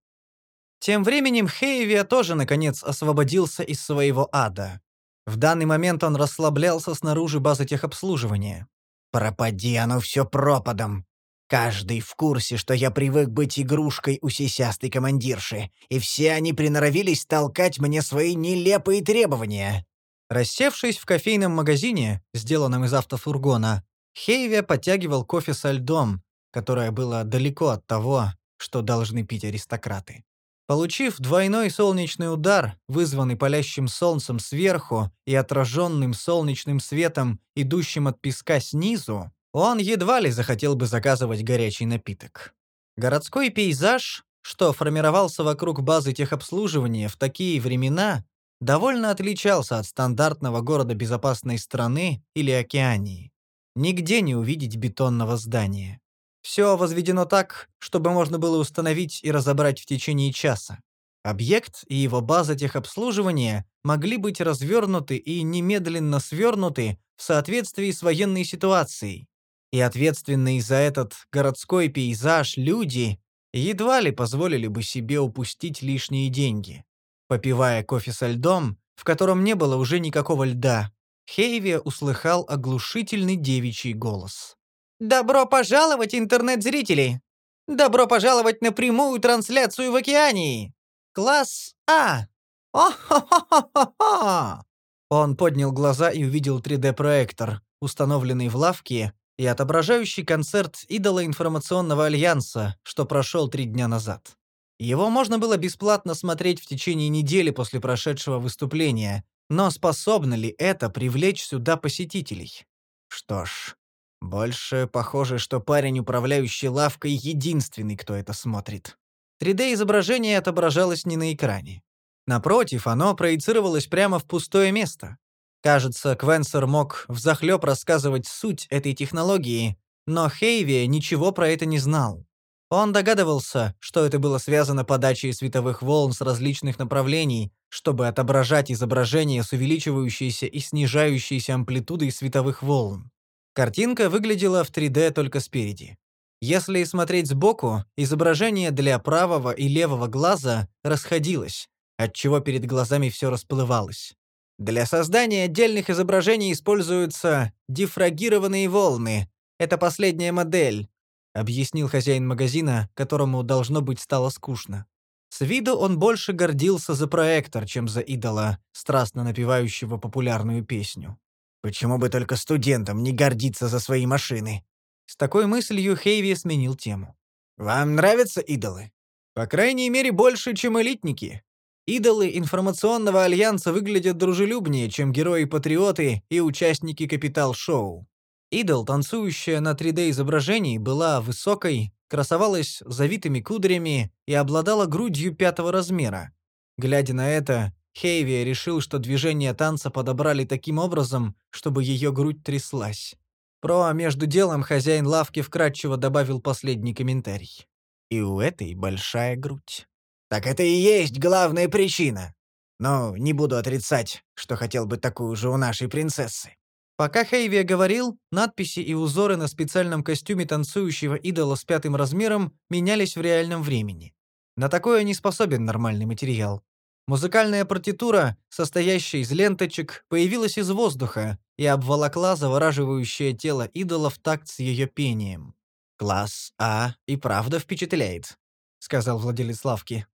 Тем временем Хейвия тоже, наконец, освободился из своего ада. В данный момент он расслаблялся снаружи базы техобслуживания. «Пропади оно все пропадом. Каждый в курсе, что я привык быть игрушкой у сисястой командирши, и все они приноровились толкать мне свои нелепые требования». Рассевшись в кофейном магазине, сделанном из автофургона, Хейвия подтягивал кофе со льдом, которое было далеко от того, что должны пить аристократы. Получив двойной солнечный удар, вызванный палящим солнцем сверху и отраженным солнечным светом, идущим от песка снизу, он едва ли захотел бы заказывать горячий напиток. Городской пейзаж, что формировался вокруг базы техобслуживания в такие времена, довольно отличался от стандартного города безопасной страны или океании. Нигде не увидеть бетонного здания. Все возведено так, чтобы можно было установить и разобрать в течение часа. Объект и его база техобслуживания могли быть развернуты и немедленно свернуты в соответствии с военной ситуацией. И ответственные за этот городской пейзаж люди едва ли позволили бы себе упустить лишние деньги. Попивая кофе со льдом, в котором не было уже никакого льда, Хейви услыхал оглушительный девичий голос. Добро пожаловать, интернет-зрители! Добро пожаловать на прямую трансляцию в океании! Класс А! О-хо-хо-хо-хо! Он поднял глаза и увидел 3D-проектор, установленный в лавке и отображающий концерт идола информационного альянса, что прошел три дня назад. Его можно было бесплатно смотреть в течение недели после прошедшего выступления, но способно ли это привлечь сюда посетителей? Что ж, больше похоже, что парень, управляющий лавкой, единственный, кто это смотрит. 3D-изображение отображалось не на экране. Напротив, оно проецировалось прямо в пустое место. Кажется, Квенсер мог взахлёб рассказывать суть этой технологии, но Хейви ничего про это не знал. Он догадывался, что это было связано подачей световых волн с различных направлений, чтобы отображать изображение с увеличивающейся и снижающейся амплитудой световых волн. Картинка выглядела в 3D только спереди. Если смотреть сбоку, изображение для правого и левого глаза расходилось, отчего перед глазами все расплывалось. Для создания отдельных изображений используются дифрагированные волны. Это последняя модель, объяснил хозяин магазина, которому должно быть стало скучно. С виду он больше гордился за проектор, чем за идола, страстно напевающего популярную песню. Почему бы только студентам не гордиться за свои машины? С такой мыслью Хейви сменил тему. Вам нравятся идолы? По крайней мере, больше, чем элитники. Идолы информационного альянса выглядят дружелюбнее, чем герои-патриоты и участники капитал-шоу. Идол, танцующая на 3D-изображении, была высокой, красовалась завитыми кудрями и обладала грудью пятого размера. Глядя на это, Хейви решил, что движения танца подобрали таким образом, чтобы ее грудь тряслась. Про между делом хозяин лавки вкратчиво добавил последний комментарий. И у этой большая грудь. Так это и есть главная причина. Но не буду отрицать, что хотел бы такую же у нашей принцессы. Пока Хейви говорил, надписи и узоры на специальном костюме танцующего идола с пятым размером менялись в реальном времени. На такое не способен нормальный материал. Музыкальная партитура, состоящая из ленточек, появилась из воздуха и обволокла завораживающее тело идола в такт с ее пением. «Класс А и правда впечатляет», — сказал владелец лавки.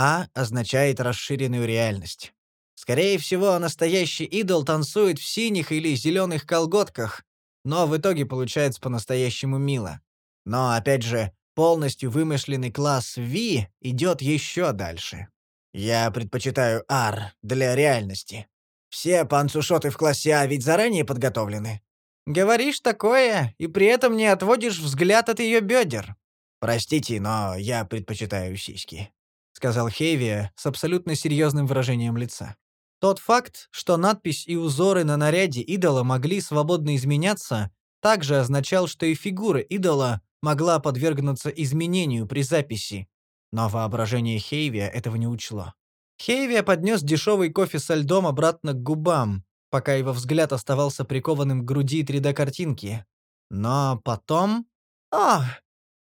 «А означает расширенную реальность. Скорее всего, настоящий идол танцует в синих или зеленых колготках, но в итоге получается по-настоящему мило. Но, опять же, полностью вымышленный класс V идет еще дальше. Я предпочитаю R для реальности. Все панцушоты в классе А ведь заранее подготовлены. Говоришь такое, и при этом не отводишь взгляд от ее бедер. Простите, но я предпочитаю сиськи», — сказал Хейви с абсолютно серьезным выражением лица. Тот факт, что надпись и узоры на наряде идола могли свободно изменяться, также означал, что и фигура идола могла подвергнуться изменению при записи. Но воображение Хейвия этого не учло. Хейвия поднес дешевый кофе со льдом обратно к губам, пока его взгляд оставался прикованным к груди 3D-картинки. Но потом... «О,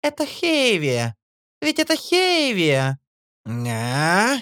это Хейвия! Ведь это Хейвия!» «А?»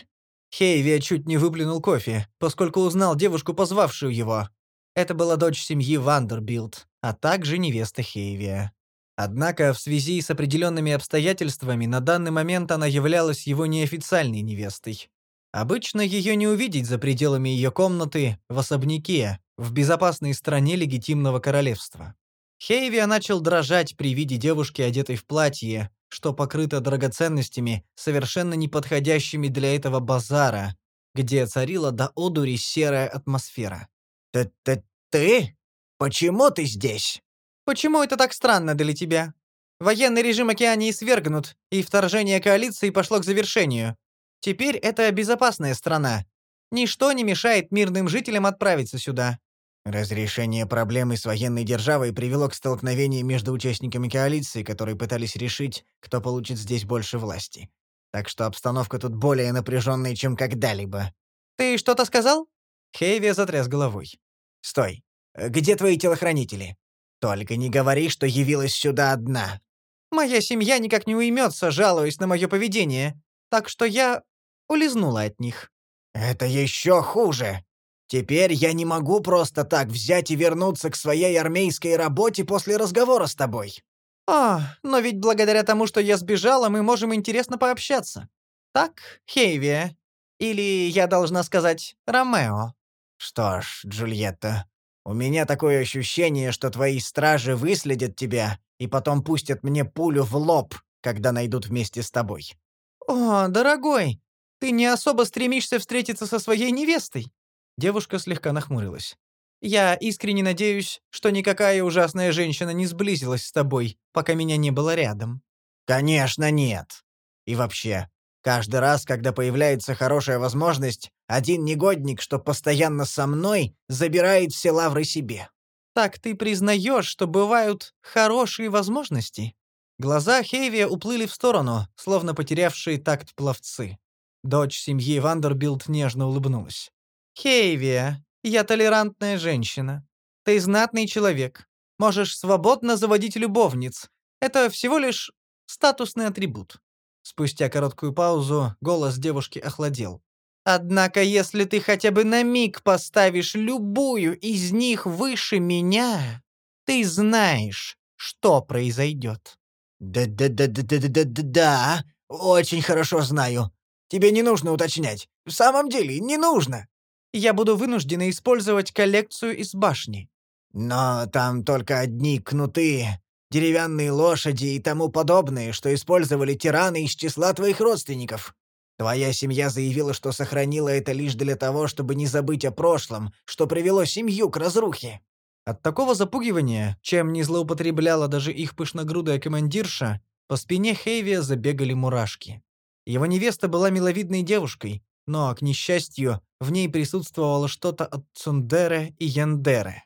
Хейвия чуть не выплюнул кофе, поскольку узнал девушку, позвавшую его. Это была дочь семьи Вандербилд, а также невеста Хейвия. Однако в связи с определенными обстоятельствами на данный момент она являлась его неофициальной невестой. Обычно ее не увидеть за пределами ее комнаты, в особняке, в безопасной стране легитимного королевства. Хейвия начал дрожать при виде девушки, одетой в платье, что покрыто драгоценностями, совершенно неподходящими для этого базара, где царила до одури серая атмосфера. «Т-т... ты? Почему ты здесь?» «Почему это так странно для тебя? Военный режим Океании свергнут, и вторжение коалиции пошло к завершению. Теперь это безопасная страна. Ничто не мешает мирным жителям отправиться сюда. Разрешение проблемы с военной державой привело к столкновению между участниками коалиции, которые пытались решить, кто получит здесь больше власти. Так что обстановка тут более напряженная, чем когда-либо. «Ты что-то сказал?» Хейви затряс головой. «Стой. Где твои телохранители? Только не говори, что явилась сюда одна». «Моя семья никак не уймется, жалуясь на мое поведение. Так что я улизнула от них». «Это еще хуже. Теперь я не могу просто так взять и вернуться к своей армейской работе после разговора с тобой. А, но ведь благодаря тому, что я сбежала, мы можем интересно пообщаться. Так, Хейвия? Или я должна сказать Ромео? Что ж, Джульетта, у меня такое ощущение, что твои стражи выследят тебя и потом пустят мне пулю в лоб, когда найдут вместе с тобой. О, дорогой, ты не особо стремишься встретиться со своей невестой. Девушка слегка нахмурилась. «Я искренне надеюсь, что никакая ужасная женщина не сблизилась с тобой, пока меня не было рядом». «Конечно нет. И вообще, каждый раз, когда появляется хорошая возможность, один негодник, что постоянно со мной, забирает все лавры себе». «Так ты признаешь, что бывают хорошие возможности?» Глаза Хейвия уплыли в сторону, словно потерявшие такт пловцы. Дочь семьи Вандербилд нежно улыбнулась. «Хейвия, я толерантная женщина. Ты знатный человек. Можешь свободно заводить любовниц. Это всего лишь статусный атрибут». Спустя короткую паузу голос девушки охладел. «Однако, если ты хотя бы на миг поставишь любую из них выше меня, ты знаешь, что произойдет». «Да-да-да-да-да-да-да, очень хорошо знаю. Тебе не нужно уточнять. В самом деле, не нужно я буду вынуждена использовать коллекцию из башни». «Но там только одни кнуты, деревянные лошади и тому подобное, что использовали тираны из числа твоих родственников. Твоя семья заявила, что сохранила это лишь для того, чтобы не забыть о прошлом, что привело семью к разрухе». От такого запугивания, чем не злоупотребляла даже их пышногрудая командирша, по спине Хейвия забегали мурашки. Его невеста была миловидной девушкой, но, к несчастью, в ней присутствовало что-то от Цундеры и Яндеры.